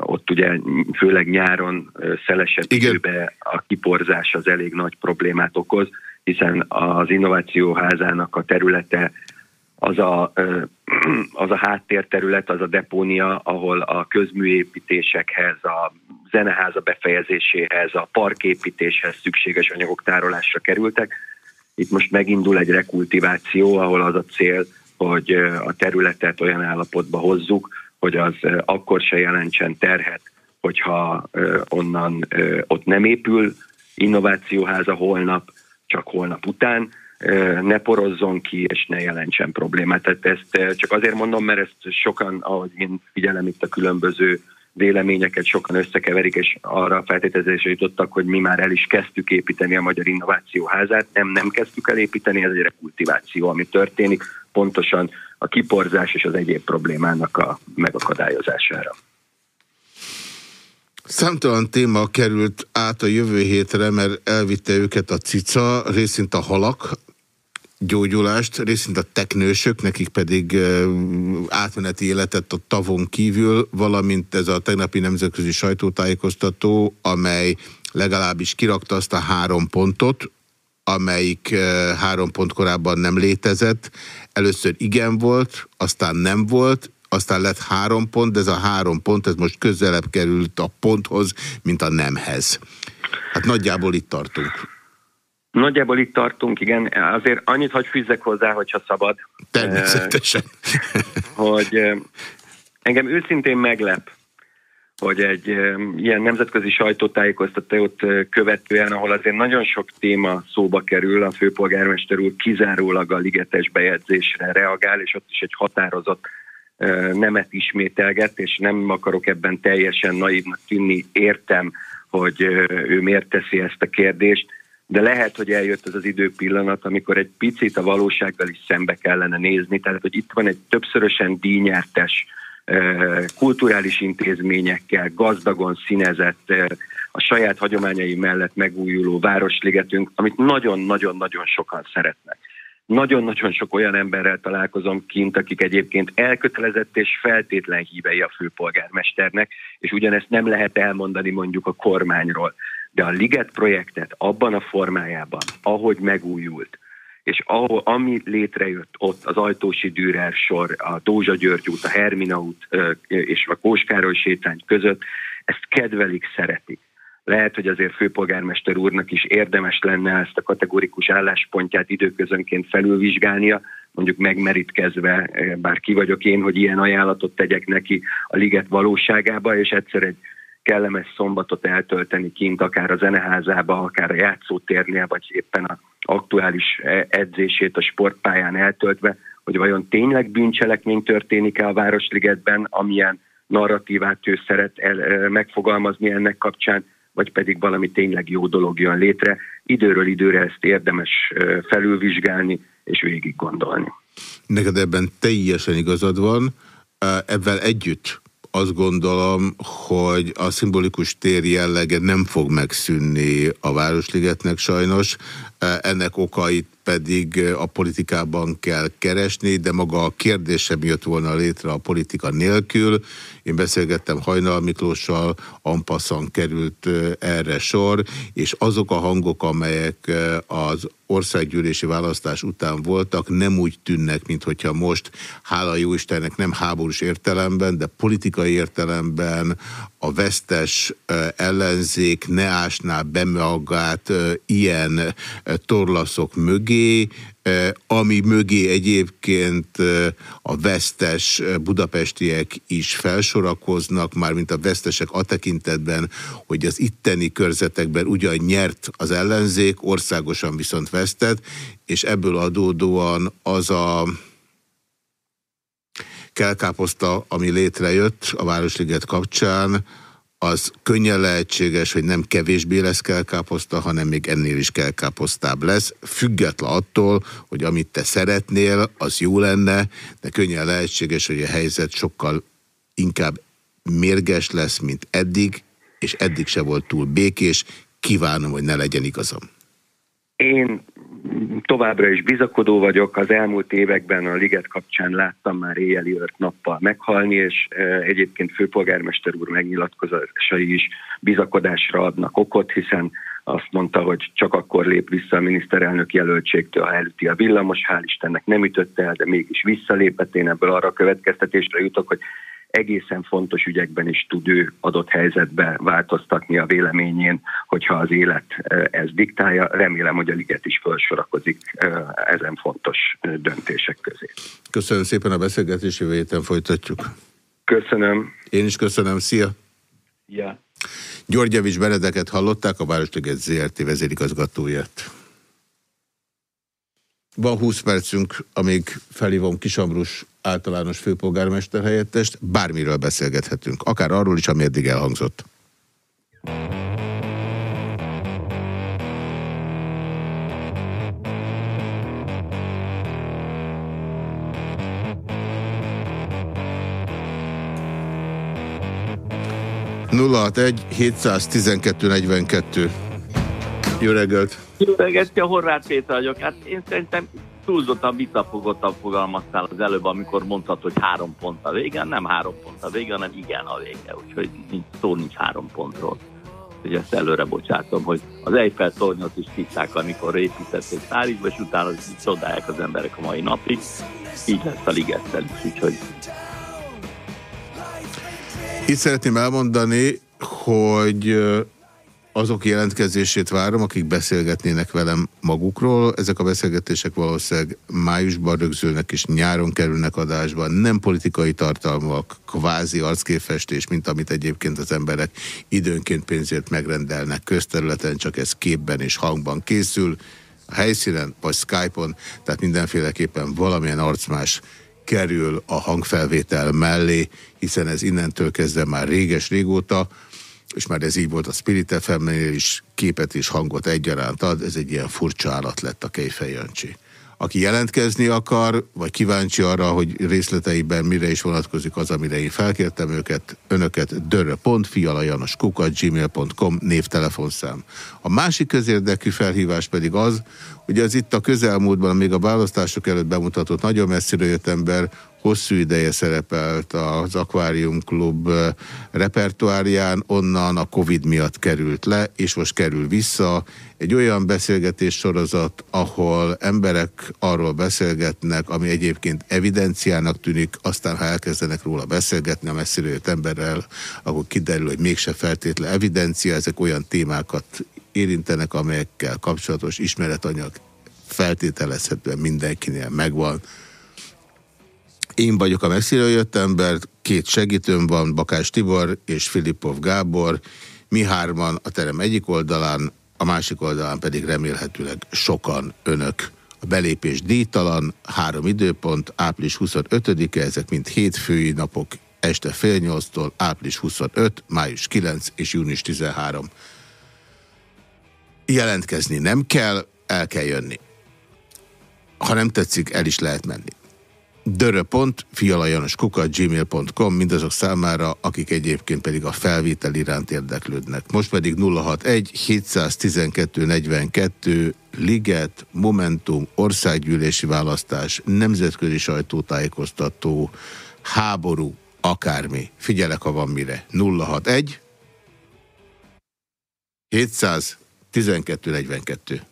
ott ugye főleg nyáron szelesebb időben a kiporzás az elég nagy problémát okoz, hiszen az innovációházának a területe az a, az a háttérterület, az a depónia, ahol a közműépítésekhez, a zeneháza befejezéséhez, a parképítéshez szükséges anyagok tárolásra kerültek. Itt most megindul egy rekultiváció, ahol az a cél, hogy a területet olyan állapotba hozzuk, hogy az akkor se jelentsen terhet, hogyha onnan ott nem épül innovációháza holnap, csak holnap után, ne porozzon ki, és ne jelentsen problémát. Tehát ezt csak azért mondom, mert ezt sokan, ahogy én figyelem itt a különböző véleményeket sokan összekeverik, és arra a feltételezésre jutottak, hogy mi már el is kezdtük építeni a Magyar Innovációházát. Nem, nem kezdtük el építeni, ez egy rekultiváció, ami történik, pontosan a kiporzás és az egyéb problémának a megakadályozására. Számtalan téma került át a jövő hétre, mert elvitte őket a cica, részint a halak, gyógyulást, részint a teknősök, nekik pedig átmeneti életet a tavon kívül, valamint ez a tegnapi nemzetközi sajtótájékoztató, amely legalábbis kirakta azt a három pontot, amelyik három pont korábban nem létezett. Először igen volt, aztán nem volt, aztán lett három pont, de ez a három pont, ez most közelebb került a ponthoz, mint a nemhez. Hát nagyjából itt tartunk. Nagyjából itt tartunk, igen. Azért annyit hagy fűzzek hozzá, hogyha szabad. Természetesen. hogy engem őszintén meglep, hogy egy ilyen nemzetközi sajtótájékoztatót követően, ahol azért nagyon sok téma szóba kerül, a főpolgármester úr kizárólag a ligetes bejegyzésre reagál, és ott is egy határozott nemet ismételget, és nem akarok ebben teljesen naívnak tűnni, értem, hogy ő miért teszi ezt a kérdést, de lehet, hogy eljött az az időpillanat, amikor egy picit a valósággal is szembe kellene nézni, tehát hogy itt van egy többszörösen díjnyertes kulturális intézményekkel, gazdagon színezett, a saját hagyományai mellett megújuló városligetünk, amit nagyon-nagyon-nagyon sokan szeretnek. Nagyon-nagyon sok olyan emberrel találkozom kint, akik egyébként elkötelezett és feltétlen hívei a főpolgármesternek, és ugyanezt nem lehet elmondani mondjuk a kormányról. De a Liget projektet abban a formájában, ahogy megújult, és ahol, ami létrejött ott, az Ajtósi Dürer sor, a Dózsa György út, a Hermina út és a Kóskároly sétány között, ezt kedvelik, szeretik. Lehet, hogy azért főpolgármester úrnak is érdemes lenne ezt a kategorikus álláspontját időközönként felülvizsgálnia, mondjuk megmerítkezve, bár ki vagyok én, hogy ilyen ajánlatot tegyek neki a liget valóságába, és egyszer egy kellemes szombatot eltölteni kint, akár a zeneházába, akár a játszótérnél, vagy éppen a aktuális edzését a sportpályán eltöltve, hogy vajon tényleg bűncselekmény történik-e a Városligetben, amilyen narratívát ő szeret el, megfogalmazni ennek kapcsán, vagy pedig valami tényleg jó dolog jön létre. Időről időre ezt érdemes felülvizsgálni és végig gondolni. Neked ebben teljesen igazad van. Ebben együtt azt gondolom, hogy a szimbolikus tér jellege nem fog megszűnni a Városligetnek sajnos. Ennek okait pedig a politikában kell keresni, de maga a kérdése jött volna létre a politika nélkül. Én beszélgettem Hajnal Miklóssal, Ampaszan került erre sor, és azok a hangok, amelyek az országgyűlési választás után voltak, nem úgy tűnnek, mint hogyha most, hála jó Istennek, nem háborús értelemben, de politikai értelemben a vesztes ellenzék ne ásná be magát ilyen torlaszok mögé, ami mögé egyébként a vesztes budapestiek is felsorakoznak, mármint a vesztesek a tekintetben, hogy az itteni körzetekben ugyan nyert az ellenzék, országosan viszont vesztett, és ebből adódóan az a kelkáposzta, ami létrejött a Városliget kapcsán, az könnyen lehetséges, hogy nem kevésbé lesz kelkáposzta, hanem még ennél is kelkáposztább lesz, független attól, hogy amit te szeretnél, az jó lenne, de könnyen lehetséges, hogy a helyzet sokkal inkább mérges lesz, mint eddig, és eddig se volt túl békés. Kívánom, hogy ne legyen igazam. Én továbbra is bizakodó vagyok. Az elmúlt években a liget kapcsán láttam már éjjeli ört nappal meghalni, és egyébként főpolgármester úr megnyilatkozásai is bizakodásra adnak okot, hiszen azt mondta, hogy csak akkor lép vissza a miniszterelnök jelöltségtől, ha elüti a villamos. Hál' Istennek nem ütötte el, de mégis visszalépett. Én ebből arra következtetésre jutok, hogy egészen fontos ügyekben is tud ő adott helyzetbe változtatni a véleményén, hogyha az élet ez diktálja. Remélem, hogy a liget is felsorakozik ezen fontos döntések közé. Köszönöm szépen a beszélgetés, jövő héten folytatjuk. Köszönöm. Én is köszönöm, szia! Ja. Györgyevics Benedeket hallották, a Városliget ZRT vezérigazgatóját. Van 20 percünk, amíg felhívom Kisambrus általános főpolgármester helyettest, bármiről beszélgethetünk, akár arról is, ami eddig elhangzott. Nulla 712 42. Jó reggelt! Jó reggelt, a Horváth Péter vagyok. Hát én szerintem túlzottan visszafogottan fogalmaztál az előbb, amikor mondtad, hogy három pont a vége, nem három pont a vége, hanem igen a vége, úgyhogy nincs, szó nincs három pontról. Úgyhogy ezt előre bocsátom, hogy az Eiffel tornyot is tiszták, amikor építették Párizsba, és utána csodálják az emberek a mai napig. Így lesz a ligettel is, úgyhogy... Itt szeretném elmondani, hogy azok jelentkezését várom, akik beszélgetnének velem magukról. Ezek a beszélgetések valószínűleg májusban rögzülnek és nyáron kerülnek adásba. Nem politikai tartalmak, kvázi arcképfestés, mint amit egyébként az emberek időnként pénzért megrendelnek közterületen, csak ez képben és hangban készül. A helyszínen vagy Skype-on, tehát mindenféleképpen valamilyen arcmás kerül a hangfelvétel mellé, hiszen ez innentől kezdve már réges-régóta, és már ez így volt a Spirit fm is, képet és hangot egyaránt ad, ez egy ilyen furcsa állat lett a Kejfej Jancsi. Aki jelentkezni akar, vagy kíváncsi arra, hogy részleteiben mire is vonatkozik az, amire én felkértem őket, önöket dörre.fialajanoskukat gmail.com névtelefonszám. A másik közérdekű felhívás pedig az, hogy az itt a közelmúltban, még a választások előtt bemutatott nagyon messzire jött ember hosszú ideje szerepelt az Aquarium Klub repertoárján, onnan a Covid miatt került le, és most kerül vissza. Egy olyan beszélgetés sorozat, ahol emberek arról beszélgetnek, ami egyébként evidenciának tűnik, aztán ha elkezdenek róla beszélgetni a messzire jött emberrel, akkor kiderül, hogy mégse feltétlen evidencia, ezek olyan témákat érintenek, amelyekkel kapcsolatos ismeretanyag feltételezhetően mindenkinél megvan. Én vagyok a messziről jött ember, két segítőm van, Bakás Tibor és Filipov Gábor, mi hárman a terem egyik oldalán, a másik oldalán pedig remélhetőleg sokan önök. A belépés díjtalan, három időpont, április 25-e, ezek mind hétfői napok, este fél nyolctól, április 25, május 9 és június 13. Jelentkezni nem kell, el kell jönni. Ha nem tetszik, el is lehet menni gmail.com mindazok számára, akik egyébként pedig a felvétel iránt érdeklődnek. Most pedig 061 712 42 Liget, Momentum, országgyűlési választás, nemzetközi sajtótájékoztató, háború, akármi. Figyelek, ha van mire. 061 712 42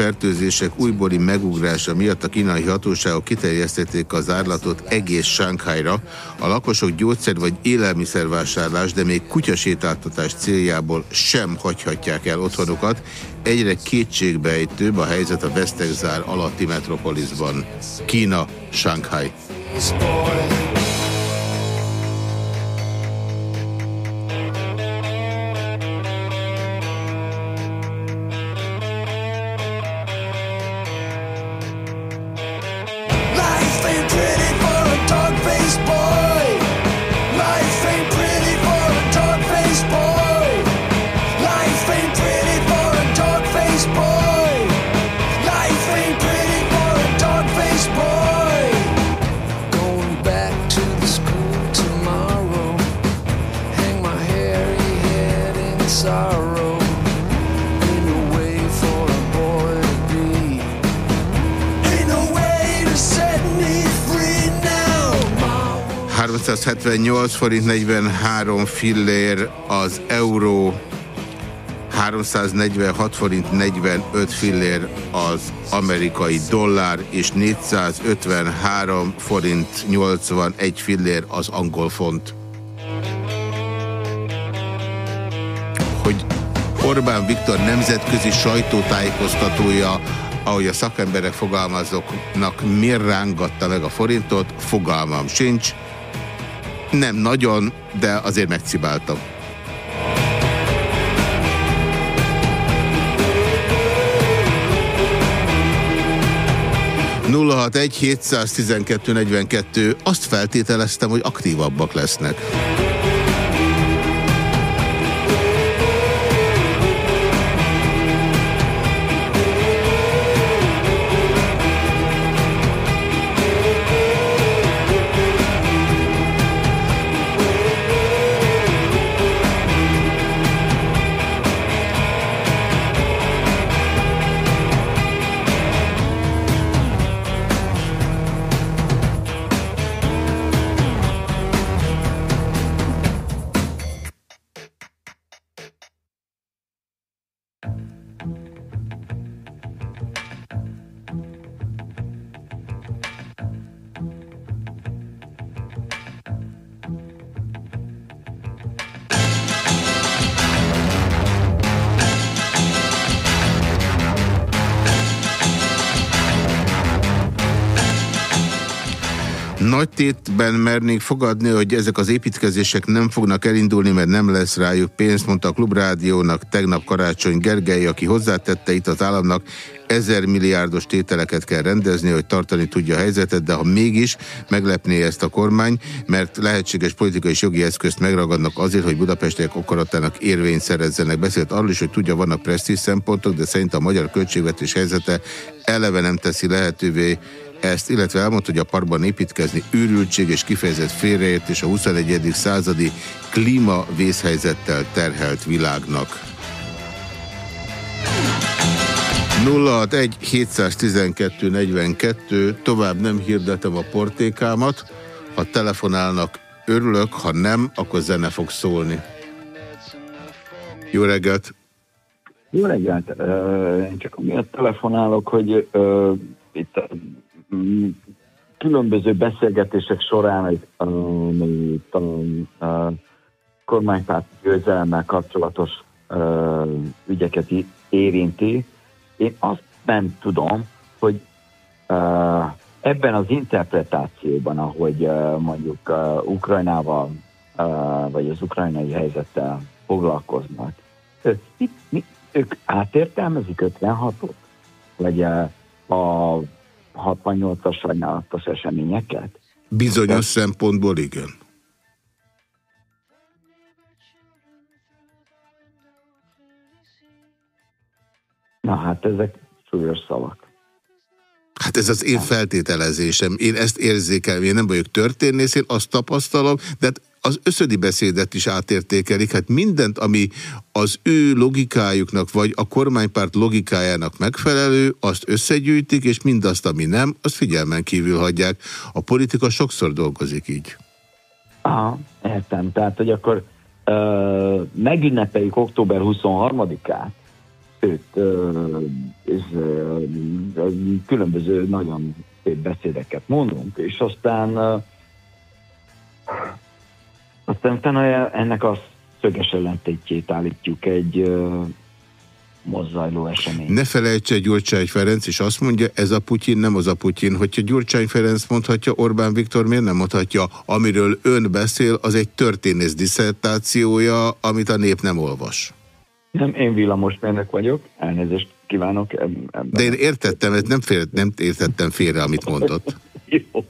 fertőzések újbóli megugrása miatt a kínai hatóságok kiterjesztették az árlatot egész Sánkhájra. A lakosok gyógyszer vagy élelmiszervásárlás, de még kutyasétáltatás céljából sem hagyhatják el otthonukat. Egyre kétségbejtőbb a helyzet a Vesztegzár alatti metropolisban. Kína, Shanghai. sorrow 378 forint 43 fillér az euró, 346 forint 45 fillér az amerikai dollár, és 453 forint 81 fillér az angol font. Hogy Orbán Viktor nemzetközi sajtótájékoztatója, ahogy a szakemberek fogalmazoknak, miért rángatta meg a forintot, fogalmam sincs. Nem nagyon, de azért megcibáltam. egy 712 42 azt feltételeztem, hogy aktívabbak lesznek. Nagy tétben mernék fogadni, hogy ezek az építkezések nem fognak elindulni, mert nem lesz rájuk pénzt, mondta a Klubrádiónak tegnap Karácsony Gergely, aki hozzátette itt az államnak ezer milliárdos tételeket kell rendezni, hogy tartani tudja a helyzetet, de ha mégis meglepné ezt a kormány, mert lehetséges politikai és jogi eszközt megragadnak azért, hogy budapestiek akaratának érvényt szerezzenek. Beszélt arról is, hogy tudja, vannak presztíz szempontok, de szerint a magyar költségvetés helyzete eleve nem teszi lehetővé ezt, illetve elmondta, hogy a parkban építkezni őrültség és kifejezett félreértés a 21. századi klímavészhelyzettel terhelt világnak. 061 712 42 tovább nem hirdetem a portékámat. Ha telefonálnak, örülök, ha nem, akkor zene fog szólni. Jó reggelt! Jó reggelt! Én csak amiatt telefonálok, hogy itt különböző beszélgetések során itt a, a kormánypárt győzelemmel kapcsolatos uh, ügyeket érinti. Én azt nem tudom, hogy uh, ebben az interpretációban, ahogy uh, mondjuk uh, Ukrajnával uh, vagy az ukrajnai helyzettel foglalkoznak, mit, mit, ők átértelmezik 56-ot? Vagy uh, a 68-as sajnálatos eseményeket? Bizonyos De... szempontból igen. Na hát ezek súlyos szavak. Hát ez az én feltételezésem. Én ezt érzékelem. Én nem vagyok történész, én azt tapasztalom, de hát az összödi beszédet is átértékelik. Hát mindent, ami az ő logikájuknak, vagy a kormánypárt logikájának megfelelő, azt összegyűjtik, és mindazt, ami nem, azt figyelmen kívül hagyják. A politika sokszor dolgozik így. Aha, értem. Tehát, hogy akkor ö, megünnepeljük október 23-át, őt, ö, és ö, különböző nagyon szép beszédeket mondunk, és aztán ö, aztán utána ennek a szöges ellentétjét állítjuk egy mozzajló esemény. Ne felejtse Gyurcsány Ferenc, és azt mondja, ez a Putyin nem az a Putyin. Hogyha Gyurcsány Ferenc mondhatja, Orbán Viktor miért nem mondhatja, amiről ön beszél, az egy történész diszertációja, amit a nép nem olvas. Nem, én villamosmérnök vagyok, elnézést kívánok. eb- Ebben. De én értettem, ez nem, fél, nem értettem félre, amit mondott. Jó.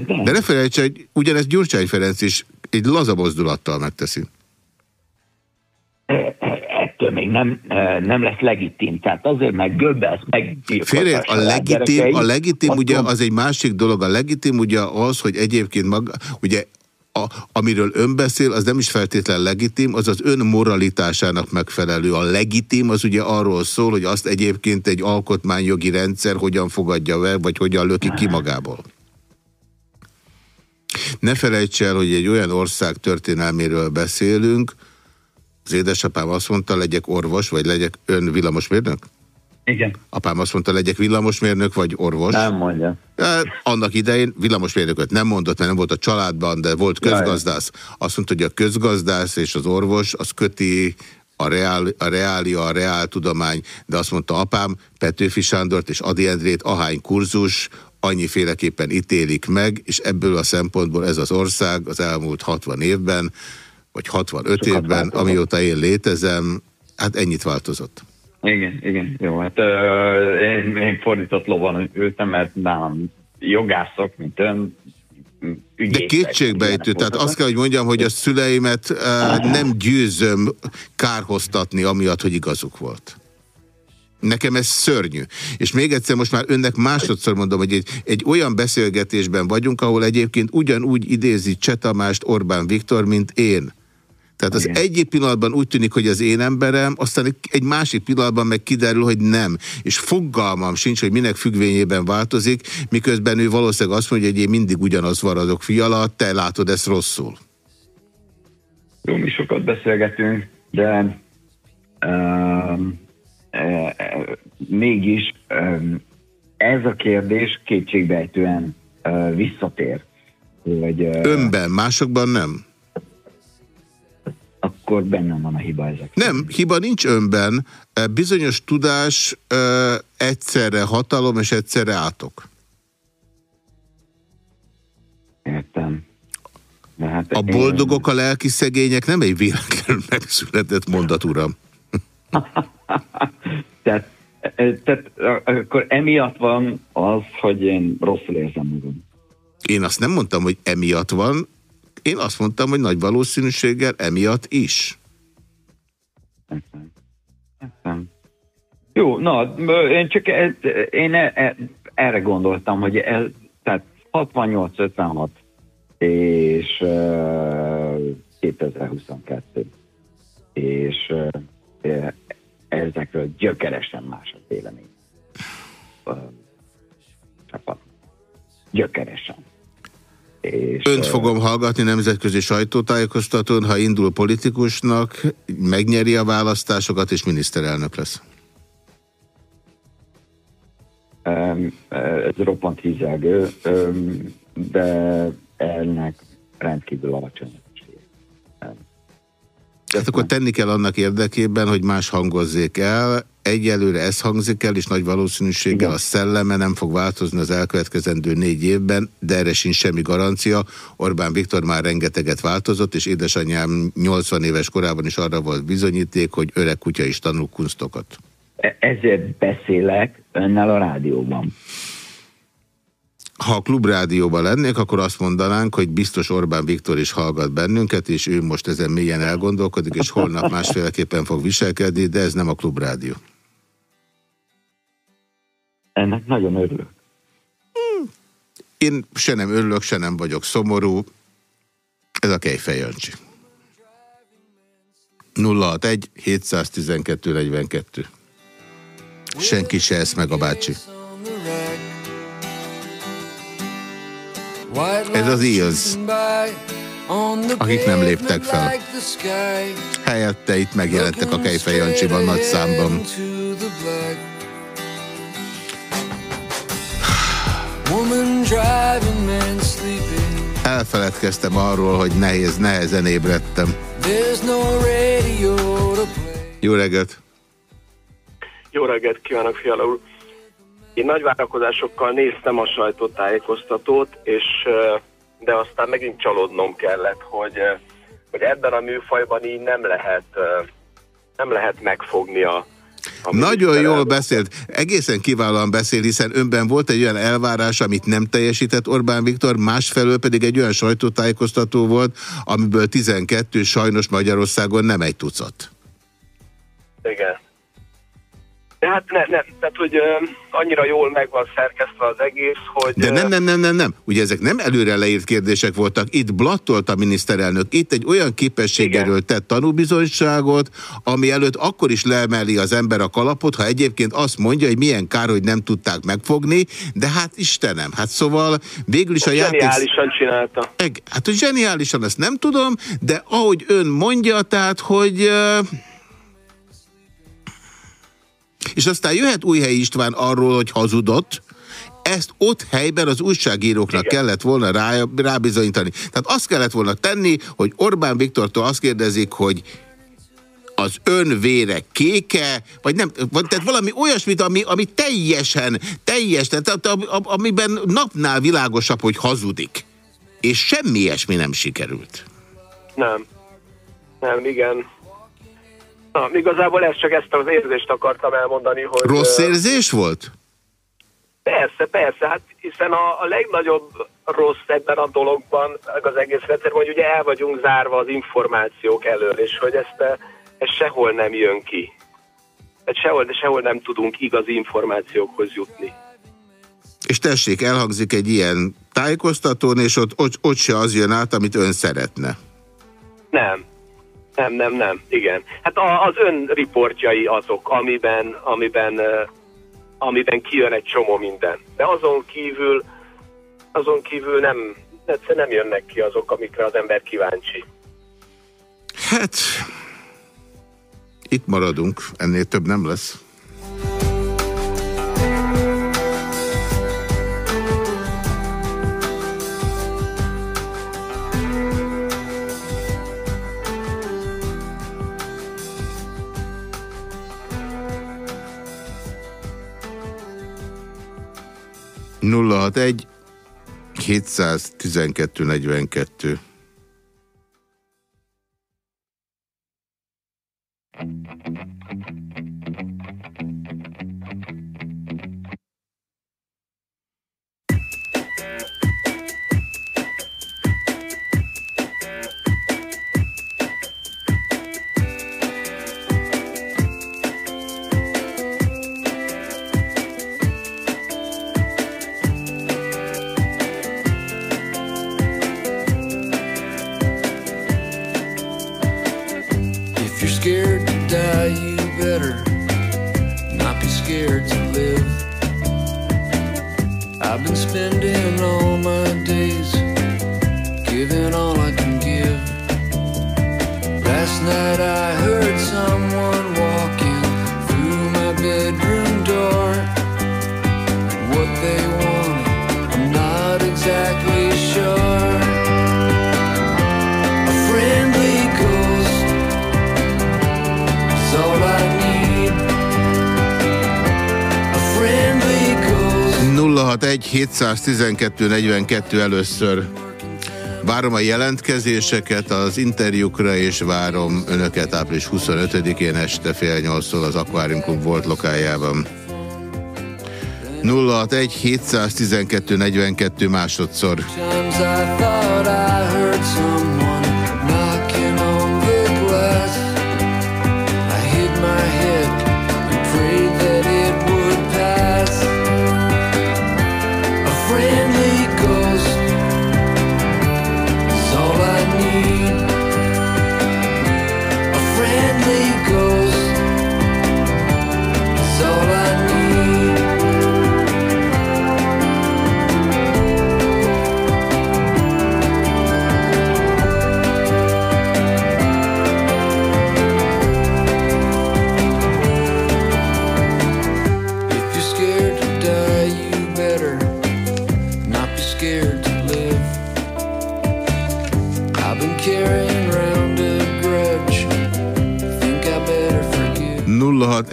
De ne felejtse, hogy ugyanezt Gyurcsány Ferenc is egy laza mozdulattal megteszi. Ettől még nem, ö, nem lesz legitim. Tehát azért, meg Göbbels meg Félre, a legitim, a legitim ugye az egy másik dolog. A legitim ugye az, hogy egyébként maga, ugye a, amiről ön beszél, az nem is feltétlen legitim, az az ön moralitásának megfelelő. A legitim az ugye arról szól, hogy azt egyébként egy alkotmányjogi rendszer hogyan fogadja el, vagy hogyan löki ki magából. Ne felejts el, hogy egy olyan ország történelméről beszélünk, az édesapám azt mondta, legyek orvos, vagy legyek ön villamosmérnök? Igen. Apám azt mondta, legyek villamosmérnök vagy orvos. Nem mondja. E, Annak idején villamosmérnököt nem mondott, mert nem volt a családban, de volt közgazdász. Azt mondta, hogy a közgazdász és az orvos, az köti a, reál, a reália, a reál tudomány, de azt mondta apám, Petőfi Sándort és Adi Endrét ahány kurzus, annyiféleképpen ítélik meg, és ebből a szempontból ez az ország az elmúlt 60 évben, vagy 65 Sokat évben, változott. amióta én létezem, hát ennyit változott. Igen, igen, jó, hát ö, én, én fordított lovon ültem, mert nálam jogászok, mint ön, De ügyészek, kétségbejtő, ilyenek tehát azt kell, hogy mondjam, hogy a szüleimet eh, nem győzöm kárhoztatni, amiatt, hogy igazuk volt. Nekem ez szörnyű. És még egyszer most már önnek másodszor mondom, hogy egy, egy olyan beszélgetésben vagyunk, ahol egyébként ugyanúgy idézi Cseh Tamást Orbán Viktor, mint én. Tehát az egyik pillanatban úgy tűnik, hogy az én emberem, aztán egy- másik pillanatban meg kiderül, hogy nem. És fogalmam sincs, hogy minek függvényében változik, miközben ő valószínűleg azt mondja, hogy én mindig ugyanaz maradok fiala, te látod ezt rosszul. Jó, mi sokat beszélgetünk, de um, mégis ez a kérdés kétségbejtően visszatér. Hogy, Önben, másokban nem. Akkor bennem van a hiba ezek. Nem, hiba nincs önben. Bizonyos tudás egyszerre hatalom és egyszerre átok. Értem. De hát A boldogok a lelki szegények nem egy véletlenül megszületett mondat, uram. Tehát, e, tehát a- akkor emiatt van az, hogy én rosszul érzem magam. Én azt nem mondtam, hogy emiatt van, én azt mondtam, hogy nagy valószínűséggel emiatt is. Nem. Jó, na, én csak e, én e, e, erre gondoltam, hogy ez, tehát 68-56 és uh, 2022 és uh, ezekről gyökeresen más a vélemény. Csapat. Gyökeresen. És, Önt fogom hallgatni nemzetközi sajtótájékoztatón, ha indul politikusnak, megnyeri a választásokat és miniszterelnök lesz. Ez roppant hízelgő, de ennek rendkívül alacsony. Tehát akkor tenni kell annak érdekében, hogy más hangozzék el. Egyelőre ez hangzik el, és nagy valószínűséggel a szelleme nem fog változni az elkövetkezendő négy évben, de erre sincs semmi garancia. Orbán Viktor már rengeteget változott, és édesanyám 80 éves korában is arra volt bizonyíték, hogy öreg kutya is tanul kunstokat. E- Ezért beszélek önnel a rádióban. Ha a klubrádióban lennék, akkor azt mondanánk, hogy biztos Orbán Viktor is hallgat bennünket, és ő most ezen mélyen elgondolkodik, és holnap másféleképpen fog viselkedni, de ez nem a klubrádió. Ennek nagyon örülök. Én se nem örülök, se nem vagyok szomorú. Ez a Kejfej Jancsi. 061 712 42. Senki se esz meg a bácsi. Ez az Eels. akik nem léptek fel. Helyette itt megjelentek a Kejfej Jancsiban nagy számban. Elfeledkeztem arról, hogy nehéz, nehezen ébredtem. Jó reggelt! Jó reggelt kívánok, Fiala úr! Én nagy várakozásokkal néztem a sajtótájékoztatót, és de aztán megint csalódnom kellett, hogy, hogy ebben a műfajban így nem lehet, nem lehet megfogni a, nagyon jól beszélt, egészen kiválóan beszél, hiszen önben volt egy olyan elvárás, amit nem teljesített Orbán Viktor, másfelől pedig egy olyan sajtótájékoztató volt, amiből 12 sajnos Magyarországon nem egy tucat. Igen. De hát nem, nem, tehát hogy ö, annyira jól meg van szerkesztve az egész, hogy... De nem, nem, nem, nem, nem. Ugye ezek nem előre leírt kérdések voltak. Itt blattolt a miniszterelnök. Itt egy olyan képességéről tett tanúbizonyságot, ami előtt akkor is leemeli az ember a kalapot, ha egyébként azt mondja, hogy milyen kár, hogy nem tudták megfogni, de hát Istenem, hát szóval végül is a játék... Zseniálisan csinálta. Hát, hogy zseniálisan, ezt nem tudom, de ahogy ön mondja, tehát, hogy... És aztán jöhet Újhelyi István arról, hogy hazudott, ezt ott helyben az újságíróknak Igen. kellett volna rá, rábizonyítani. Tehát azt kellett volna tenni, hogy Orbán Viktortól azt kérdezik, hogy az ön vére kéke, vagy nem, tehát valami olyasmit, ami, ami teljesen, teljes, tehát amiben napnál világosabb, hogy hazudik. És semmi ilyesmi nem sikerült. Nem. Nem, igen. Na, igazából ez csak ezt az érzést akartam elmondani, hogy... Rossz érzés volt? Persze, persze, hát hiszen a, a legnagyobb rossz ebben a dologban, az egész rendszer, hogy ugye el vagyunk zárva az információk elől, és hogy ezt, ez sehol nem jön ki. Tehát sehol, de sehol nem tudunk igazi információkhoz jutni. És tessék, elhangzik egy ilyen tájékoztatón, és ott, ott, ott se az jön át, amit ön szeretne. Nem, nem, nem, nem, igen. Hát a, az ön riportjai azok, amiben, amiben, amiben kijön egy csomó minden. De azon kívül, azon kívül nem, egyszer nem jönnek ki azok, amikre az ember kíváncsi. Hát, itt maradunk, ennél több nem lesz. 061 712 42 you're scared to die, you better not be scared to live. I've been spending all my days giving all I can give. Last night I 712.42 először. Várom a jelentkezéseket az interjúkra, és várom önöket április 25-én este fél nyolctól az Aquarium Club volt lokájában. 061 712 42 másodszor.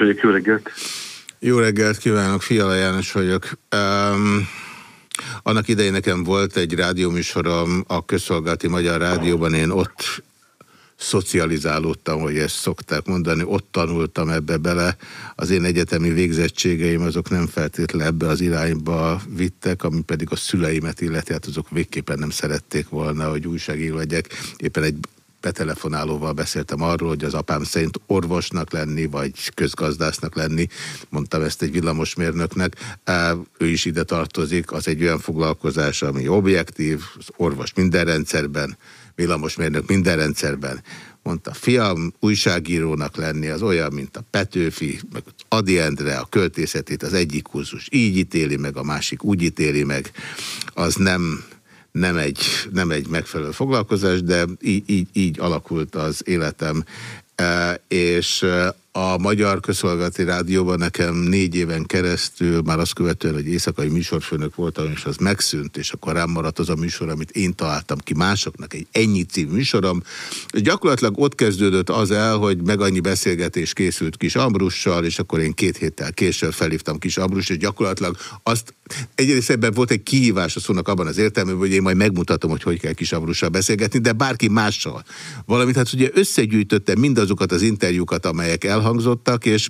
Vagyok, jó reggelt. Jó reggelt kívánok, Fiala János vagyok. Um, annak idején nekem volt egy rádióműsorom a Közszolgálati Magyar Rádióban, én ott szocializálódtam, hogy ezt szokták mondani, ott tanultam ebbe bele. Az én egyetemi végzettségeim azok nem feltétlenül ebbe az irányba vittek, ami pedig a szüleimet illeti, hát azok végképpen nem szerették volna, hogy újságíró legyek. Éppen egy betelefonálóval beszéltem arról, hogy az apám szerint orvosnak lenni, vagy közgazdásznak lenni. Mondtam ezt egy villamosmérnöknek. Ő is ide tartozik, az egy olyan foglalkozás, ami objektív, az orvos minden rendszerben, villamosmérnök minden rendszerben. Mondta, fiam, újságírónak lenni az olyan, mint a Petőfi, meg az Adi Endre, a költészetét az egyik kurzus így ítéli meg, a másik úgy ítéli meg. Az nem, nem egy, nem egy megfelelő foglalkozás, de így, így, így alakult az életem. E, és a Magyar Közszolgálati Rádióban nekem négy éven keresztül, már azt követően, hogy éjszakai műsorfőnök voltam, és az megszűnt, és akkor rám maradt az a műsor, amit én találtam ki másoknak, egy ennyi című műsorom. És gyakorlatilag ott kezdődött az el, hogy meg annyi beszélgetés készült Kis Ambrussal, és akkor én két héttel később felhívtam Kis Ambrus, és gyakorlatilag azt egyrészt ebben volt egy kihívás a szónak abban az értelmében, hogy én majd megmutatom, hogy hogy kell Kis Ambrussal beszélgetni, de bárki mással. Valamint hát ugye összegyűjtöttem mindazokat az interjúkat, amelyek elhangzottak, és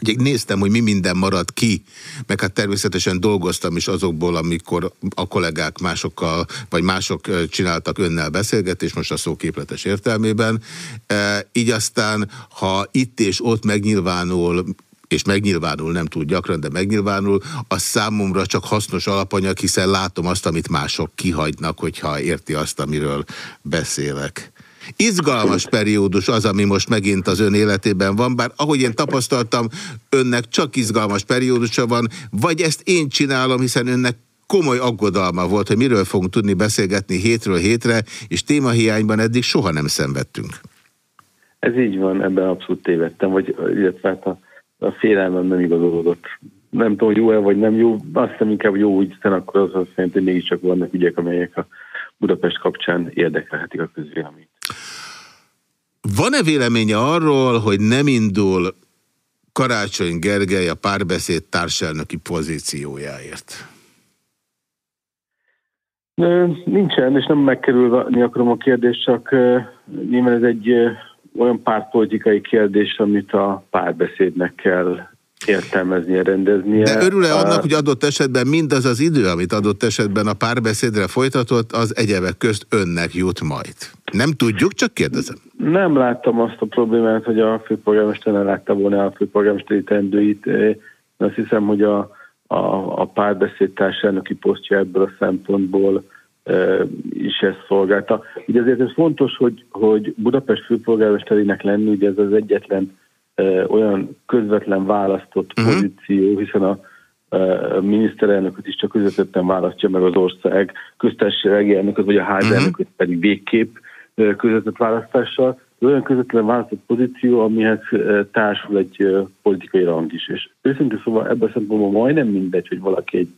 Ugye néztem, hogy mi minden maradt ki, meg hát természetesen dolgoztam is azokból, amikor a kollégák másokkal, vagy mások csináltak önnel beszélgetést, most a szóképletes értelmében. E, így aztán, ha itt és ott megnyilvánul és megnyilvánul, nem túl gyakran, de megnyilvánul, az számomra csak hasznos alapanyag, hiszen látom azt, amit mások kihagynak, hogyha érti azt, amiről beszélek. Izgalmas periódus az, ami most megint az ön életében van, bár ahogy én tapasztaltam, önnek csak izgalmas periódusa van, vagy ezt én csinálom, hiszen önnek komoly aggodalma volt, hogy miről fogunk tudni beszélgetni hétről hétre, és témahiányban eddig soha nem szenvedtünk. Ez így van, ebben abszolút tévedtem, vagy illetve hát a, a félelmem nem igazolódott. Nem tudom, jó-e vagy nem jó, azt hiszem inkább jó hiszen akkor az azt jelenti, hogy mégiscsak vannak ügyek, amelyek a Budapest kapcsán érdekelhetik a közvéleményt. Van-e véleménye arról, hogy nem indul Karácsony Gergely a párbeszéd társelnöki pozíciójáért? Nincsen, és nem megkerülni akarom a kérdést, csak nyilván ez egy olyan pártpolitikai kérdés, amit a párbeszédnek kell értelmeznie, rendeznie. De örül-e annak, hogy adott esetben mindaz az idő, amit adott esetben a párbeszédre folytatott, az egyebek közt önnek jut majd? Nem tudjuk, csak kérdezem. Nem láttam azt a problémát, hogy a főpolgármester ne látta volna a főpolgármesteri teendőit. Én Azt hiszem, hogy a, a, a párbeszéd társelnöki posztja ebből a szempontból e, is ezt szolgálta. Ugye azért ez fontos, hogy, hogy Budapest főpolgármesterének lenni, ugye ez az egyetlen e, olyan közvetlen választott uh-huh. pozíció, hiszen a e, miniszterelnököt is csak közvetetten választja meg az ország, köztársasági elnököt vagy a házelnököt pedig végképp közvetett választással. Ez olyan közvetlen választott pozíció, amihez társul egy politikai rang is. És őszintén szóval ebben a szempontból majdnem mindegy, hogy valaki egy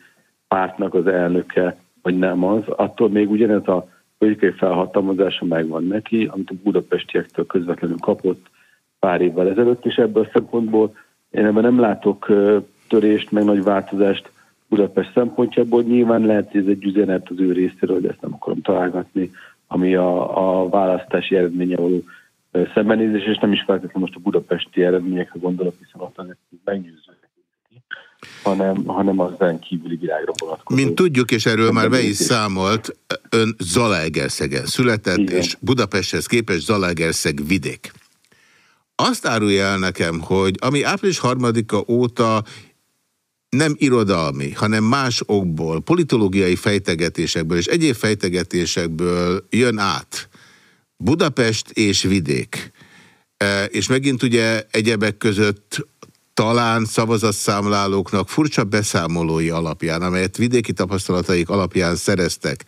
pártnak az elnöke, vagy nem az, attól még ugyanez a politikai felhatalmazása megvan neki, amit a budapestiektől közvetlenül kapott pár évvel ezelőtt, és ebből a szempontból én ebben nem látok törést, meg nagy változást Budapest szempontjából. Nyilván lehet, hogy ez egy üzenet az ő részéről, de ezt nem akarom találgatni, ami a, a választási eredménye való szembenézés, és nem is feltétlenül most a budapesti eredményekre gondolok, hiszen ott azért meggyőző hanem, hanem az rendkívüli világra vonatkozó. Mint tudjuk, és erről már be is számolt, ön Zalaegerszegen született, Igen. és Budapesthez képest Zalaegerszeg vidék. Azt árulja el nekem, hogy ami április harmadika óta nem irodalmi, hanem más okból, politológiai fejtegetésekből és egyéb fejtegetésekből jön át Budapest és vidék. E, és megint ugye egyebek között talán szavazatszámlálóknak furcsa beszámolói alapján, amelyet vidéki tapasztalataik alapján szereztek.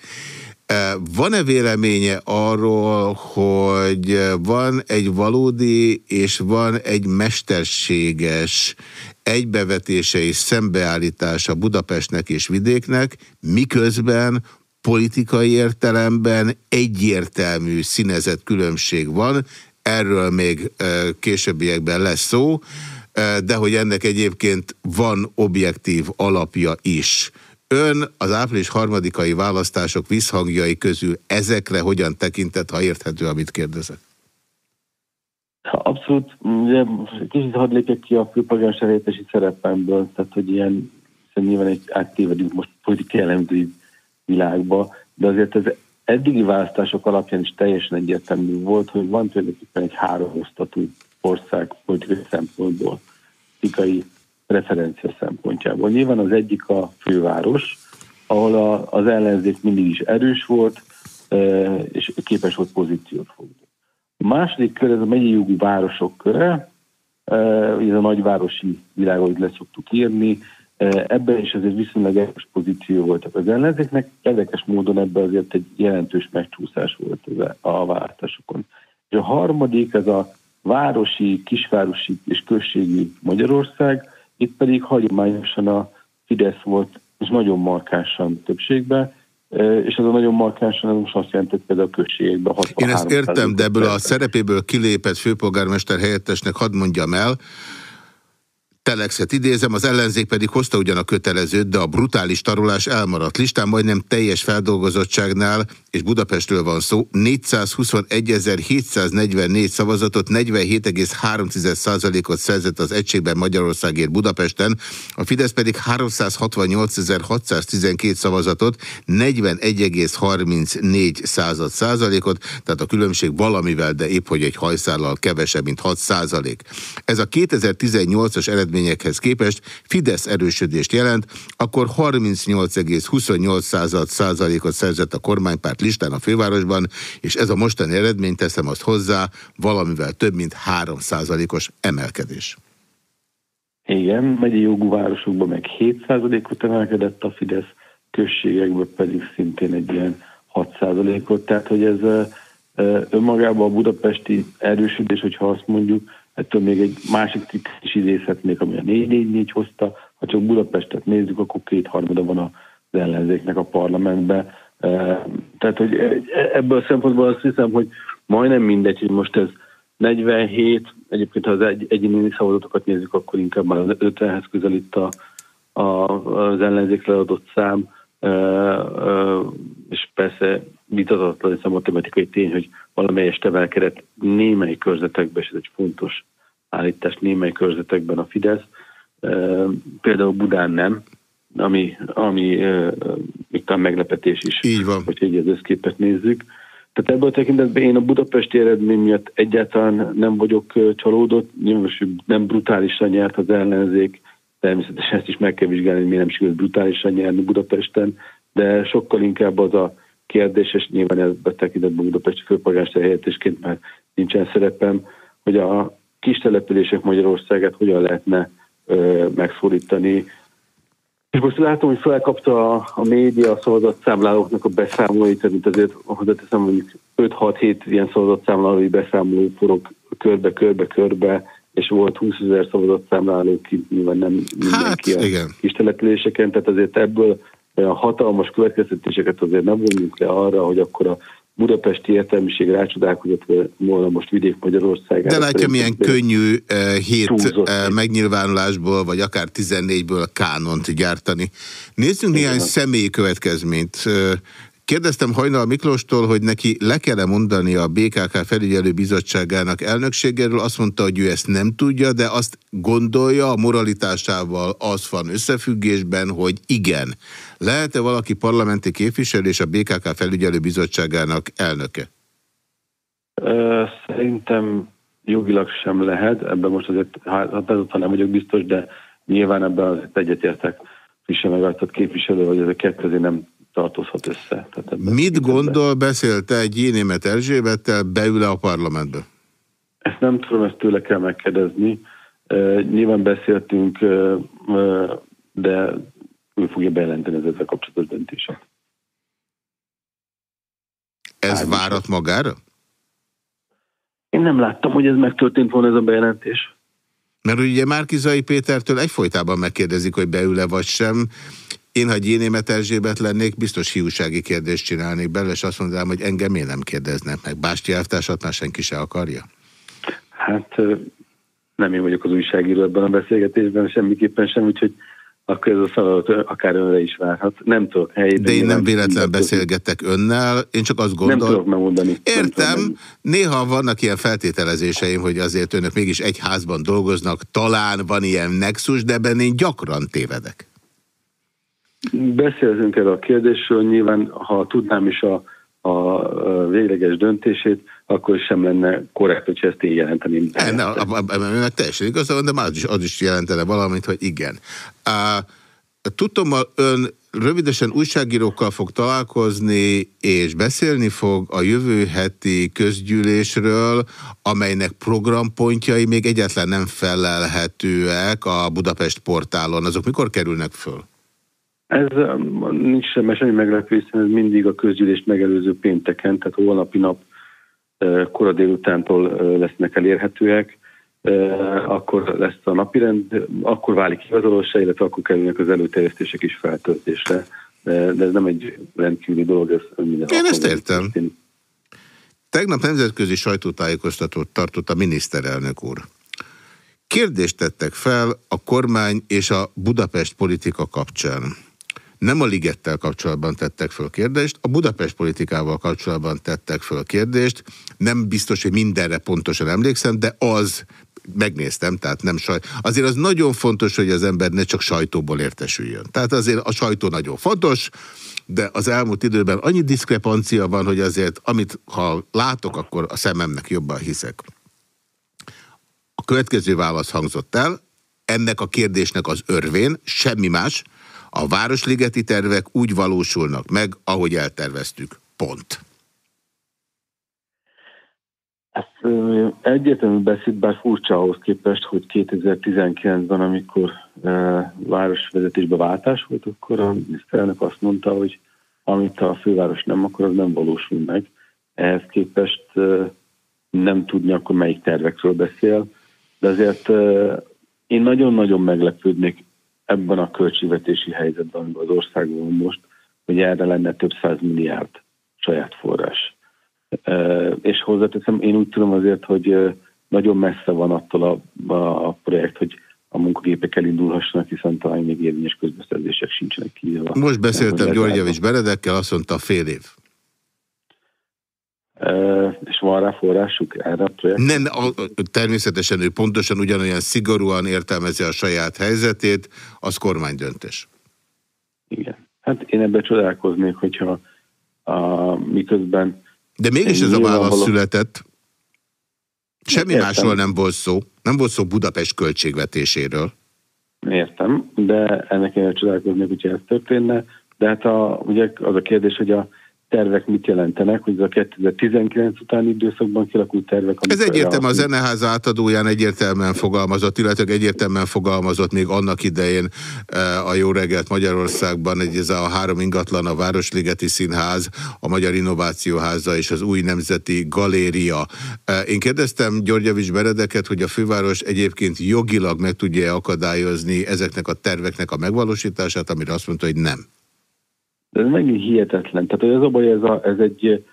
E, van-e véleménye arról, hogy van egy valódi és van egy mesterséges egybevetése és szembeállítása Budapestnek és vidéknek, miközben politikai értelemben egyértelmű színezett különbség van, erről még későbbiekben lesz szó, de hogy ennek egyébként van objektív alapja is. Ön az április harmadikai választások visszhangjai közül ezekre hogyan tekintett, ha érthető, amit kérdezek? Abszolút, ugye, kicsit hadd lépjek ki a helyettesi szerepemből, tehát hogy ilyen, nyilván egy áttévedünk most politikai elemzői világba, de azért ez eddigi választások alapján is teljesen egyértelmű volt, hogy van tulajdonképpen egy háromosztatú ország politikai szempontból, politikai referencia szempontjából. Nyilván az egyik a főváros, ahol a, az ellenzék mindig is erős volt, e, és képes volt pozíciót fogni. A második kör, ez a megyei jogú városok köre, e, ez a nagyvárosi világ, ahogy leszoktuk írni, Ebben is azért viszonylag erős pozíció voltak az ellenzéknek, érdekes módon ebben azért egy jelentős megcsúszás volt a választásokon. És a harmadik, ez a városi, kisvárosi és községi Magyarország, itt pedig hagyományosan a Fidesz volt, és nagyon markánsan többségben, és ez a nagyon markánsan most azt jelenti, hogy például a községekben 63 Én ezt értem, de ebből a szerepéből kilépett főpolgármester helyettesnek hadd mondjam el, Telexet idézem, az ellenzék pedig hozta ugyan a kötelezőt, de a brutális tarolás elmaradt. Listán majdnem teljes feldolgozottságnál, és Budapestről van szó, 421.744 szavazatot, 47,3%-ot szerzett az egységben Magyarországért Budapesten, a Fidesz pedig 368.612 szavazatot, 41,34 század százalékot, tehát a különbség valamivel, de épp hogy egy hajszállal kevesebb, mint 6 százalék. Ez a 2018-as eredmény eredményekhez képest Fidesz erősödést jelent, akkor 38,28 százalékot szerzett a kormánypárt listán a fővárosban, és ez a mostani eredmény, teszem azt hozzá, valamivel több mint 3 százalékos emelkedés. Igen, megyei jogú városokban meg 7 százalékot emelkedett a Fidesz, községekben pedig szintén egy ilyen 6 százalékot, tehát hogy ez önmagában a budapesti erősödés, hogyha azt mondjuk, ettől még egy másik cikk is idézhetnék, ami a 444 hozta. Ha csak Budapestet nézzük, akkor kétharmada van az ellenzéknek a parlamentben. Tehát, hogy ebből a szempontból azt hiszem, hogy majdnem mindegy, hogy most ez 47, egyébként ha az egy, egyéni szavazatokat nézzük, akkor inkább már az 50-hez közelít a, a, az ellenzékre adott szám, és persze vitatatlan, ez a matematikai tény, hogy valamelyest emelkedett némely körzetekben, és ez egy fontos állítás némely körzetekben a Fidesz, például Budán nem, ami, ami itt a meglepetés is, Így van. hogy egy az összképet nézzük. Tehát ebből a tekintetben én a budapesti eredmény miatt egyáltalán nem vagyok csalódott, nyilván nem brutálisan nyert az ellenzék, természetesen ezt is meg kell vizsgálni, hogy miért nem sikerült brutálisan nyerni Budapesten, de sokkal inkább az a kérdés, és nyilván ebben tekintetben Budapesti főpolgármester helyettesként már nincsen szerepem, hogy a kis települések Magyarországát hogyan lehetne ö, megszólítani. És most látom, hogy felkapta a, a média a szavazatszámlálóknak a beszámolóit, tehát azért hozzáteszem, mondjuk 5-6-7 ilyen szavazatszámlálói beszámoló forog körbe-körbe-körbe, és volt 20 ezer szavazatszámláló nyilván nem mindenki hát, a igen. kis településeken, tehát azért ebből olyan hatalmas következtetéseket azért nem vonjunk le arra, hogy akkor a budapesti értelmiség rácsodálkozott volna most vidék-Magyarország. De látja, milyen könnyű uh, hét uh, megnyilvánulásból, vagy akár 14-ből kánont gyártani. Nézzünk néhány személyi következményt. Kérdeztem Hajnal Miklóstól, hogy neki le kell -e mondani a BKK felügyelő bizottságának elnökségéről. Azt mondta, hogy ő ezt nem tudja, de azt gondolja, a moralitásával az van összefüggésben, hogy igen. Lehet-e valaki parlamenti képviselő és a BKK felügyelő bizottságának elnöke? Szerintem jogilag sem lehet, ebben most azért határozottan nem vagyok biztos, de Nyilván ebben egyetértek frissen megváltott képviselő, hogy ez a kettő nem tartozhat össze. Tehát Mit gondol, beszélte egy Jénémet Erzsébettel, beül-e a parlamentbe? Ezt nem tudom, ezt tőle kell megkérdezni. Uh, nyilván beszéltünk, uh, uh, de ő fogja bejelenteni az ezzel kapcsolatos döntését. Ez várat magára? Én nem láttam, hogy ez megtörtént volna ez a bejelentés. Mert ugye Márkizai Pétertől egyfolytában megkérdezik, hogy beül-e vagy sem. Én, ha Gyénémet Erzsébet lennék, biztos hiúsági kérdést csinálnék belőle, és azt mondanám, hogy engem miért nem kérdeznek meg. Básti elvtársat már senki se akarja? Hát nem én vagyok az újságíró ebben a beszélgetésben, semmiképpen sem, úgyhogy akkor ez a feladat akár önre is várhat. Nem tudok helyét. De én nem véletlenül beszélgetek önnel, én csak azt gondolom... Nem tudok megmondani. Értem, tudom néha vannak ilyen feltételezéseim, hogy azért önök mégis egy házban dolgoznak, talán van ilyen nexus, de ebben én gyakran tévedek. Beszélzünk erről a kérdésről, nyilván ha tudnám is a, a végleges döntését, akkor sem lenne korrekt, hogy ezt én jelenteném. Ennek teljesen igaza van, de már az is, az is jelentene valamit, hogy igen. Uh, Tudom, ön rövidesen újságírókkal fog találkozni, és beszélni fog a jövő heti közgyűlésről, amelynek programpontjai még egyetlen nem felelhetőek a Budapest portálon. Azok mikor kerülnek föl? Ez nincs semmi, semmi meglepő, hiszen ez mindig a közgyűlést megelőző pénteken, tehát holnapi nap kora délutántól lesznek elérhetőek, akkor lesz a napirend, akkor válik igazolósá, illetve akkor kerülnek az előterjesztések is feltöltésre. De, de ez nem egy rendkívüli dolog, ez minden Én ezt értem. Tegnap nemzetközi sajtótájékoztatót tartott a miniszterelnök úr. Kérdést tettek fel a kormány és a Budapest politika kapcsán nem a ligettel kapcsolatban tettek föl kérdést, a Budapest politikával kapcsolatban tettek föl kérdést, nem biztos, hogy mindenre pontosan emlékszem, de az megnéztem, tehát nem sajt. Azért az nagyon fontos, hogy az ember ne csak sajtóból értesüljön. Tehát azért a sajtó nagyon fontos, de az elmúlt időben annyi diszkrepancia van, hogy azért, amit ha látok, akkor a szememnek jobban hiszek. A következő válasz hangzott el, ennek a kérdésnek az örvén, semmi más, a városligeti tervek úgy valósulnak meg, ahogy elterveztük. Pont. Ez egyértelmű beszéd, bár furcsa ahhoz képest, hogy 2019-ben, amikor e, városvezetésbe váltás volt, akkor a miniszterelnök azt mondta, hogy amit a főváros nem akar, az nem valósul meg. Ehhez képest e, nem tudni akkor melyik tervekről beszél, de azért e, én nagyon-nagyon meglepődnék ebben a költségvetési helyzetben, amiben az országban most, hogy erre lenne több száz milliárd saját forrás. És hozzáteszem, én úgy tudom azért, hogy nagyon messze van attól a, a, projekt, hogy a munkagépek elindulhassanak, hiszen talán még érvényes közbeszerzések sincsenek kiírva. Most beszéltem Györgyevics Beredekkel, azt mondta fél év. És van rá forrásuk erre a projektre? Nem, természetesen ő pontosan ugyanolyan szigorúan értelmezi a saját helyzetét, az kormánydöntés. Igen. Hát én ebben csodálkoznék, hogyha a, miközben... De mégis ez a válasz született. Semmi Értem. másról nem volt szó. Nem volt szó Budapest költségvetéséről. Értem, de ennek én csodálkoznék, hogyha ez történne. De hát a, ugye az a kérdés, hogy a tervek mit jelentenek, hogy ez a 2019 utáni időszakban kialakult tervek. Ez egyértelmű a zeneház átadóján egyértelműen fogalmazott, illetve egyértelműen fogalmazott még annak idején eh, a Jó reggelt Magyarországban, egy ez a három ingatlan, a Városligeti Színház, a Magyar Innovációháza és az Új Nemzeti Galéria. Eh, én kérdeztem Györgyevics Beredeket, hogy a főváros egyébként jogilag meg tudja akadályozni ezeknek a terveknek a megvalósítását, amire azt mondta, hogy nem. De ez megint hihetetlen. Tehát ez a baj, ez, a, ez, egy,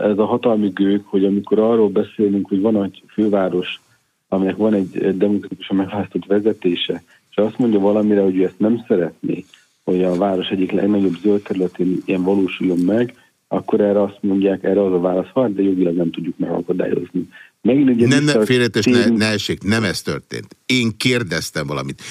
ez a hatalmi gők, hogy amikor arról beszélünk, hogy van egy főváros, aminek van egy demokratikusan megválasztott vezetése, és azt mondja valamire, hogy ő ezt nem szeretné, hogy a város egyik legnagyobb zöld területén ilyen valósuljon meg, akkor erre azt mondják, erre az a válasz, hát de jogilag nem tudjuk megakadályozni. Megint ugye Nem, nem, félretes, ne, ne essék, nem ez történt. Én kérdeztem valamit.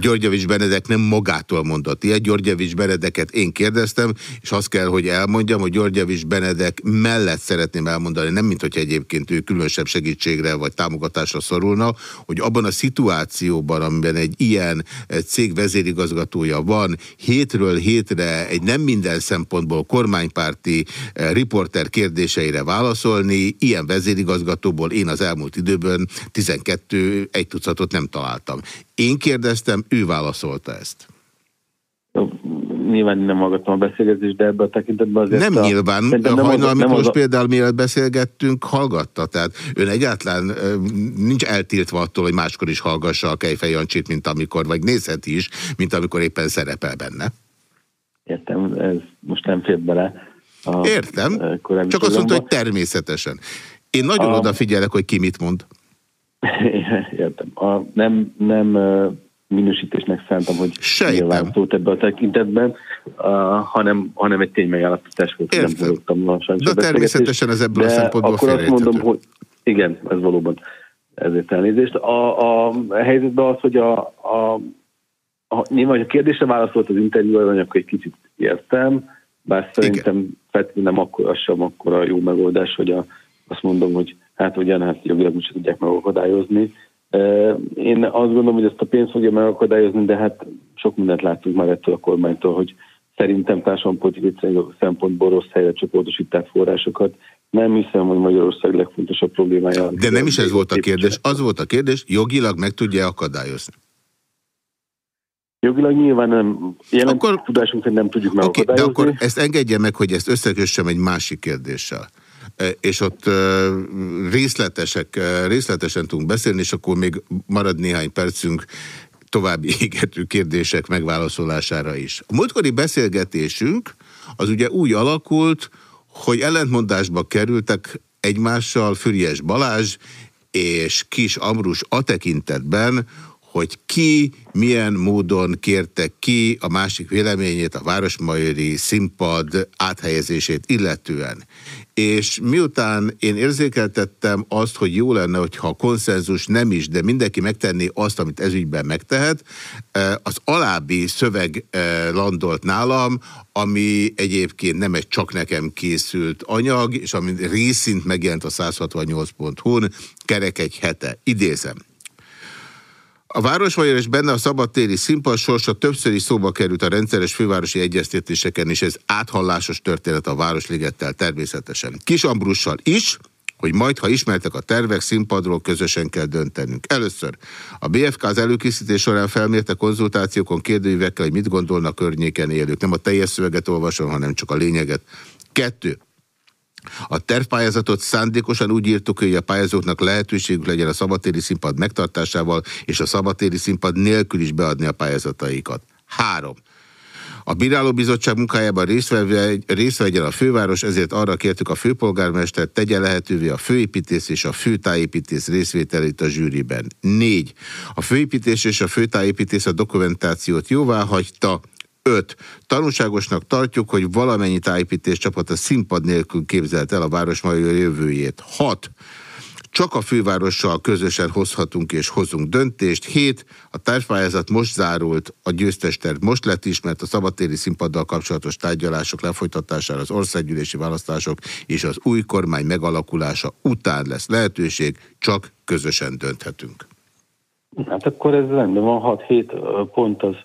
Györgyevics Benedek nem magától mondott ilyet, Györgyevics Benedeket én kérdeztem, és azt kell, hogy elmondjam, hogy Györgyevics Benedek mellett szeretném elmondani, nem mint hogy egyébként ő különösebb segítségre vagy támogatásra szorulna, hogy abban a szituációban, amiben egy ilyen eh, cég vezérigazgatója van, hétről hétre egy nem minden szempontból kormánypárti eh, riporter kérdéseire válaszolni, ilyen vezérigazgatóból én az elmúlt időben 12 egy tucatot nem találtam. Én kérdeztem, ő válaszolta ezt. Nyilván nem hallgattam a beszélgetést, de ebben a tekintetben azért... Nem a, nyilván, az- Hajnal Miklós a- például mielőtt beszélgettünk, hallgatta. Tehát ön egyáltalán nincs eltiltva attól, hogy máskor is hallgassa a Kejfej Jancsit, mint amikor, vagy nézheti is, mint amikor éppen szerepel benne. Értem, ez most nem fér bele. A, Értem, csak azt mondta, hogy természetesen. Én nagyon A- odafigyelek, hogy ki mit mond. Értem. A, nem, nem minősítésnek szántam, hogy nyilván szólt ebben a tekintetben, uh, hanem, hanem egy ténymegállapítás volt, hogy nem hallottam lassan. De természetesen ez ebből a szempontból akkor azt mondom, hogy igen, ez valóban ezért elnézést. A, a, a helyzetben az, hogy a, a, a nyilván, hogy a kérdésre válaszolt az interjúban, akkor egy kicsit értem, bár szerintem feltétlenül nem akkor, az sem akkor a jó megoldás, hogy a, azt mondom, hogy hát ugyan, hát jogilag most tudják megakadályozni. Én azt gondolom, hogy ezt a pénzt fogja megakadályozni, de hát sok mindent láttunk már ettől a kormánytól, hogy szerintem társadalompolitikai szempontból rossz helyre csoportosítják forrásokat. Nem hiszem, hogy Magyarország legfontosabb problémája. De nem is ez volt a kérdés. Az volt a kérdés, jogilag meg tudja akadályozni. Jogilag nyilván nem, jelen akkor, tudásunk szerint nem tudjuk Oké, de megakadályozni. akkor ezt engedje meg, hogy ezt összekössem egy másik kérdéssel. És ott részletesek, részletesen tudunk beszélni, és akkor még marad néhány percünk további égető kérdések megválaszolására is. A múltkori beszélgetésünk az ugye úgy alakult, hogy ellentmondásba kerültek egymással Füriás Balázs és Kis Ambrus a tekintetben, hogy ki milyen módon kérte ki a másik véleményét a Városmajori színpad áthelyezését illetően. És miután én érzékeltettem azt, hogy jó lenne, hogyha a konszenzus nem is, de mindenki megtenné azt, amit ezügyben megtehet, eh, az alábbi szöveg landolt nálam, ami egyébként nem egy csak nekem készült anyag, és ami részint megjelent a 168.hu-n, kerek egy hete. Idézem. A Városmajor és benne a szabadtéri színpad sorsa többször is szóba került a rendszeres fővárosi egyeztetéseken, és ez áthallásos történet a Városligettel természetesen. Kis Ambrussal is, hogy majd, ha ismertek a tervek, színpadról közösen kell döntenünk. Először a BFK az előkészítés során felmérte konzultációkon kérdőívekkel, hogy mit gondolnak környéken élők. Nem a teljes szöveget olvasom, hanem csak a lényeget. Kettő. A tervpályázatot szándékosan úgy írtuk, hogy a pályázóknak lehetőségük legyen a szabadtéri színpad megtartásával, és a szabadtéri színpad nélkül is beadni a pályázataikat. Három. A bírálóbizottság munkájában részt vegye- részt vegyen a főváros, ezért arra kértük a főpolgármestert, tegye lehetővé a főépítész és a főtájépítész részvételét a zsűriben. Négy. A főépítész és a főtájépítész a dokumentációt jóvá hagyta, 5. Tanulságosnak tartjuk, hogy valamennyi tájépítés csapat a színpad nélkül képzelt el a Városmajor jövőjét. 6. Csak a fővárossal közösen hozhatunk és hozunk döntést. 7. A társpályázat most zárult, a győztes terv most lett ismert, a szabadtéri színpaddal kapcsolatos tárgyalások lefolytatására az országgyűlési választások és az új kormány megalakulása után lesz lehetőség, csak közösen dönthetünk. Hát akkor ez rendben van, 6-7 pont az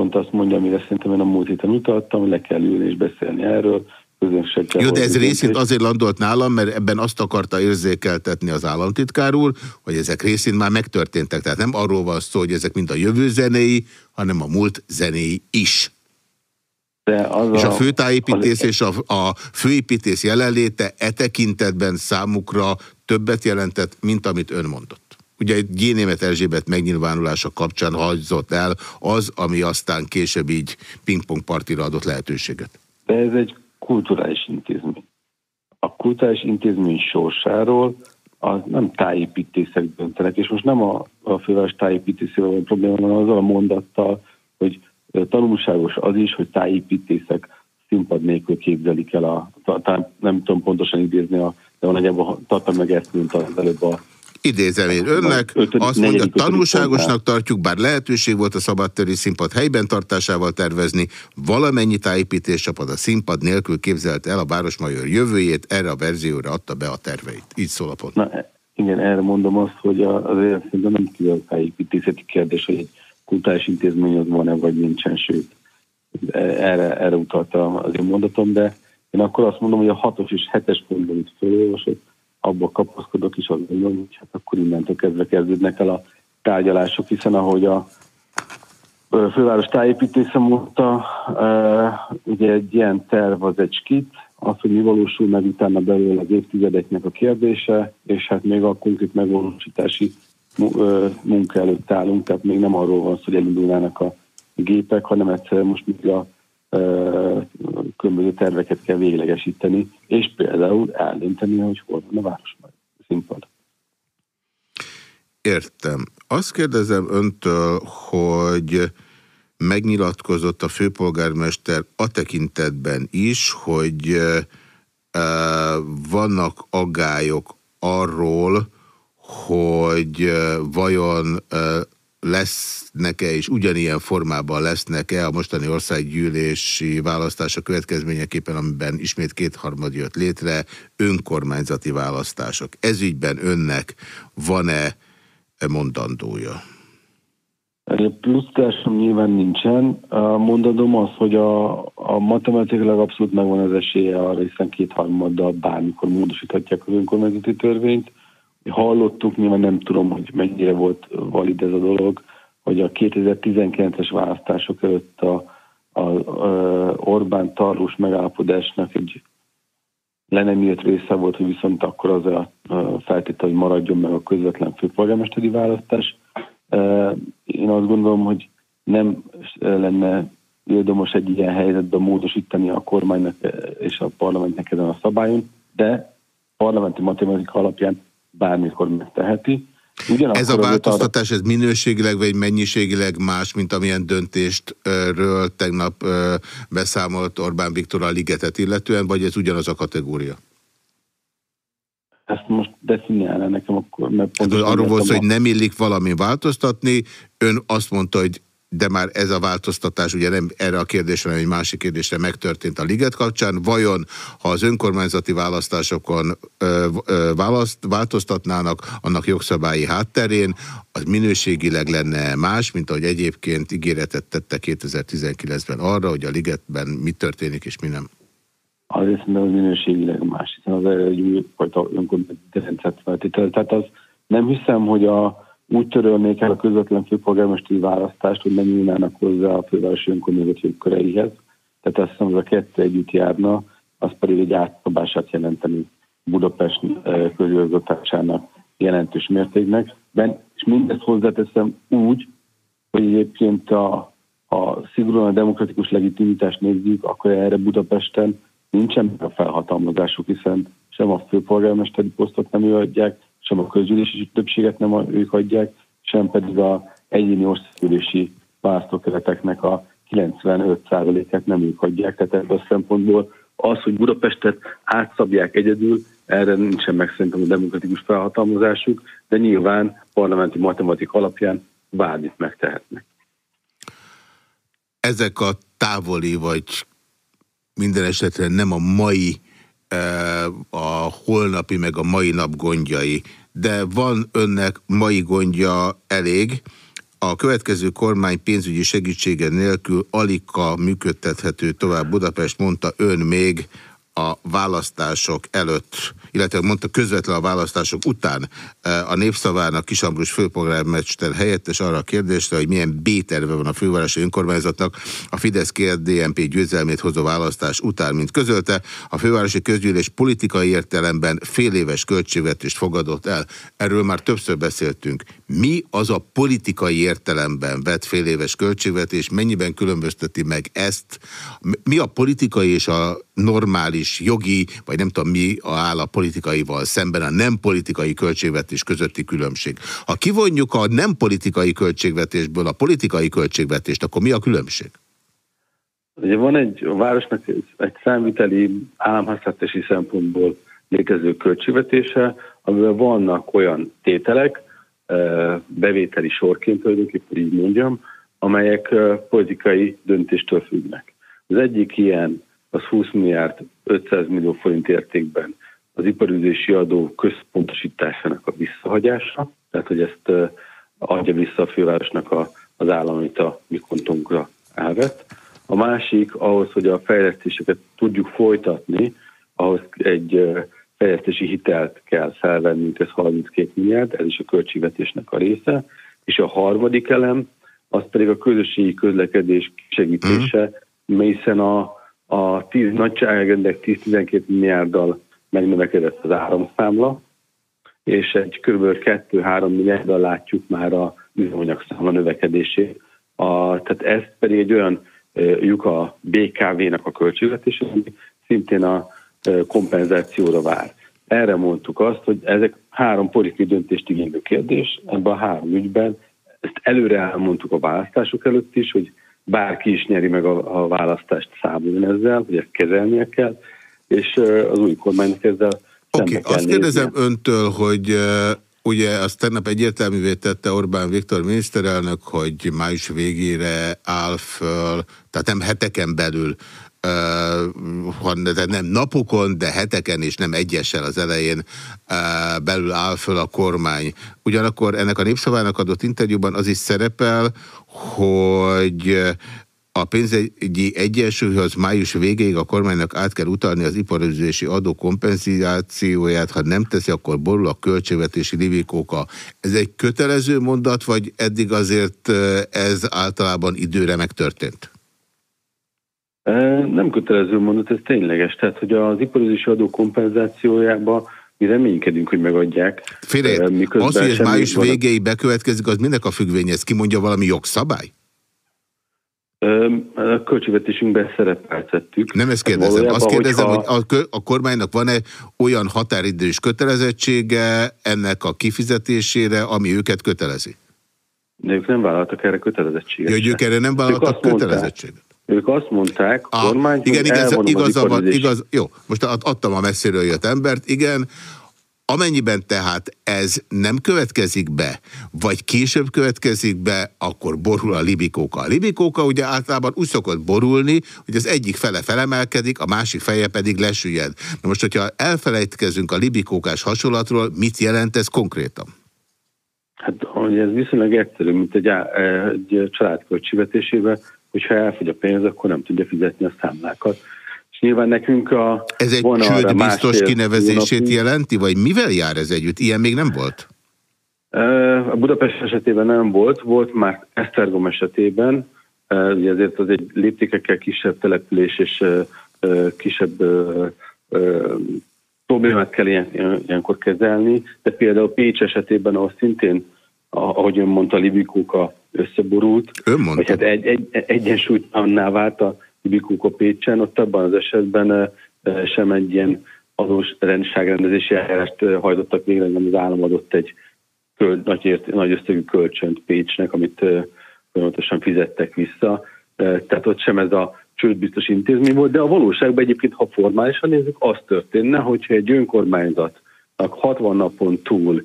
pont azt mondja, amire szerintem én a múlt héten utaltam, hogy le kell ülni és beszélni erről, közösen kell Jó, de ez részint azért landolt nálam, mert ebben azt akarta érzékeltetni az államtitkár úr, hogy ezek részint már megtörténtek. Tehát nem arról van szó, hogy ezek mind a jövő zenéi, hanem a múlt zenéi is. De az És a főtájépítész és a, a főépítész jelenléte e tekintetben számukra többet jelentett, mint amit ön mondott. Ugye egy Génémet Erzsébet megnyilvánulása kapcsán hajzott el az, ami aztán később így pingpong partira adott lehetőséget. De ez egy kulturális intézmény. A kulturális intézmény sorsáról az nem tájépítészek döntenek, és most nem a, a főváros tájépítészével van probléma, hanem azzal a mondattal, hogy tanulságos az is, hogy tájépítészek színpad nélkül képzelik el a, nem tudom pontosan idézni, a, de van nagyjából tartom meg ezt, mint az előbb a Idézem én önnek, azt mondja, tanulságosnak tartjuk, bár lehetőség volt a szabadtéri színpad helyben tartásával tervezni, valamennyi tájépítés csapat a színpad nélkül képzelt el a Városmajor jövőjét, erre a verzióra adta be a terveit. Így szól a pont. Na, igen, erre mondom azt, hogy azért szerintem nem kivelkáépítészeti kérdés, hogy egy kultúrás intézmény az van-e, vagy nincsen, sőt, erre, erre utalta az én mondatom, de én akkor azt mondom, hogy a hatos és hetes pontban itt fölolvasott, abba kapaszkodok is, azt mondom, hogy hát akkor innentől kezdve kezdődnek el a tárgyalások, hiszen ahogy a főváros tájépítésze mondta, ugye egy ilyen terv az egy skit, az, hogy mi valósul meg utána belőle az évtizedeknek a kérdése, és hát még a konkrét megvalósítási munka előtt állunk, tehát még nem arról van szó, hogy elindulnának a gépek, hanem egyszerűen most még a különböző terveket kell véglegesíteni, és például eldönteni, hogy hol van a város színpad. Értem. Azt kérdezem öntől, hogy megnyilatkozott a főpolgármester a tekintetben is, hogy eh, vannak aggályok arról, hogy vajon eh, lesznek-e és ugyanilyen formában lesznek-e a mostani országgyűlési választások következményeképpen, amiben ismét kétharmad jött létre, önkormányzati választások. Ezügyben önnek van-e mondandója? Plusz társam nyilván nincsen. A mondadom az, hogy a, a matematikailag abszolút megvan az esélye arra, hiszen kétharmaddal bármikor módosíthatják az önkormányzati törvényt. Hallottuk, nyilván nem tudom, hogy mennyire volt valid ez a dolog, hogy a 2019-es választások előtt a, a, a Orbán tarlós megállapodásnak egy le nem jött része volt, hogy viszont akkor az a feltétel, hogy maradjon meg a közvetlen főpolgármesteri választás. Én azt gondolom, hogy nem lenne érdemes egy ilyen helyzetben módosítani a kormánynak és a parlamentnek ezen a szabályon, de parlamenti matematika alapján bármikor megteheti. Ugyanakkor Ez a változtatás, ez minőségileg vagy mennyiségileg más, mint amilyen döntéstről tegnap beszámolt Orbán Viktor a ligetet illetően, vagy ez ugyanaz a kategória? ezt most definiálna nekem akkor, mert pontosan Arról volt hogy nem illik valami változtatni, ön azt mondta, hogy de már ez a változtatás ugye nem erre a kérdésre, hanem egy másik kérdésre megtörtént a liget kapcsán. Vajon, ha az önkormányzati választásokon ö, ö, választ, változtatnának annak jogszabályi hátterén, az minőségileg lenne más, mint ahogy egyébként ígéretet tette 2019-ben arra, hogy a ligetben mi történik és mi nem. azért szerintem az minőségileg más, hiszen az egy újfajta önkormányzati rendszert feltétel. Tehát az nem hiszem, hogy a, úgy törölnék el a közvetlen főpolgármesteri választást, hogy nem nyúlnának hozzá a fővárosi önkormányzat jogköreihez. Tehát azt hiszem, az a kettő együtt járna, az pedig egy átszabását jelenteni Budapest eh, közigazgatásának jelentős mértéknek. Ben, és mindezt hozzáteszem úgy, hogy egyébként a, a szigorúan a demokratikus legitimitást nézzük, akkor erre Budapesten nincsen a felhatalmazásuk, hiszen sem a főpolgármesteri posztot nem ő adják, sem a közgyűlési többséget nem ők adják, sem pedig a egyéni országgyűlési választókereteknek a 95%-át nem ők adják. Tehát ebből a szempontból az, hogy Budapestet átszabják egyedül, erre nincsen meg szerintem a demokratikus felhatalmazásuk, de nyilván parlamenti matematik alapján bármit megtehetnek. ezek a távoli, vagy minden esetre nem a mai, eh, a holnapi, meg a mai nap gondjai, de van önnek mai gondja elég. A következő kormány pénzügyi segítsége nélkül alika működtethető tovább Budapest, mondta ön még a választások előtt, illetve mondta közvetlen a választások után eh, a népszavának Kisambrus főpolgármester helyettes arra a kérdésre, hogy milyen B-terve van a fővárosi önkormányzatnak a Fidesz KDNP győzelmét hozó választás után, mint közölte, a fővárosi közgyűlés politikai értelemben fél éves költségvetést fogadott el. Erről már többször beszéltünk. Mi az a politikai értelemben vett fél éves költségvetés, mennyiben különbözteti meg ezt? Mi a politikai és a normális jogi, vagy nem tudom mi áll a politikaival szemben a nem politikai költségvetés közötti különbség. Ha kivonjuk a nem politikai költségvetésből a politikai költségvetést, akkor mi a különbség? Ugye van egy, a városnak egy számviteli államháztartási szempontból létező költségvetése, amiben vannak olyan tételek, bevételi sorként tulajdonképpen így mondjam, amelyek politikai döntéstől függnek. Az egyik ilyen az 20 milliárd 500 millió forint értékben az iparüzési adó központosításának a visszahagyása, tehát hogy ezt adja vissza a fővárosnak a, az állam, amit a mi kontunkra elvett. A másik ahhoz, hogy a fejlesztéseket tudjuk folytatni, ahhoz egy fejlesztési hitelt kell felvennünk, ez 32 milliárd, ez is a költségvetésnek a része. És a harmadik elem, az pedig a közösségi közlekedés segítése, mm. hiszen a, a 10 nagyságrendek 10-12 milliárddal megnövekedett az áramszámla, és egy kb. 2-3 milliárddal látjuk már a üzemanyagszámla növekedését. A, tehát ez pedig egy olyan lyuk a BKV-nak a költségvetése, ami szintén a kompenzációra vár. Erre mondtuk azt, hogy ezek három politikai döntést igénylő kérdés, ebben a három ügyben ezt előre elmondtuk a választások előtt is, hogy bárki is nyeri meg a, a választást számolni ezzel, hogy ezt kezelnie kell, és az új kormánynak ezzel Oké, okay, azt kérdezem öntől, hogy ugye azt tegnap egyértelművé tette Orbán Viktor miniszterelnök, hogy május végére áll föl, tehát nem heteken belül de nem napokon, de heteken és nem egyessel az elején belül áll föl a kormány. Ugyanakkor ennek a népszavának adott interjúban az is szerepel, hogy a pénzügyi egyensúlyhoz május végéig a kormánynak át kell utalni az iparözési adó kompenzációját, ha nem teszi, akkor borul a költségvetési livikóka. Ez egy kötelező mondat, vagy eddig azért ez általában időre megtörtént? Nem kötelező mondat, ez tényleges. Tehát, hogy az iparozési adó kompenzációjába mi reménykedünk, hogy megadják. Félre, az, hogy ez május végéig bekövetkezik, az minek a függvény? Ez kimondja valami jogszabály? A költségvetésünkben szerepeltettük. Nem ezt kérdezem. Azt kérdezem, hogyha... hogy a, a kormánynak van-e olyan határidős kötelezettsége ennek a kifizetésére, ami őket kötelezi? De ők nem vállaltak erre kötelezettséget. Ja, hogy ők erre nem vállaltak kötelezettséget? Ők azt mondták, a kormány, igen, igaz, igaza van, igaz, jó, most adtam a messziről jött embert, igen, Amennyiben tehát ez nem következik be, vagy később következik be, akkor borul a libikóka. A libikóka ugye általában úgy szokott borulni, hogy az egyik fele felemelkedik, a másik feje pedig lesüllyed. Na most, hogyha elfelejtkezünk a libikókás hasonlatról, mit jelent ez konkrétan? Hát ez viszonylag egyszerű, mint egy, egy család hogyha elfogy a pénz, akkor nem tudja fizetni a számlákat. Nyilván nekünk a... Ez egy csőd biztos kinevezését hónapig. jelenti, vagy mivel jár ez együtt? Ilyen még nem volt? A Budapest esetében nem volt, volt már Esztergom esetében, ugye azért az egy léptékekkel kisebb település és kisebb problémát kell ilyen, ilyenkor kezelni, de például Pécs esetében, ahol szintén, ahogy ön mondta, Libikóka összeborult, vagy hát egy, egy, egyensúlytalanná vált a Libikóka Pécsen, ott abban az esetben sem egy ilyen adós rendságrendezési eljárást hajtottak végre, nem az állam adott egy köl, nagy, nagy összegű kölcsönt Pécsnek, amit folyamatosan fizettek vissza. Tehát ott sem ez a csődbiztos intézmény volt, de a valóságban egyébként, ha formálisan nézzük, az történne, hogyha egy önkormányzatnak 60 napon túl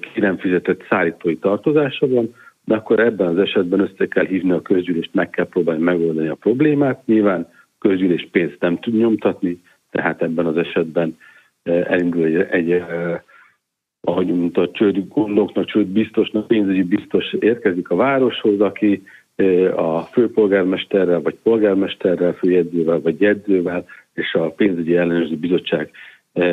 ki nem fizetett szállítói tartozása van, de akkor ebben az esetben össze kell hívni a közgyűlést, meg kell próbálni megoldani a problémát. Nyilván közgyűlés pénzt nem tud nyomtatni, tehát ebben az esetben elindul egy, egy ahogy mondta, a csőd gondoknak, csőd biztosnak, pénzügyi biztos érkezik a városhoz, aki a főpolgármesterrel, vagy polgármesterrel, főjegyzővel, vagy jegyzővel, és a pénzügyi ellenőrző bizottság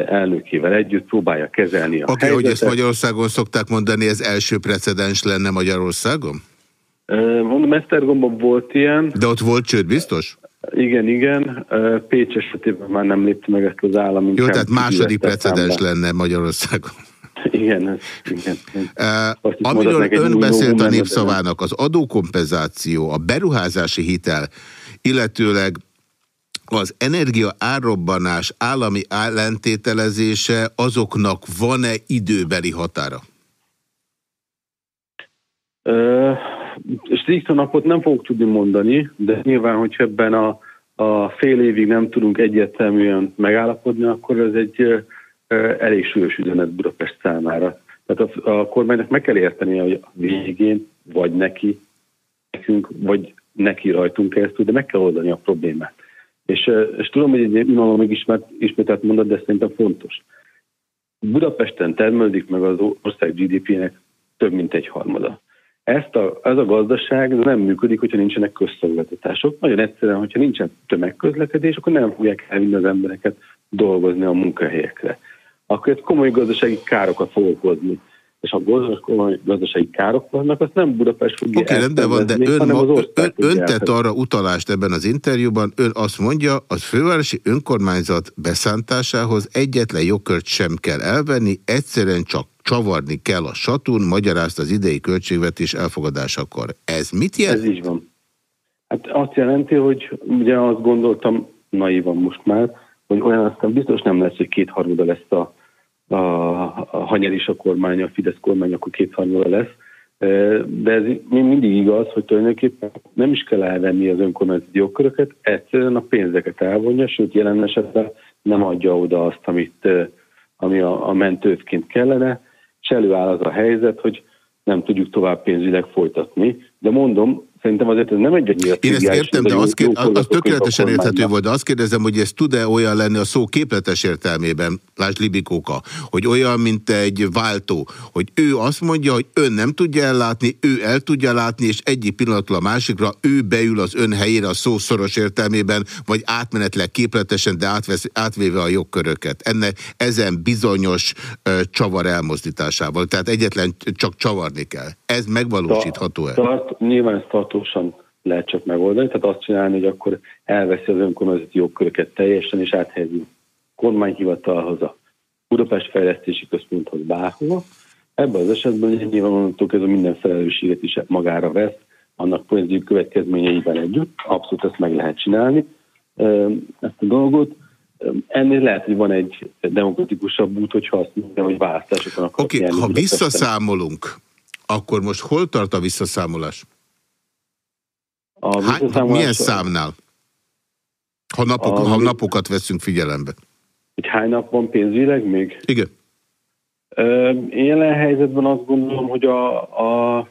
elnökével együtt próbálja kezelni a okay, hogy ezt Magyarországon szokták mondani, ez első precedens lenne Magyarországon? Mondom, Esztergomban volt ilyen. De ott volt csőd biztos? Igen, igen. Pécs esetében már nem lépte meg ezt az állam. Jó, tehát második precedens számba. lenne Magyarországon. Igen, igen. Uh, amiről ön beszélt a népszavának, az adókompenzáció, a beruházási hitel, illetőleg az energia árrobbanás állami ellentételezése azoknak van-e időbeli határa? strikt napot nem fogok tudni mondani, de nyilván, hogyha ebben a, a fél évig nem tudunk egyértelműen megállapodni, akkor ez egy ö, elég súlyos üzenet Budapest számára. Tehát a, a kormánynak meg kell érteni, hogy a végén vagy neki, nekünk, vagy neki rajtunk keresztül, de meg kell oldani a problémát. És, és tudom, hogy egy unalom még ismert, ismételt mondat, de szerintem fontos. Budapesten termelődik meg az ország GDP-nek több mint egy harmada. Ezt a, ez a gazdaság nem működik, hogyha nincsenek közszolgáltatások. Nagyon egyszerűen, hogyha nincsen tömegközlekedés, akkor nem fogják elvinni az embereket dolgozni a munkahelyekre. Akkor ez komoly gazdasági károkat fog okozni. És komoly gazdasági károk vannak, azt nem Budapest fogja Oké, rendben van, de ön, ma, ön, ön tett arra utalást ebben az interjúban, ön azt mondja, az fővárosi önkormányzat beszántásához egyetlen jogkört sem kell elvenni, egyszerűen csak csavarni kell a satun, magyarázta az idei költségvetés elfogadásakor. Ez mit jelent? Ez így van. Hát azt jelenti, hogy ugye azt gondoltam, naívan most már, hogy olyan aztán biztos nem lesz, hogy kétharmada lesz a, a, a ha nyer is a kormány, a Fidesz kormány, akkor kétharmada lesz. De ez mindig igaz, hogy tulajdonképpen nem is kell elvenni az önkormányzati jogköröket, egyszerűen a pénzeket elvonja, sőt jelen esetben nem adja oda azt, amit, ami a, a mentőtként kellene, és előáll az a helyzet, hogy nem tudjuk tovább pénzügyileg folytatni. De mondom, szerintem azért ez nem egy annyira Én ezt értem, ez de az, kér, az, az tökéletesen érthető volt, de azt kérdezem, hogy ez tud-e olyan lenni a szó képletes értelmében, lásd Libikóka, hogy olyan, mint egy váltó, hogy ő azt mondja, hogy ön nem tudja ellátni, ő el tudja látni, és egyik pillanatról a másikra ő beül az ön helyére a szó szoros értelmében, vagy átmenetleg képletesen, de átvesz, átvéve a jogköröket. Ennek ezen bizonyos ö, csavar elmozdításával. Tehát egyetlen csak csavarni kell. Ez megvalósítható-e? Tart, nyilván ezt tartósan lehet csak megoldani, tehát azt csinálni, hogy akkor elveszi az önkormányzati jogköröket teljesen, és áthelyezi kormányhivatalhoz, a Budapest Fejlesztési Központhoz bárhova. Ebben az esetben nyilván onnantól kezdve minden felelősséget is magára vesz, annak pénzügyi következményeivel együtt. Abszolút ezt meg lehet csinálni, ö, ezt a dolgot. Ö, Ennél lehet, hogy van egy demokratikusabb út, hogyha azt mondja, hogy választásokon akarok Oké, nyerni ha visszaszámolunk, akkor most hol tart a visszaszámolás? A Hány, milyen számnál? Ha, napok, A- ha napokat veszünk figyelembe. Hogy hány nap van pénzügyileg még? Igen. Ö, Én jelen helyzetben azt gondolom, hogy a, a,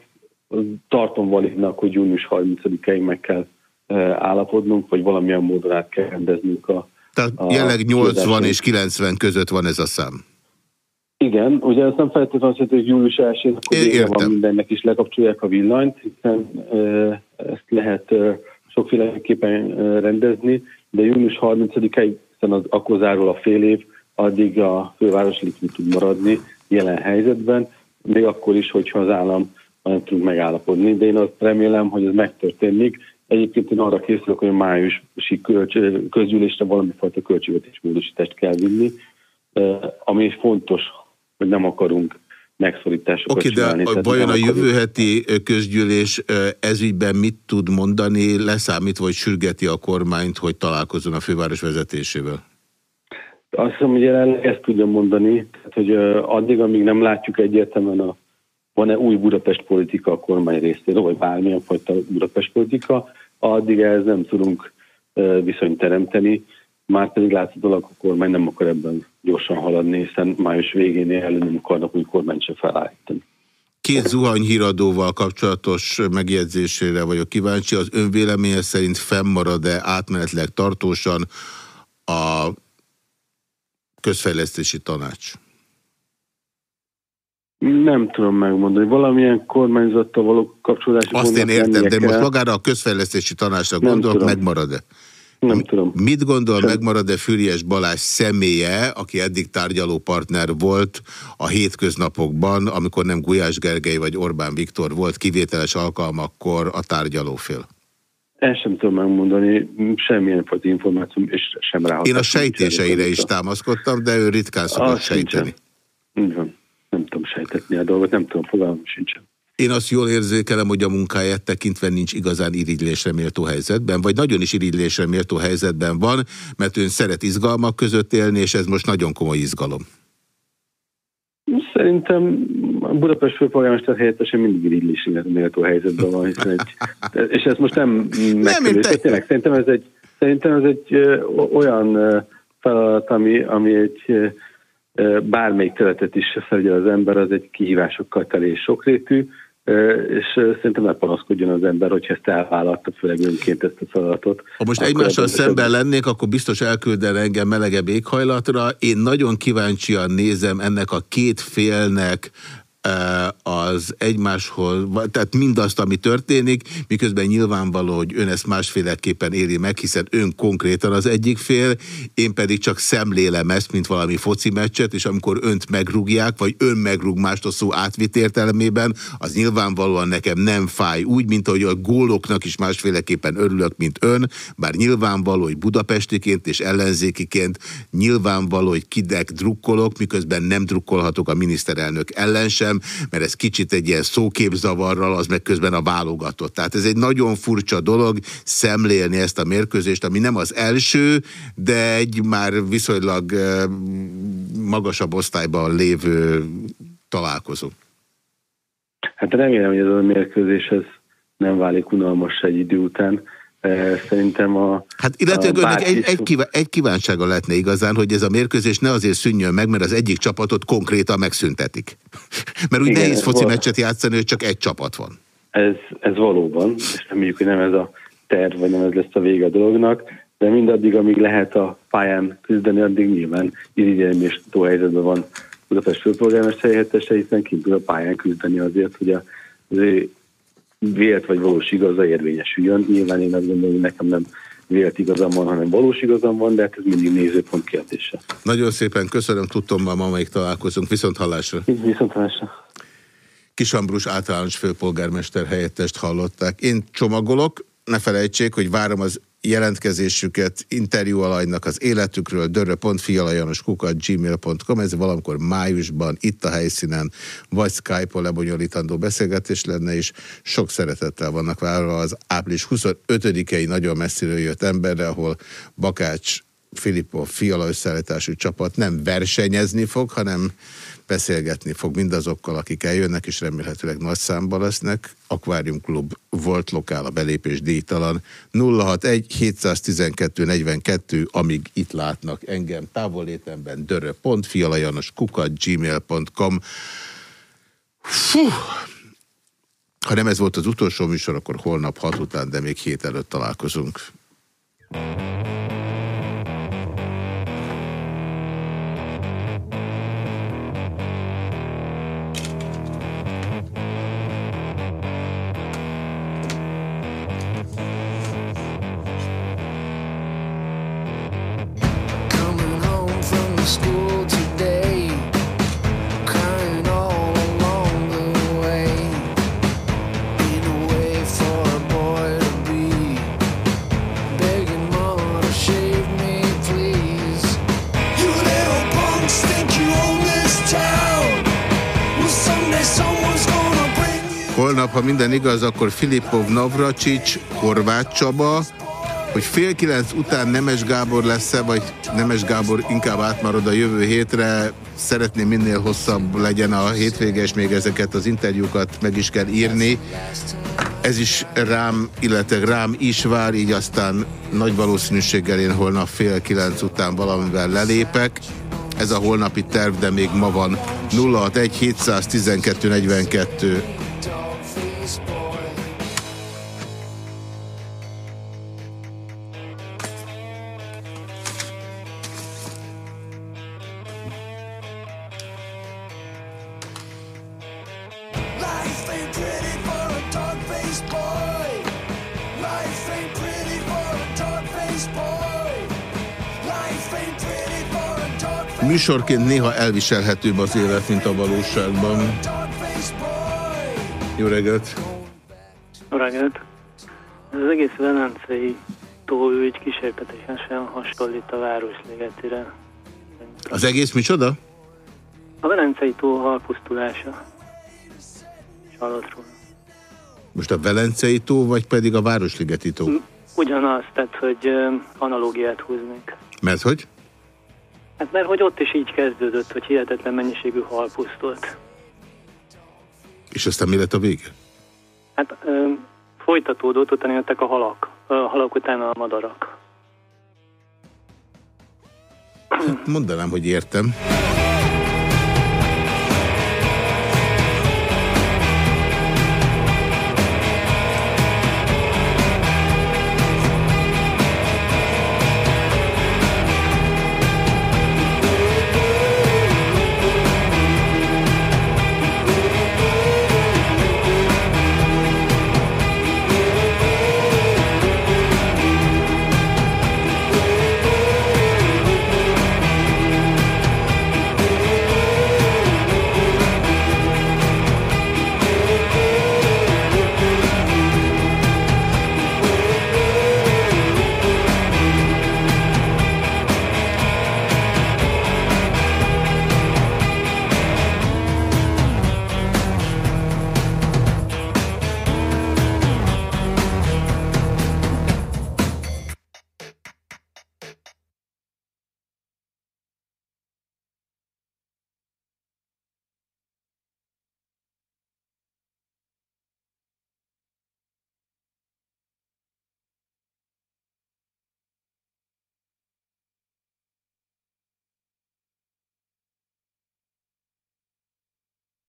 tartom validnak, hogy június 30-ig meg kell állapodnunk, vagy valamilyen módon át kell rendeznünk a... Tehát a jelenleg 80 kiadásokat. és 90 között van ez a szám. Igen, ugye ez nem feltétlenül azt jelenti, hogy július 1 akkor vége van értem. mindennek is lekapcsolják a villanyt, hiszen ö, ezt lehet sokféleképpen rendezni, de június 30-ig, hiszen az akkor zárul a fél év, addig a főváros likvid tud maradni jelen helyzetben, még akkor is, hogyha az állam nem tudunk megállapodni, de én azt remélem, hogy ez megtörténik. Egyébként én arra készülök, hogy májusi közgyűlésre valami fajta költségvetésmódosítást kell vinni, ami fontos, hogy nem akarunk megszorításokat Oké, de csinálni. tehát vajon a jövő heti közgyűlés ezügyben mit tud mondani, leszámítva, hogy sürgeti a kormányt, hogy találkozzon a főváros vezetésével? Azt hiszem, hogy jelenleg ezt tudja mondani, tehát, hogy addig, amíg nem látjuk egyértelműen a van-e új Budapest politika a kormány részéről, vagy bármilyen fajta Budapest politika, addig ehhez nem tudunk viszonyt teremteni, már pedig láthatólag a kormány nem akar ebben gyorsan haladni, hiszen május végén elő nem akarnak új kormányt se felállítani. Két zuhanyhíradóval kapcsolatos megjegyzésére vagyok kíváncsi. Az önvéleménye szerint fennmarad-e átmenetleg tartósan a közfejlesztési tanács? Nem tudom megmondani, valamilyen kormányzattal való kapcsolódás. Azt én értem, de most magára a közfejlesztési tanácsra gondolok, megmarad-e? Nem tudom. Mit gondol, megmarad-e Füriyes Balázs személye, aki eddig tárgyaló partner volt a hétköznapokban, amikor nem Gulyás Gergely vagy Orbán Viktor volt kivételes alkalmakkor a tárgyalófél? Ezt sem tudom megmondani, semmilyen fajta információ, és sem rá. Én a sejtéseire is támaszkodtam, de ő ritkán szokott Azt sejteni. Így van. Nem tudom sejtetni a dolgot, nem tudom, fogalmam sincsen. Én azt jól érzékelem, hogy a munkáját tekintve nincs igazán irigylésre méltó helyzetben, vagy nagyon is irigylésre méltó helyzetben van, mert ön szeret izgalmak között élni, és ez most nagyon komoly izgalom. Szerintem a Budapest főpolgármester helyettese mindig irigylis méltó helyzetben van, hiszen egy, és ez most nem megkerülés, de tényleg szerintem ez egy, szerintem ez egy ö, olyan ö, feladat, ami, ami egy ö, bármelyik területet is felügyel az ember, az egy kihívásokkal teli és sokrétű, és szerintem ne panaszkodjon az ember, hogyha ezt elvállalta, főleg önként ezt a feladatot. Ha most egymással szemben lennék, akkor biztos elküldene engem melegebb éghajlatra. Én nagyon kíváncsian nézem ennek a két félnek az egymáshoz, tehát mindazt, ami történik, miközben nyilvánvaló, hogy ön ezt másféleképpen éli meg, hiszen ön konkrétan az egyik fél, én pedig csak szemlélem ezt, mint valami foci meccset, és amikor önt megrúgják, vagy ön megrúg mást a szó átvitt értelmében, az nyilvánvalóan nekem nem fáj. Úgy, mint ahogy a góloknak is másféleképpen örülök, mint ön, bár nyilvánvaló, hogy budapestiként és ellenzékiként nyilvánvaló, hogy kinek drukkolok, miközben nem drukkolhatok a miniszterelnök ellen sem, mert ez kicsit egy ilyen szóképzavarral, az meg közben a válogatott. Tehát ez egy nagyon furcsa dolog szemlélni ezt a mérkőzést, ami nem az első, de egy már viszonylag eh, magasabb osztályban lévő találkozó. Hát remélem, hogy ez a mérkőzés ez nem válik unalmas egy idő után. Eh, Szerintem a... Hát illetve a önnek egy, egy, kíván, egy kívánsága lehetne igazán, hogy ez a mérkőzés ne azért szűnjön meg, mert az egyik csapatot konkrétan megszüntetik. Mert úgy Igen, nehéz foci val- meccset játszani, hogy csak egy csapat van. Ez, ez valóban, és reméljük, hogy nem ez a terv, vagy nem ez lesz a vége a dolognak, de mindaddig, amíg lehet a pályán küzdeni, addig nyilván irigyelmi és tó helyzetben van Budapest főpolgármester helyettese, hiszen kint tud a pályán küzdeni azért, hogy a- az ő vélt vagy valós igaza érvényesüljön. Nyilván én azt gondolom, hogy nekem nem vélt igazam van, hanem valós igazam van, de hát ez mindig nézőpont kérdése. Nagyon szépen köszönöm, tudtom, ma még találkozunk. Viszont hallásra. Viszont hallásra. Kis Ambrus általános főpolgármester helyettest hallották. Én csomagolok, ne felejtsék, hogy várom az jelentkezésüket interjú alajnak az életükről, dörö.fialajanoskukat gmail.com, ez valamikor májusban itt a helyszínen, vagy Skype-on lebonyolítandó beszélgetés lenne, és sok szeretettel vannak várva az április 25-i nagyon messziről jött emberre, ahol Bakács Filippo fiala összeállítású csapat nem versenyezni fog, hanem beszélgetni fog mindazokkal, akik eljönnek, és remélhetőleg nagy számban lesznek. Aquarium Klub volt lokál, a belépés díjtalan. 061 712 42, amíg itt látnak engem távolétemben, dörö.fialajanos kukat gmail.com Fú! Ha nem ez volt az utolsó műsor, akkor holnap hat után, de még hét előtt találkozunk. Coming igaz, akkor Filipov Navracsics, Horváth Csaba, hogy fél kilenc után Nemes Gábor lesz-e, vagy Nemes Gábor inkább átmarad a jövő hétre, szeretném minél hosszabb legyen a hétvége, és még ezeket az interjúkat meg is kell írni. Ez is rám, illetve rám is vár, így aztán nagy valószínűséggel én holnap fél kilenc után valamivel lelépek. Ez a holnapi terv, de még ma van 061 712 42 Műsorként néha elviselhetőbb az élet, mint a valóságban. Jó reggelt! Jó reggelt! Ez az egész velencei tóügy kísérletesen hasonlít a Városligetire. Az egész micsoda? A velencei tó halpusztulása. Róla. Most a Velencei tó, vagy pedig a Városligeti tó? Ugyanaz, tehát hogy analógiát húznék. Mert hogy? Hát mert hogy ott is így kezdődött, hogy hihetetlen mennyiségű hal pusztult. És aztán mi lett a vége? Hát ö, folytatódott, utána jöttek a halak. A halak utána a madarak. Mondanám, hogy értem.